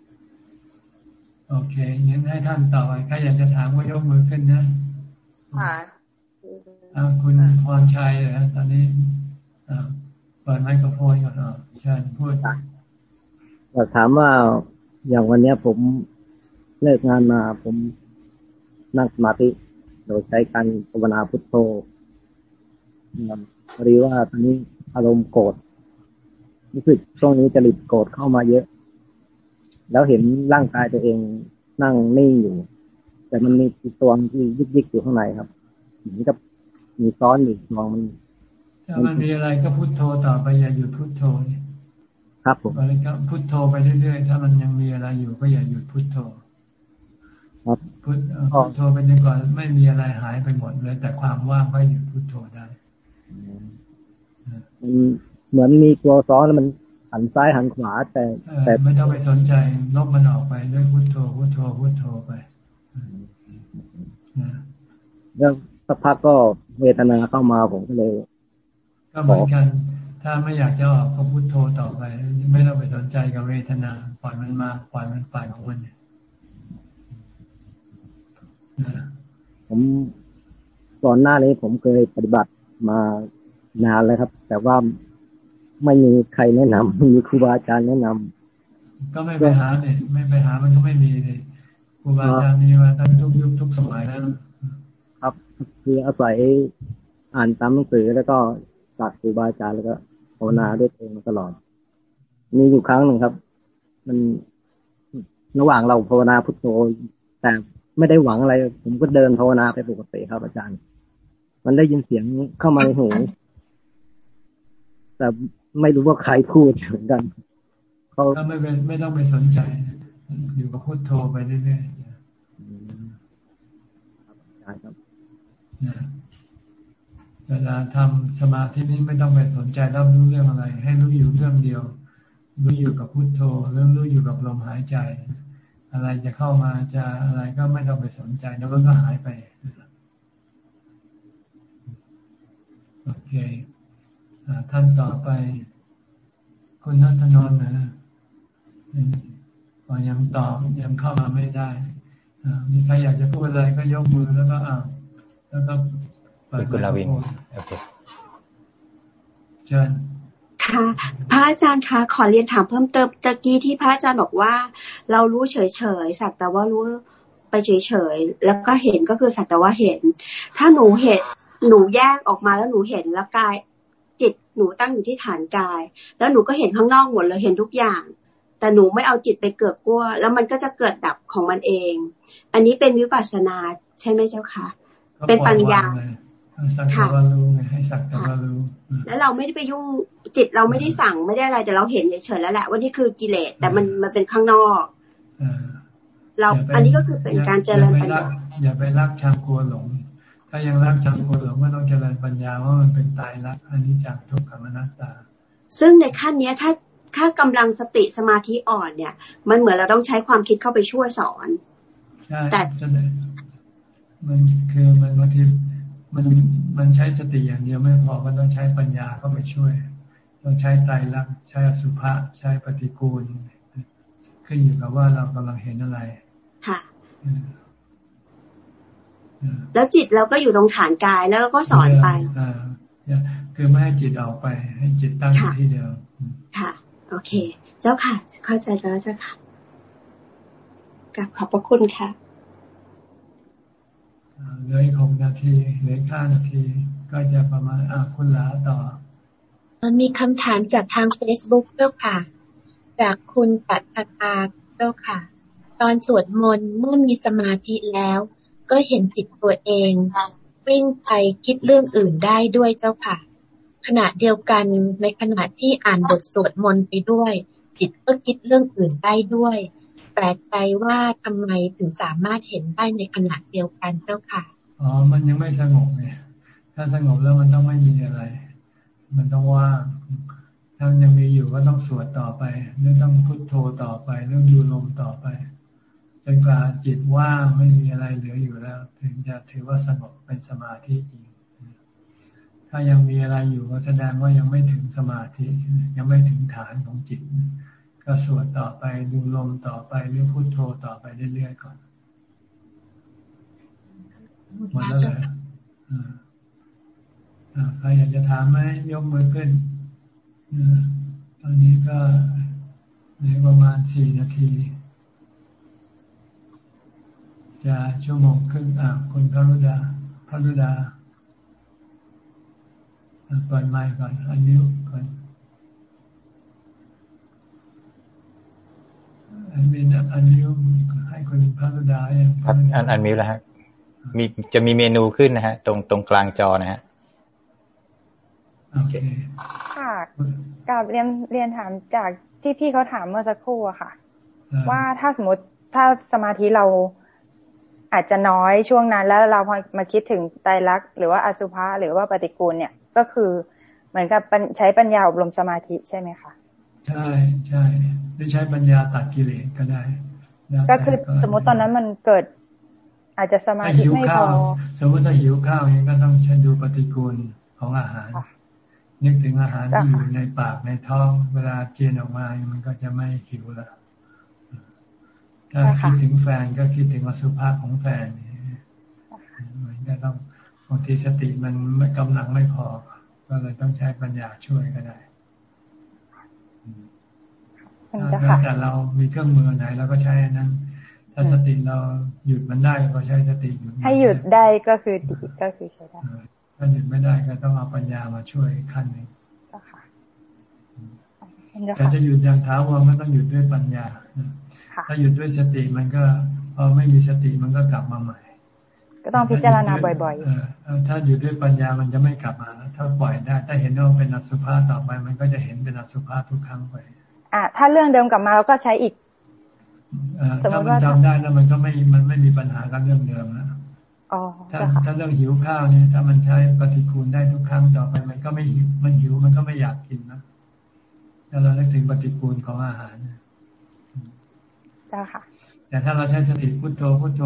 [SPEAKER 1] โอเคงั้นให้ท่านต่อไปใครอยากจะถามก็ยกมือขึ้นนะ
[SPEAKER 20] ค่ะ
[SPEAKER 1] คุณพรชัยเหรอตอนนี้เปิดไมโครโฟนก่อนเชิญพูด
[SPEAKER 17] อยากถามว่าอย่างวันนี้ผมเลิกงานมา ผมนั่งสมาธิโดยใช้การภาวนาพุทโธพอดีว่าตอนนี้อารมณ์โกรธรู้สึกช่วงนี้จริตโกรธเข้ามาเยอะ แล้วเห็นร่างกายตัวเองนั่งนิ่งอยู่ แต่มันมีตัวที่ยึกยิกอยู่ข้างในครับ เหมือนกับมีซ้อนอยู่มองมัน
[SPEAKER 1] ถ้ามันมีอะไรก็พุทโธต่อไปอย่าหยุดพุทโธ
[SPEAKER 17] ครับผม
[SPEAKER 1] อะไรก็พุทโธไปเรื่อยๆถ้ามันยังมีอะไรอยู่ก็อย่าหยุดพุทโธ
[SPEAKER 17] ครับ
[SPEAKER 1] พุทโธไปจนกว่าไม่มีอะไรหายไปหมดเลยแต่ความว่างก็หยุดพุทโธได้
[SPEAKER 17] มันเหมือนมีตัวซ้อนแล้วมันหันซ้ายหันขวาแต่แต่
[SPEAKER 1] ไม่ต้องไปสนใจลบมันออกไปด้วยพุทโธพุทโธพุทโธไป
[SPEAKER 17] เรื่อง สักพักก็เวทนาเข้ามาผมก็เลย
[SPEAKER 1] ก็เหมือนกัน ถ้าไม่อยากจะออกก็พุทโธต่อไป ไม่ต้องไปสนใจกับเวทนาปล่อยมันมาปล่อยมันไปของมัน
[SPEAKER 17] ผมก่อนหน้านี้ผมเคยปฏิบัติมานานแล้วครับ แต่ว่าไม่มีใครแนะนำไม่มีครูบาอาจารย์แนะนำ
[SPEAKER 1] ก็ไม่ไปหาเนี่ยไม่ไปหามันก็ไม่มีเลยครูบาอาจารย์มีมาตั้งทุกยุคทุกสมัยแล้ว
[SPEAKER 17] ครับคืออาศัยอ่านตามหนังสือแล้วก็จากครูบาอาจารย์แล้วก็ภาวนาด้วยตัวเองมาตลอด มีอยู่ครั้งหนึ่งครับ มันระหว่างเราภาวนาพุทโธแต่ไม่ได้หวังอะไร ผมก็เดินภาวนาไปปกติครับอาจารย์ มันได้ยินเสียงเข้ามาในหูแต่ไม่รู้ว่าใครพูดเหมือนกัน
[SPEAKER 1] เขาไม่เป็นไม่ต้องไปสนใจ อยู่กับพุทโธไปเรื่อย
[SPEAKER 17] ๆครับ
[SPEAKER 1] เวลาทำสมาธินี้ไม่ต้องไปสนใจรับรู้เรื่องอะไร ให้รู้อยู่เรื่องเดียวรู้อยู่กับพุทโธเรื่องรู้อยู่กับลมหายใจ อะไรจะเข้ามาจะอะไรก็ไม่ต้องไปสนใจแล้วก็หายไปโอเคท่านต่อไป คุณนัทนนท์นะยังตอบยังเข้ามาไม่ได้มีใครอยากจะพูดอะไรก็ยกมือแล้วก็อ่า แล้วก็เปิด
[SPEAKER 2] คุณลาวินโอเค
[SPEAKER 1] เชิญ
[SPEAKER 13] ค่ะพระอาจารย์คะขอเรียนถามเพิ่มเติมตะกี้ที่พระอาจารย์บอกว่า เรารู้เฉยๆสักแต่ว่ารู้ไปเฉยๆแล้วก็เห็นก็คือสักแต่ว่าเห็น ถ้าหนูเห็นหนูแยกออกมาแล้วหนูเห็นแล้วกาย จิตหนูตั้งอยู่ที่ฐานกาย แล้วหนูก็เห็นข้างนอกหมดเลยเห็นทุกอย่าง แต่หนูไม่เอาจิตไปเกิดกลัวแล้วมันก็จะเกิดดับของมันเอง อันนี้เป็นวิปัสสนาใช่ไหมเจ้าคะ เป็นปัญญา
[SPEAKER 1] ค่ะให้สักแต่ว่ารู้
[SPEAKER 13] แล้วเราไม่ได้ไปยุ่งจิตเราไม่ได้สั่งไม่ได้อะไรแต่เราเห็นเฉยๆแล้วแหละว่านี่คือกิเลสแต่มันมันเป็นข้างนอกเราอันนี้ก็คือเป็นการเจริญปัญญา
[SPEAKER 1] อย่าไปรักชังกลัวหลง ถ้ายังรักชังกลัวหลงก็ต้องเจริญปัญญาว่ามันเป็นตายรักอันนี้จากทุกขังอนัตตา
[SPEAKER 13] ซึ่งในขั้นเนี้ยถ้าถ้ากำลังสติสมาธิอ่อนเนี่ย มันเหมือนเราต้องใช้ความคิดเข้าไปช่วยสอน
[SPEAKER 1] ใช่แต่ มันคือมันบางทีมันมันใช้สติอย่างเดียวไม่พอมันต้องใช้ปัญญาเข้าไปช่วย ต้องใช้ไตรลักษณ์ใช้อสุภะใช้ปฏิกูล ขึ้นอยู่กับว่าเรากำลังเห็นอะไร
[SPEAKER 13] ค่ะแล้วจิตเราก็อยู่ตรงฐานกายแล้วเราก็สอนไป
[SPEAKER 1] คือไม่ให้จิตออกไป ให้จิตตั้งที่เดียว
[SPEAKER 13] ค่ะ โอเค เจ้าค่ะ เข้าใจแล้วเจ้าค่ะกับขอบพระคุณค่ะ
[SPEAKER 1] เหลืออีกหกนาทีเหลือห้านาที ก็จะประมาณอ่าคุณหลาต่อ
[SPEAKER 15] มีคำถามจากทางเฟซบุ๊กเจ้าค่ะ จากคุณปัตตาเจ้าค่ะ ตอนสวดมนต์เมื่อมีสมาธิแล้ว ก็เห็นจิตตัวเองวิ่งไปคิดเรื่องอื่นได้ด้วยเจ้าค่ะ ขณะเดียวกันในขณะที่อ่านบทสวดมนต์ไปด้วย จิตก็คิดเรื่องอื่นได้ด้วย แปลกใจว่าทำไมถึงสามารถเห็นได้ในขณะเดียวกันเจ้าค่ะ
[SPEAKER 1] อ๋อ มันยังไม่สงบไงถ้าสงบแล้วมันต้องไม่มีอะไร มันต้องว่างถ้ายังมีอยู่ก็ต้องสวดต่อไปหรือต้องพุทโธต่อไปเรื่องดูลมต่อไปจนกว่าจิตว่างไม่มีอะไรเหลืออยู่แล้ว ถึงจะถือว่าสงบเป็นสมาธิจริงถ้ายังมีอะไรอยู่ก็แสดงว่ายังไม่ถึงสมาธิ ยังไม่ถึงฐานของจิต ก็สวดต่อไปดูลมต่อไปหรือพุทโธต่อไปเรื่อยๆก่อนหมดแล้วเลยใครอยากจะถามไหมยกมือขึ้นตอนนี้ก็ในประมาณสี่นาที จะชั่วโมงครึ่งอ่าคุณพระรุดาพระรุดาเปิดไมค์ก่อนอันนี้ก่อน อันนี้อันนี้ให้คุณพระรุดา
[SPEAKER 2] อย่างอันอันมีแล้วฮะมีจะมีเมนูขึ้นนะฮะ ตรงตรงกลางจอนะฮะ
[SPEAKER 10] ค่ะกับเรียนเรียนถามจากที่พี่เขาถามเมื่อสักครู่อะค่ะ ว่าถ้าสมมติถ้าสมาธิเราอาจจะน้อยช่วงนั้น แล้วเราพอมาคิดถึงไตรลักษณ์หรือว่าอสุภะหรือว่าปฏิกูลเนี่ยก็คือเหมือนกับใช้ปัญญาอบรมสมาธิใช่ไหมคะ
[SPEAKER 1] ใช่ใช่หรือใช้ปัญญาตัดกิเลสก็ได้
[SPEAKER 10] ก็คือสมมติตอนนั้นมันเกิด อาจจะสมาธิไม่พอ
[SPEAKER 1] สมมติถ้าหิวข้าวเนี้ก็ต้องใช้ดูปฏิกูลของอาหาร นึกถึงอาหารที่อยู่ในปากในท้อง เวลาเจียนออกมามันก็จะไม่หิวแล้วถ้าคิดถึงแฟนก็คิดถึงอสุภาพของแฟนมันก็ต้องบางทีสติมันกำลังไม่พอ ก็เลยต้องใช้ปัญญาช่วยก็ได้ แต่เรามีเครื่องมือไหนเราก็ใช้นั้นถ้าสติเราหยุดมันได้ก็ใช้สติหยุด
[SPEAKER 10] ให้หยุดได้ก็คือดีก็คือใช้ได้
[SPEAKER 1] ถ้าหยุดไม่ได้ก็ต้องเอาปัญญามาช่วยขั้นหนึ่งแต่จะหยุดอย่างท้าวรก็ต้องหยุดด้วยปัญญาถ้าหยุดด้วยสติมันก็พอไม่มีสติมันก็กลับมาใหม่
[SPEAKER 10] ก็ต้องพิจารณาบ่อย
[SPEAKER 1] ๆถ้าหยุดด้วยปัญญามันจะไม่กลับมา ถ้าปล่อยได้ ถ้าเห็นว่าเป็นอสุภะต่อไป มันก็จะเห็นเป็นอสุภะทุกครั้งไป
[SPEAKER 10] อ่าถ้าเรื่องเดิมกลับมาเราก็ใช้อีก
[SPEAKER 1] ถ้ามันจำได้แล้วมันก็ไม่มันไม่มีปัญหากับเรื่องเดิมแล้วถ้าถ้าเรื่องหิวข้าวเนี่ยถ้ามันใช้ปฏิคูลได้ทุกครั้งต่อไป มันก็ไม่หิวมันหิวมันก็ไม่อยากกินนะถ้าเราเลิกถึงปฏิคูลของอาหาร
[SPEAKER 10] จ้าค่ะ
[SPEAKER 1] แต่ถ้าเราใช้สติพุทโธพุทโธ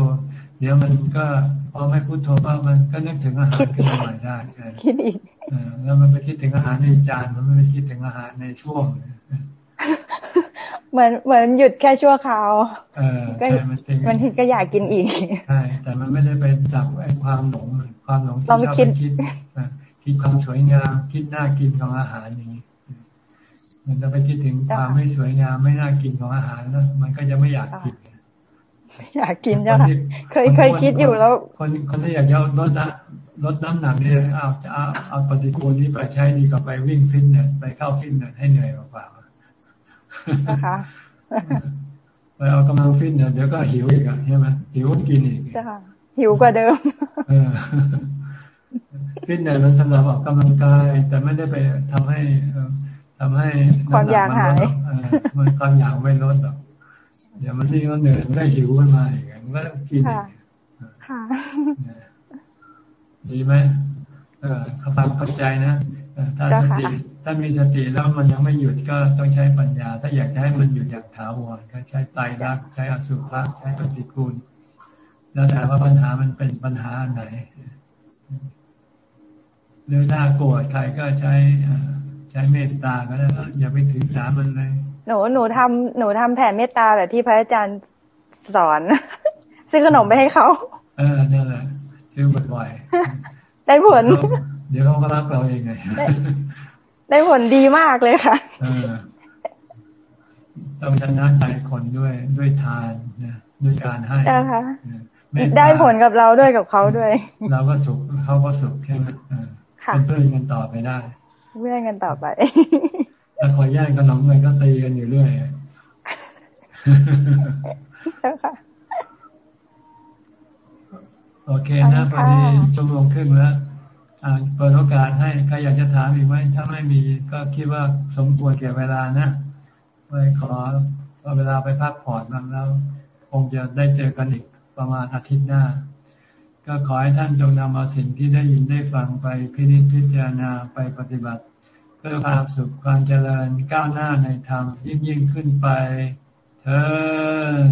[SPEAKER 1] เดี๋ยวมันก็พอไม่พุทโธก็มันก็นึกถึงอาหารขึ้นมาใหม่ได้
[SPEAKER 10] คิดอีก
[SPEAKER 1] แล้วมันไปคิดถึงอาหารในจานมันไม่ไปคิดถึงอาหารในช่วง
[SPEAKER 10] เหมือนเหมือนหยุดแค่ชั่วคราวก็มันก็อยากกินอีก
[SPEAKER 1] ใช่แต่มันไม่ได้ไปจับไอ้ความหลงความหลงที่ชอบไปคิดคิดความสวยงามคิดน่ากินของอาหารอย่างนี้มันจะไปคิดถึงความไม่สวยงามไม่น่ากินของอาหารแล้วมันก็จะไม่อยากกิน
[SPEAKER 10] อยากกินจ้ะเคยเคยคิดอยู่แล้ว
[SPEAKER 1] คนคนที่อยากจะลดนะลดน้ำหนักเนี่ยเอาจะเอาเอาปฏิกูลนี้ไปใช้ดีกว่าไปวิ่งฟิตเนสไปเข้าฟิตเนสให้เหนื่อยเปล่า นะคะไปเอากำลังฟิตเนี่ยเดี๋ยวก็หิวอีกอะใช่ไหมหิวกินอีก
[SPEAKER 10] จ้ะหิวกว่าเดิม
[SPEAKER 1] ฟิตเนี่ยมันสำหรับออกกำลังกาย แต่ไม่ได้ไปทำให้ทำให้
[SPEAKER 10] ความอยากหาย
[SPEAKER 1] มันความอยากไม่ลดหรอกเดี๋ยวมันนี่ก็เหนื่อยมันได้หิวขึ้นมาอีกมันก็กินค่ะดีไหมเออเขาฟังเข้าใจนะ ถ้าสติถ้ามีสติแล้วมันยังไม่หยุดก็ต้องใช้ปัญญา ถ้าอยากจะให้มันหยุดอย่างถาวรก็ใช้ไตรลักษณ์ใช้อสุภะใช้ปฏิกูล แล้วแต่ว่าปัญหามันเป็นปัญหาไหนหรือถ้าโกรธใครก็ใช้ใช้เมตตาก็ได้อย่าไปถือสามันเลย
[SPEAKER 10] หนูหนูทำหนูทำแผ่เมตตาแบบที่พระอาจารย์สอน ซื้อขนมไปให้เขา
[SPEAKER 1] เออนี่แหละซื้อบ่อย
[SPEAKER 10] ๆได้ผล
[SPEAKER 1] เดี๋ยวเขาก็รักเราเองไง
[SPEAKER 10] ได้ผลดีมากเลยค่ะ
[SPEAKER 1] ต้องชนะใจคนด้วยด้วยทานนะด้วยการให้
[SPEAKER 10] ได้ผลกับเราด้วยกับเขาด้วย
[SPEAKER 1] เราก็สุขเขาก็สุขแค่นั้นเป็นเพื่อนกันต่อไปได้
[SPEAKER 10] เพื่อนกันต่อไป
[SPEAKER 1] ถ้าคอยแย่งกันน้องเลยก็ตีกันอยู่เรื่อยโอเคนะพอดีชั่วโมงครึ่งแล้ว เปิดโอกาสให้ใครอยากจะถามอีกไหมถ้าไม่มีก็คิดว่าสมควรเก็บเวลานะไปขอเวลาไปพักผ่อนบ้างแล้วคงจะได้เจอกันอีกประมาณอาทิตย์หน้า ก็ขอให้ท่านจงนำเอาสิ่งที่ได้ยินได้ฟังไปพิจิตพิจารณาไปปฏิบัติ เพื่อความสุขความเจริญก้าวหน้าในธรรมยิ่งยิ่งขึ้นไปเธอ